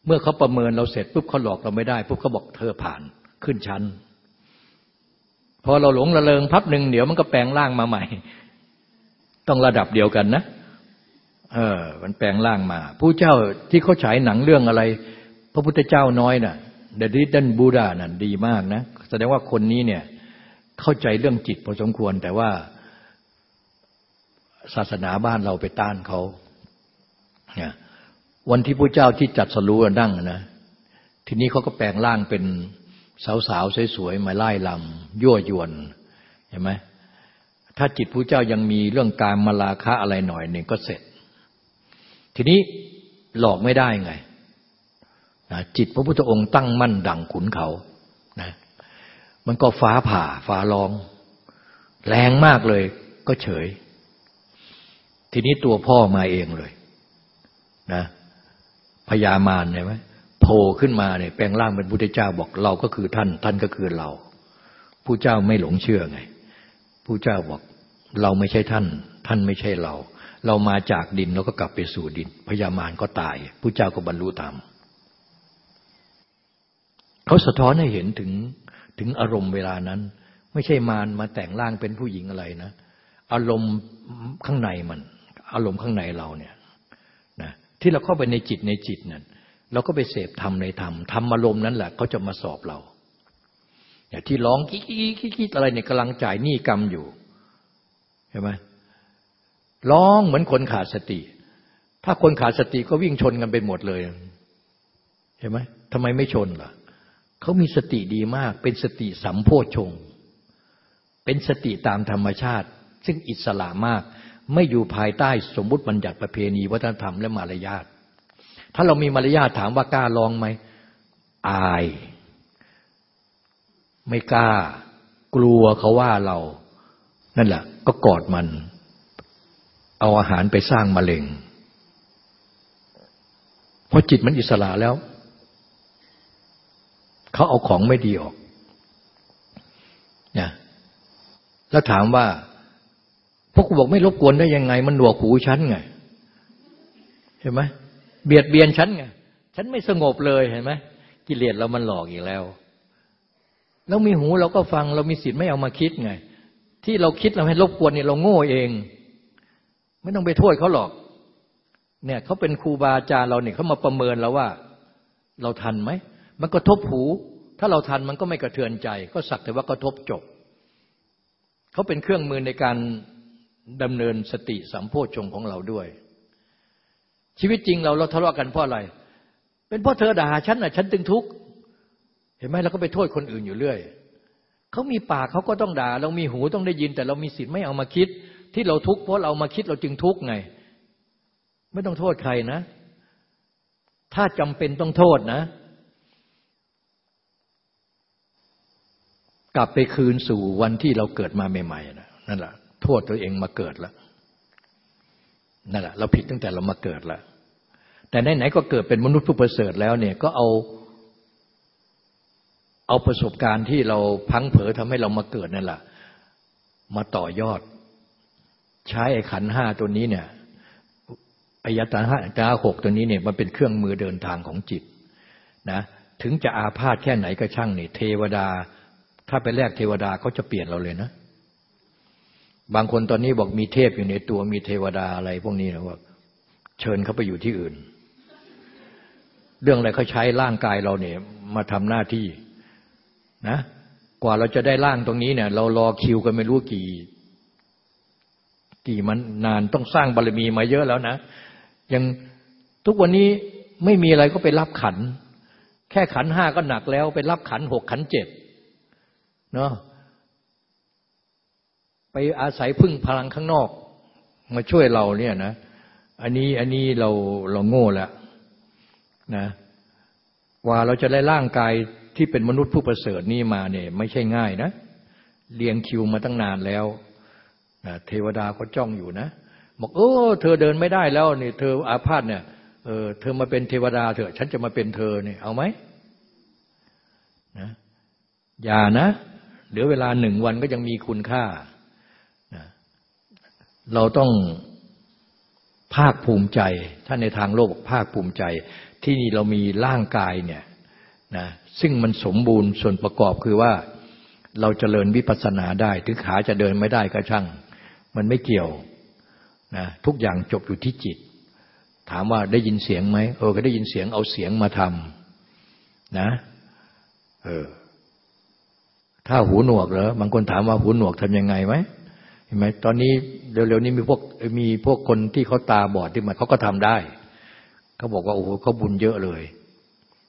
เมื่อเขาประเมินเราเสร็จปุ๊บเขาหลอกเราไม่ได้ปุ๊บเขาบอกเธอผ่านขึ้นชั้น อเราหลงระเริงพับหนึ่งเดี๋ยวมันก็แปลงร่างมาใหม่ ต้องระดับเดียวกันนะ เออ มันแปลงร่างมาผู้เจ้าที่เขาฉายหนังเรื่องอะไร พระพุทธเจ้าน้อยนะ่ะเดดิดันบูดานั่นดีมากนะ แสดงว่าคนนี้เนี่ยเข้าใจเรื่องจิตพอสมควร แต่ว่าศาสนาบ้านเราไปต้านเขาเนี่ยวันที่พระเจ้าที่จัดสรู้นั่งนะทีนี้เขาก็แปลงร่างเป็น สาวๆสวยๆมาไล่ลำยั่วยวนเห็นไหมถ้าจิตพระเจ้ายังมีเรื่องการมาลาคะอะไรหน่อยหนึ่งก็เสร็จ ทีนี้หลอกไม่ได้ไงนะจิตพระพุทธองค์ตั้งมั่นดังขุนเขานะมันก็ฟ้าผ่าฟ้าร้อง แรงมากเลยก็เฉย ทีนี้ตัวพ่อมาเองเลยนะพญามารใช่ไหม ผล่ขึ้นมาเนี่ยแปลงร่างเป็นพุทธเจ้าบอกเราก็คือท่าน ท่านก็คือเราผู้เจ้าไม่หลงเชื่อไงผู้เจ้าบอกเราไม่ใช่ท่าน ท่านไม่ใช่เรา เรามาจากดินเราก็กลับไปสู่ดินพญามารก็ตายผู้เจ้าก็บรรลุธรรมเขาสะท้อนให้เห็นถึงถึงอารมณ์เวลานั้น ไม่ใช่มารมาแต่งร่างเป็นผู้หญิงอะไรนะ อารมณ์ข้างในมัน อารมณ์ข้างในเราเนี่ยนะที่เราเข้าไปในจิตในจิตนั่น เราก็ไปเสพธรรมในธรรมธรรมอารมณ์นั้นแหละเขาจะมาสอบเราอย่างที่ร้องกิ๊กกิ๊กกิ๊กอะไรเนี่ยกำลังจ่ายหนี้กรรมอยู่เห็นไหมร้องเหมือนคนขาดสติ ถ้าคนขาดสติก็วิ่งชนกันไปหมดเลยเห็นไหมทำไมไม่ชนล่ะเขามีสติดีมาก เป็นสติสัมโพชง เป็นสติตามธรรมชาติ ซึ่งอิสระมาก ไม่อยู่ภายใต้สมมุติบัญญัติประเพณีวัฒนธรรมและมารยาท ถ้าเรามีมารยาทถามว่ากล้าลองไหม อาย ไม่กล้า กลัวเขาว่าเรา นั่นแหละ ก็กอดมัน เอาอาหารไปสร้างมะเร็ง เพราะจิตมันอิสระแล้ว เขาเอาของไม่ดีออกนะแล้วถามว่าพวกกูบอกไม่รบกวนได้ยังไง มันหนวกหูฉันไง เห็นไหม เบียดเบียนฉันไงฉันไม่สงบเลยเห็นไหมกิเลสเรามันหลอกอีกแล้วแล้วมีหูเราก็ฟังเรามีสิทธิ์ไม่เอามาคิดไง ที่เราคิดเราให้รบกวนเนี่ยเราโง่เอง ไม่ต้องไปโทษเขาหรอก เนี่ยเขาเป็นครูบาอาจารย์เราเนี่ยเขามาประเมินเราว่า เราทันไหมมันกระทบหู ถ้าเราทันมันก็ไม่กระเทือนใจ ก็สักแต่ว่ากระทบจบเขาเป็นเครื่องมือในการดำเนินสติสัมโพชฌงของเราด้วย ชีวิตจริงเราเราทะเลาะกันเพราะอะไร เป็นเพราะเธอด่าฉันอะ ฉันตึงทุกข์เห็นไหมเราก็ไปโทษคนอื่นอยู่เรื่อยเขามีปากเขาก็ต้องด่า เรามีหูต้องได้ยิน แต่เรามีสิทธิ์ไม่เอามาคิด ที่เราทุกข์เพราะเรามาคิดเราจึงทุกข์ไง ไม่ต้องโทษใครนะ ถ้าจำเป็นต้องโทษนะ กลับไปคืนสู่วันที่เราเกิดมาใหม่ๆนะนั่นแหละโทษตัวเองมาเกิดแล้วนั่นแหละเราผิดตั้งแต่เรามาเกิดแล้ว แต่ไหนๆก็เกิดเป็นมนุษย์ผู้ประเสริฐแล้วเนี่ยก็เอา เอาประสบการณ์ที่เราพังเผอทำให้เรามาเกิดนั่นแหละมาต่อยอด ใช้ไอ้ขันห้าตัวนี้เนี่ยอายตนะห้าตาหกตัวนี้เนี่ยมันเป็นเครื่องมือเดินทางของจิตนะถึงจะอาพาธแค่ไหนก็ช่างนี่เทวดา ถ้าไปแลกเทวดาเขาจะเปลี่ยนเราเลยนะ บางคนตอนนี้บอกมีเทพอยู่ในตัวมีเทวดาอะไรพวกนี้นะว่า เชิญเขาไปอยู่ที่อื่น เรื่องอะไรเขาใช้ร่างกายเราเนี่ยมาทำหน้าที่นะ กว่าเราจะได้ร่างตรงนี้เนี่ย เรารอคิวกันไม่รู้กี่ กี่มันนานต้องสร้างบารมีมาเยอะแล้วนะยังทุกวันนี้ไม่มีอะไรก็ไปรับขัน แค่ขันห้าก็หนักแล้ว ไปรับขันหกขันเจ็ดเนาะไปอาศัยพึ่งพลังข้างนอก มาช่วยเราเนี่ยนะ อันนี้อันนี้เราเราโง่แล้ว นะว่าเราจะได้ร่างกายที่เป็นมนุษย์ผู้ประเสริฐนี่มาเนี่ยไม่ใช่ง่ายนะเรียงคิวมาตั้งนานแล้วนะเทวดาก็จ้องอยู่นะบอกเออเธอเดินไม่ได้แล้วนี่เธออาพาธเนี่ยเออเธอมาเป็นเทวดาเถอะฉันจะมาเป็นเธอเนี่ยเอาไหมนะอย่านะเหลือเวลาหนึ่งวันก็ยังมีคุณค่าเราต้องภาคภูมิใจ ถ้าในทางโลกภาคภูมิใจ ที่นี่เรามีร่างกายเนี่ยนะซึ่งมันสมบูรณ์ส่วนประกอบคือว่าเราจเจริญวิปัสสนาได้ ถึงขาจะเดินไม่ได้ก็ช่าง มันไม่เกี่ยวนะทุกอย่างจบอยู่ที่จิต ถามว่าได้ยินเสียงไหมเออ ก็ได้ยินเสียงเอาเสียงมาทำนะเออถ้าหูหนวกเหรอบางคนถามว่าหูหนวกทำยังไงไหมเห็นไหมตอนนี้เร็วๆนี้มีพวกมีพวกคนที่เขาตาบอดที่มาเขาก็ทำได้ เขาบอกว่าโอ้โหเขาบุญเยอะเลย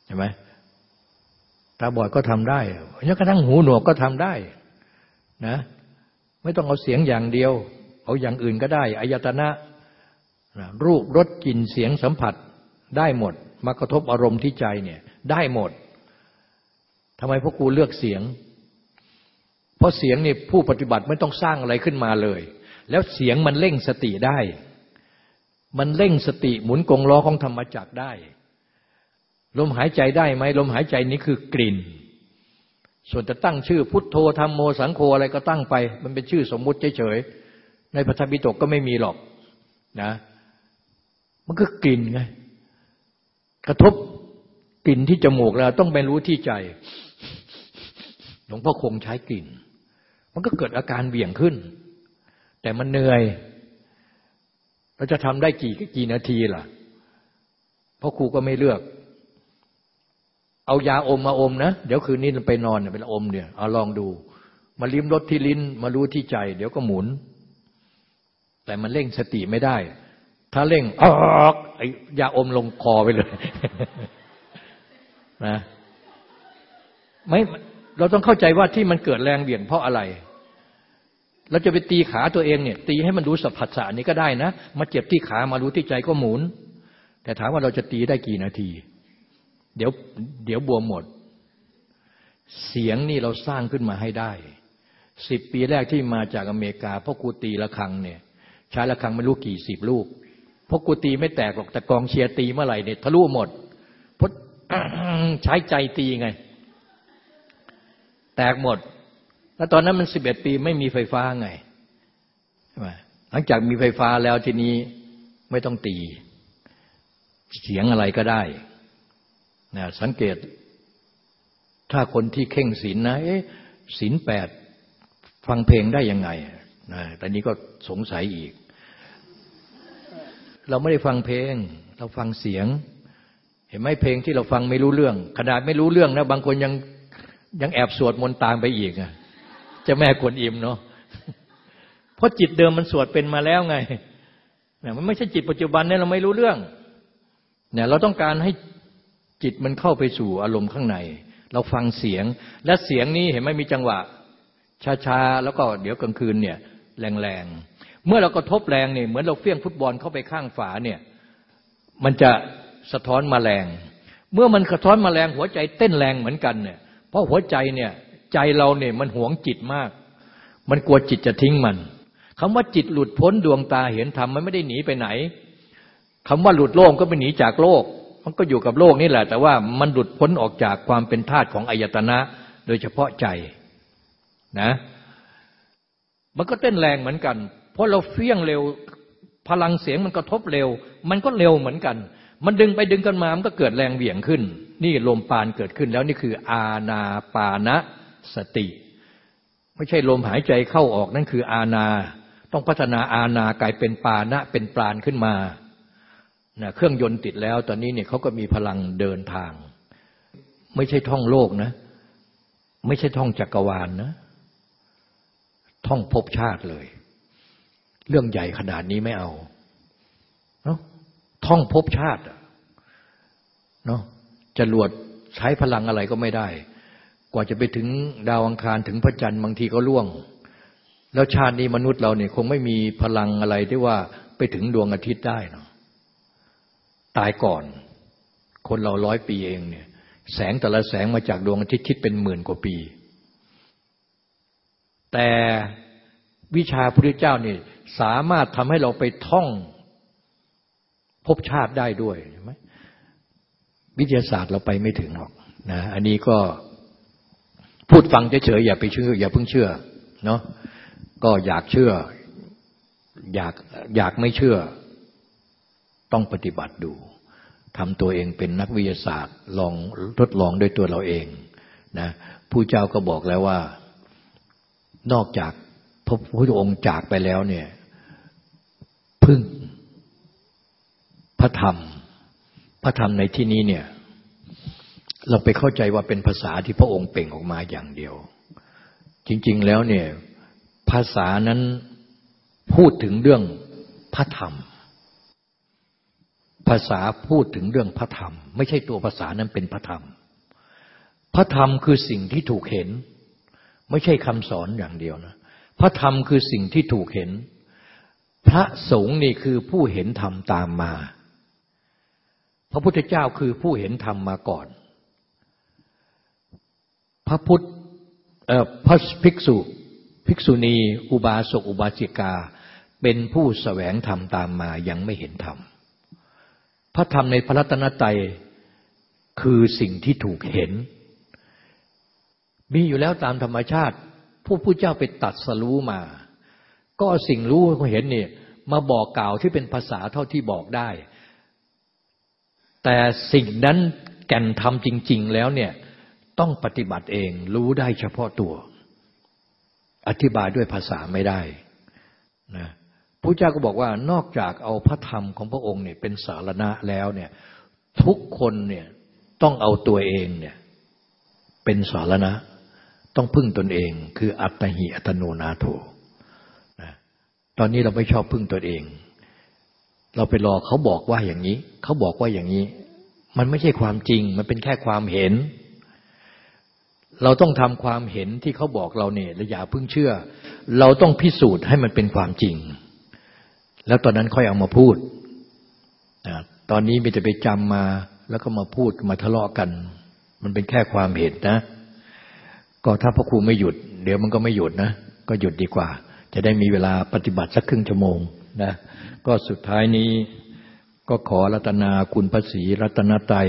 เห็นไหมตาบอดก็ทำได้ยังกระทั่งหูหนวกก็ทำได้นะไม่ต้องเอาเสียงอย่างเดียว เอาอย่างอื่นก็ได้อายตนะรูปรสกลิ่นเสียงสัมผัสได้หมด มากระทบอารมณ์ที่ใจเนี่ยได้หมดทำไมพวกกูเลือกเสียง เพราะเสียงนี่ผู้ปฏิบัติไม่ต้องสร้างอะไรขึ้นมาเลย แล้วเสียงมันเร่งสติได้ มันเร่งสติหมุนกงล้อของธรรมจักได้ ลมหายใจได้ไหมลมหายใจนี้คือกลิ่น ส่วนจะตั้งชื่อพุทโธธรรมโมสังโฆอะไรก็ตั้งไป มันเป็นชื่อสมมุติเฉยๆในพระธรรมปิฎกก็ไม่มีหรอกนะ มันก็กลิ่นไงกระทบกลิ่นที่จมูกแล้วต้องไปรู้ที่ใจ หลวงพ่อคงใช้กลิ่น มันก็เกิดอาการเบี่ยงขึ้น แต่มันเหนื่อย เราจะทำได้กี่กี่นาทีล่ะ เพราะครูก็ไม่เลือก เอายาอมมาอมนะ เดี๋ยวคืนนี้ไปนอนเป็นอมเนี่ยเอาลองดู มาลิ้มรสที่ลิ้น มารู้ที่ใจ เดี๋ยวก็หมุน แต่มันเร่งสติไม่ได้ ถ้าเร่งออกไอ้ยาอมลงคอไปเลยนะไม่เราต้องเข้าใจว่าที่มันเกิดแรงเบี่ยงเพราะอะไร เราจะไปตีขาตัวเองเนี่ย ตีให้มันรู้สัพพัสสานี้ก็ได้นะ มาเจ็บที่ขามารู้ที่ใจก็หมุน แต่ถามว่าเราจะตีได้กี่นาที เดี๋ยวเดี๋ยวบวมหมด เสียงนี่เราสร้างขึ้นมาให้ได้สิบปีแรกที่มาจากอเมริกาพ่อกูตีละครังเนี่ย ใช้ละครังไม่รู้กี่สิบลูกพ่อกูตีไม่แตกหรอกแต่กองเชียร์ตีเมื่อไหร่เนี่ยทะลุหมดเพราะใช้ใจตีไง แตกหมด แล้วตอนนั้นมันสิบเอ็ดปีไม่มีไฟฟ้าไงใช่ไหมหลังจากมีไฟฟ้าแล้วทีนี้ไม่ต้องตี เสียงอะไรก็ได้นะสังเกต ถ้าคนที่เข่งศีลนะเอ๊ะศีลแปดฟังเพลงได้ยังไงนะแต่นี้ก็สงสัยอีก เราไม่ได้ฟังเพลง เราฟังเสียง เห็นไหมเพลงที่เราฟังไม่รู้เรื่องขนาดไม่รู้เรื่องนะบางคนยังยังแอบสวดมนต์ตามไปอีกอะ จะแม่กวนอิมเนาะเพราะจิตเดิมมันสวดเป็นมาแล้วไงเนี่ยมันไม่ใช่จิตปัจจุบันเนี่ยเราไม่รู้เรื่องเนี่ยเราต้องการให้จิตมันเข้าไปสู่อารมณ์ข้างใน เราฟังเสียง และเสียงนี้เห็นไหมมีจังหวะช้าๆแล้วก็เดี๋ยวกลางคืนเนี่ย แรงๆ เมื่อเรากระทบแรงเนี่ยเหมือนเราเฟี้ยงฟุตบอลเข้าไปข้างฝาเนี่ย มันจะสะท้อนมาแรง เมื่อมันสะท้อนมาแรงหัวใจเต้นแรงเหมือนกันเนี่ย เพราะหัวใจเนี่ย ใจเราเนี่ยมันหวงจิตมาก มันกลัวจิตจะทิ้งมันคำว่าจิตหลุดพ้นดวงตาเห็นธรรมมันไม่ได้หนีไปไหนคำว่าหลุดโลกก็ไม่หนีจากโลก มันก็อยู่กับโลกนี่แหละ แต่ว่ามันหลุดพ้นออกจากความเป็นธาตุของอายตนะ โดยเฉพาะใจนะ มันก็เต้นแรงเหมือนกัน เพราะเราเฟี้ยงเร็วพลังเสียงมันกระทบเร็ว มันก็เร็วเหมือนกัน มันดึงไปดึงกันมา มันก็เกิดแรงเบี่ยงขึ้น นี่ลมปานเกิดขึ้นแล้วนี่คืออาณาปานะ สติ ไม่ใช่ลมหายใจเข้าออกนั่นคืออาณา ต้องพัฒนาอาณากลายเป็นปานะเป็นปราณขึ้นมานะเครื่องยนต์ติดแล้ว ตอนนี้เนี่ยเขาก็มีพลังเดินทาง ไม่ใช่ท่องโลกนะ ไม่ใช่ท่องจักรวาลนนะ ท่องภพชาติเลย เรื่องใหญ่ขนาดนี้ไม่เอาเนาะท่องภพชาติเนาะจรวดใช้พลังอะไรก็ไม่ได้ กว่าจะไปถึงดาวอังคารถึงพระจันทร์บางทีก็ล่วง แล้วชาตินี้มนุษย์เราเนี่ยคงไม่มีพลังอะไรที่ว่าไปถึงดวงอาทิตย์ได้เนาะตายก่อน คนเราร้อยปีเองเนี่ย แสงแต่ละแสงมาจากดวงอาทิตย์คิดเป็นหมื่นกว่าปี แต่วิชาพระพุทธเจ้านี่สามารถทำให้เราไปท่องพบชาติได้ด้วยใช่ไหมวิทยาศาสตร์เราไปไม่ถึงหรอกนะอันนี้ก็ พูดฟังเฉยๆอย่าไปเชื่อ อย่าเพิ่งเชื่อเนาะก็อยากเชื่อ อยากอยากไม่เชื่อ ต้องปฏิบัติดูทำตัวเองเป็นนักวิทยาศาสตร์ ลองทดลองด้วยตัวเราเองนะผู้เจ้าก็บอกแล้วว่า นอกจากพระพุทธองค์จากไปแล้วเนี่ย พึ่งพระธรรม พระธรรมในที่นี้เนี่ย เราไปเข้าใจว่าเป็นภาษาที่พระองค์เป่งออกมาอย่างเดียว จริง ๆ แล้วเนี่ยภาษานั้นพูดถึงเรื่องพระธรรม ภาษาพูดถึงเรื่องพระธรรม ไม่ใช่ตัวภาษานั้นเป็นพระธรรม พระธรรมคือสิ่งที่ถูกเห็น ไม่ใช่คำสอนอย่างเดียวนะ พระธรรมคือสิ่งที่ถูกเห็น พระสงฆ์นี่คือผู้เห็นธรรมตามมา พระพุทธเจ้าคือผู้เห็นธรรมมาก่อน พระพุทธพระภิกษุ ภิกษุณี อุบาสกอุบาสิกา เป็นผู้สแสวงธรรมตามมายังไม่เห็นธรรม พระธรรมในพระรัตนตรัยคือสิ่งที่ถูกเห็น มีอยู่แล้วตามธรรมชาติ ผู้ผู้เจ้าไปตัดสรู้มา ก็สิ่งรู้เขาเห็นเนี่ยมาบอกกล่าวที่เป็นภาษาเท่าที่บอกได้ แต่สิ่งนั้นแก่นธรรมจริง ๆ แล้วเนี่ย ต้องปฏิบัติเองรู้ได้เฉพาะตัว อธิบายด้วยภาษาไม่ได้นะพระเจ้าก็บอกว่านอกจากเอาพระธรรมของพระองค์เนี่ยเป็นสารณะแล้วเนี่ยทุกคนเนี่ยต้องเอาตัวเองเนี่ยเป็นสารณะ ต้องพึ่งตนเอง คืออัตหิอัตโนนาโถนะตอนนี้เราไม่ชอบพึ่งตนเอง เราไปรอเขาบอกว่าอย่างนี้ เขาบอกว่าอย่างนี้ มันไม่ใช่ความจริง มันเป็นแค่ความเห็น เราต้องทำความเห็นที่เขาบอกเราเนี่ยเราอย่าเพึ่งเชื่อ เราต้องพิสูจน์ให้มันเป็นความจริง แล้วตอนนั้นค่อยเอามาพูด ตอนนี้มีแต่ไปจำมาแล้วก็มาพูดมาทะเลาะกัน มันเป็นแค่ความเห็นนะ ก็ถ้าพระครูไม่หยุด เดี๋ยวมันก็ไม่หยุดนะ ก็หยุดดีกว่า จะได้มีเวลาปฏิบัติสักครึ่งชั่วโมงนะก็สุดท้ายนี้ก็ขอรัตนาคุณพระศรีรัตนตย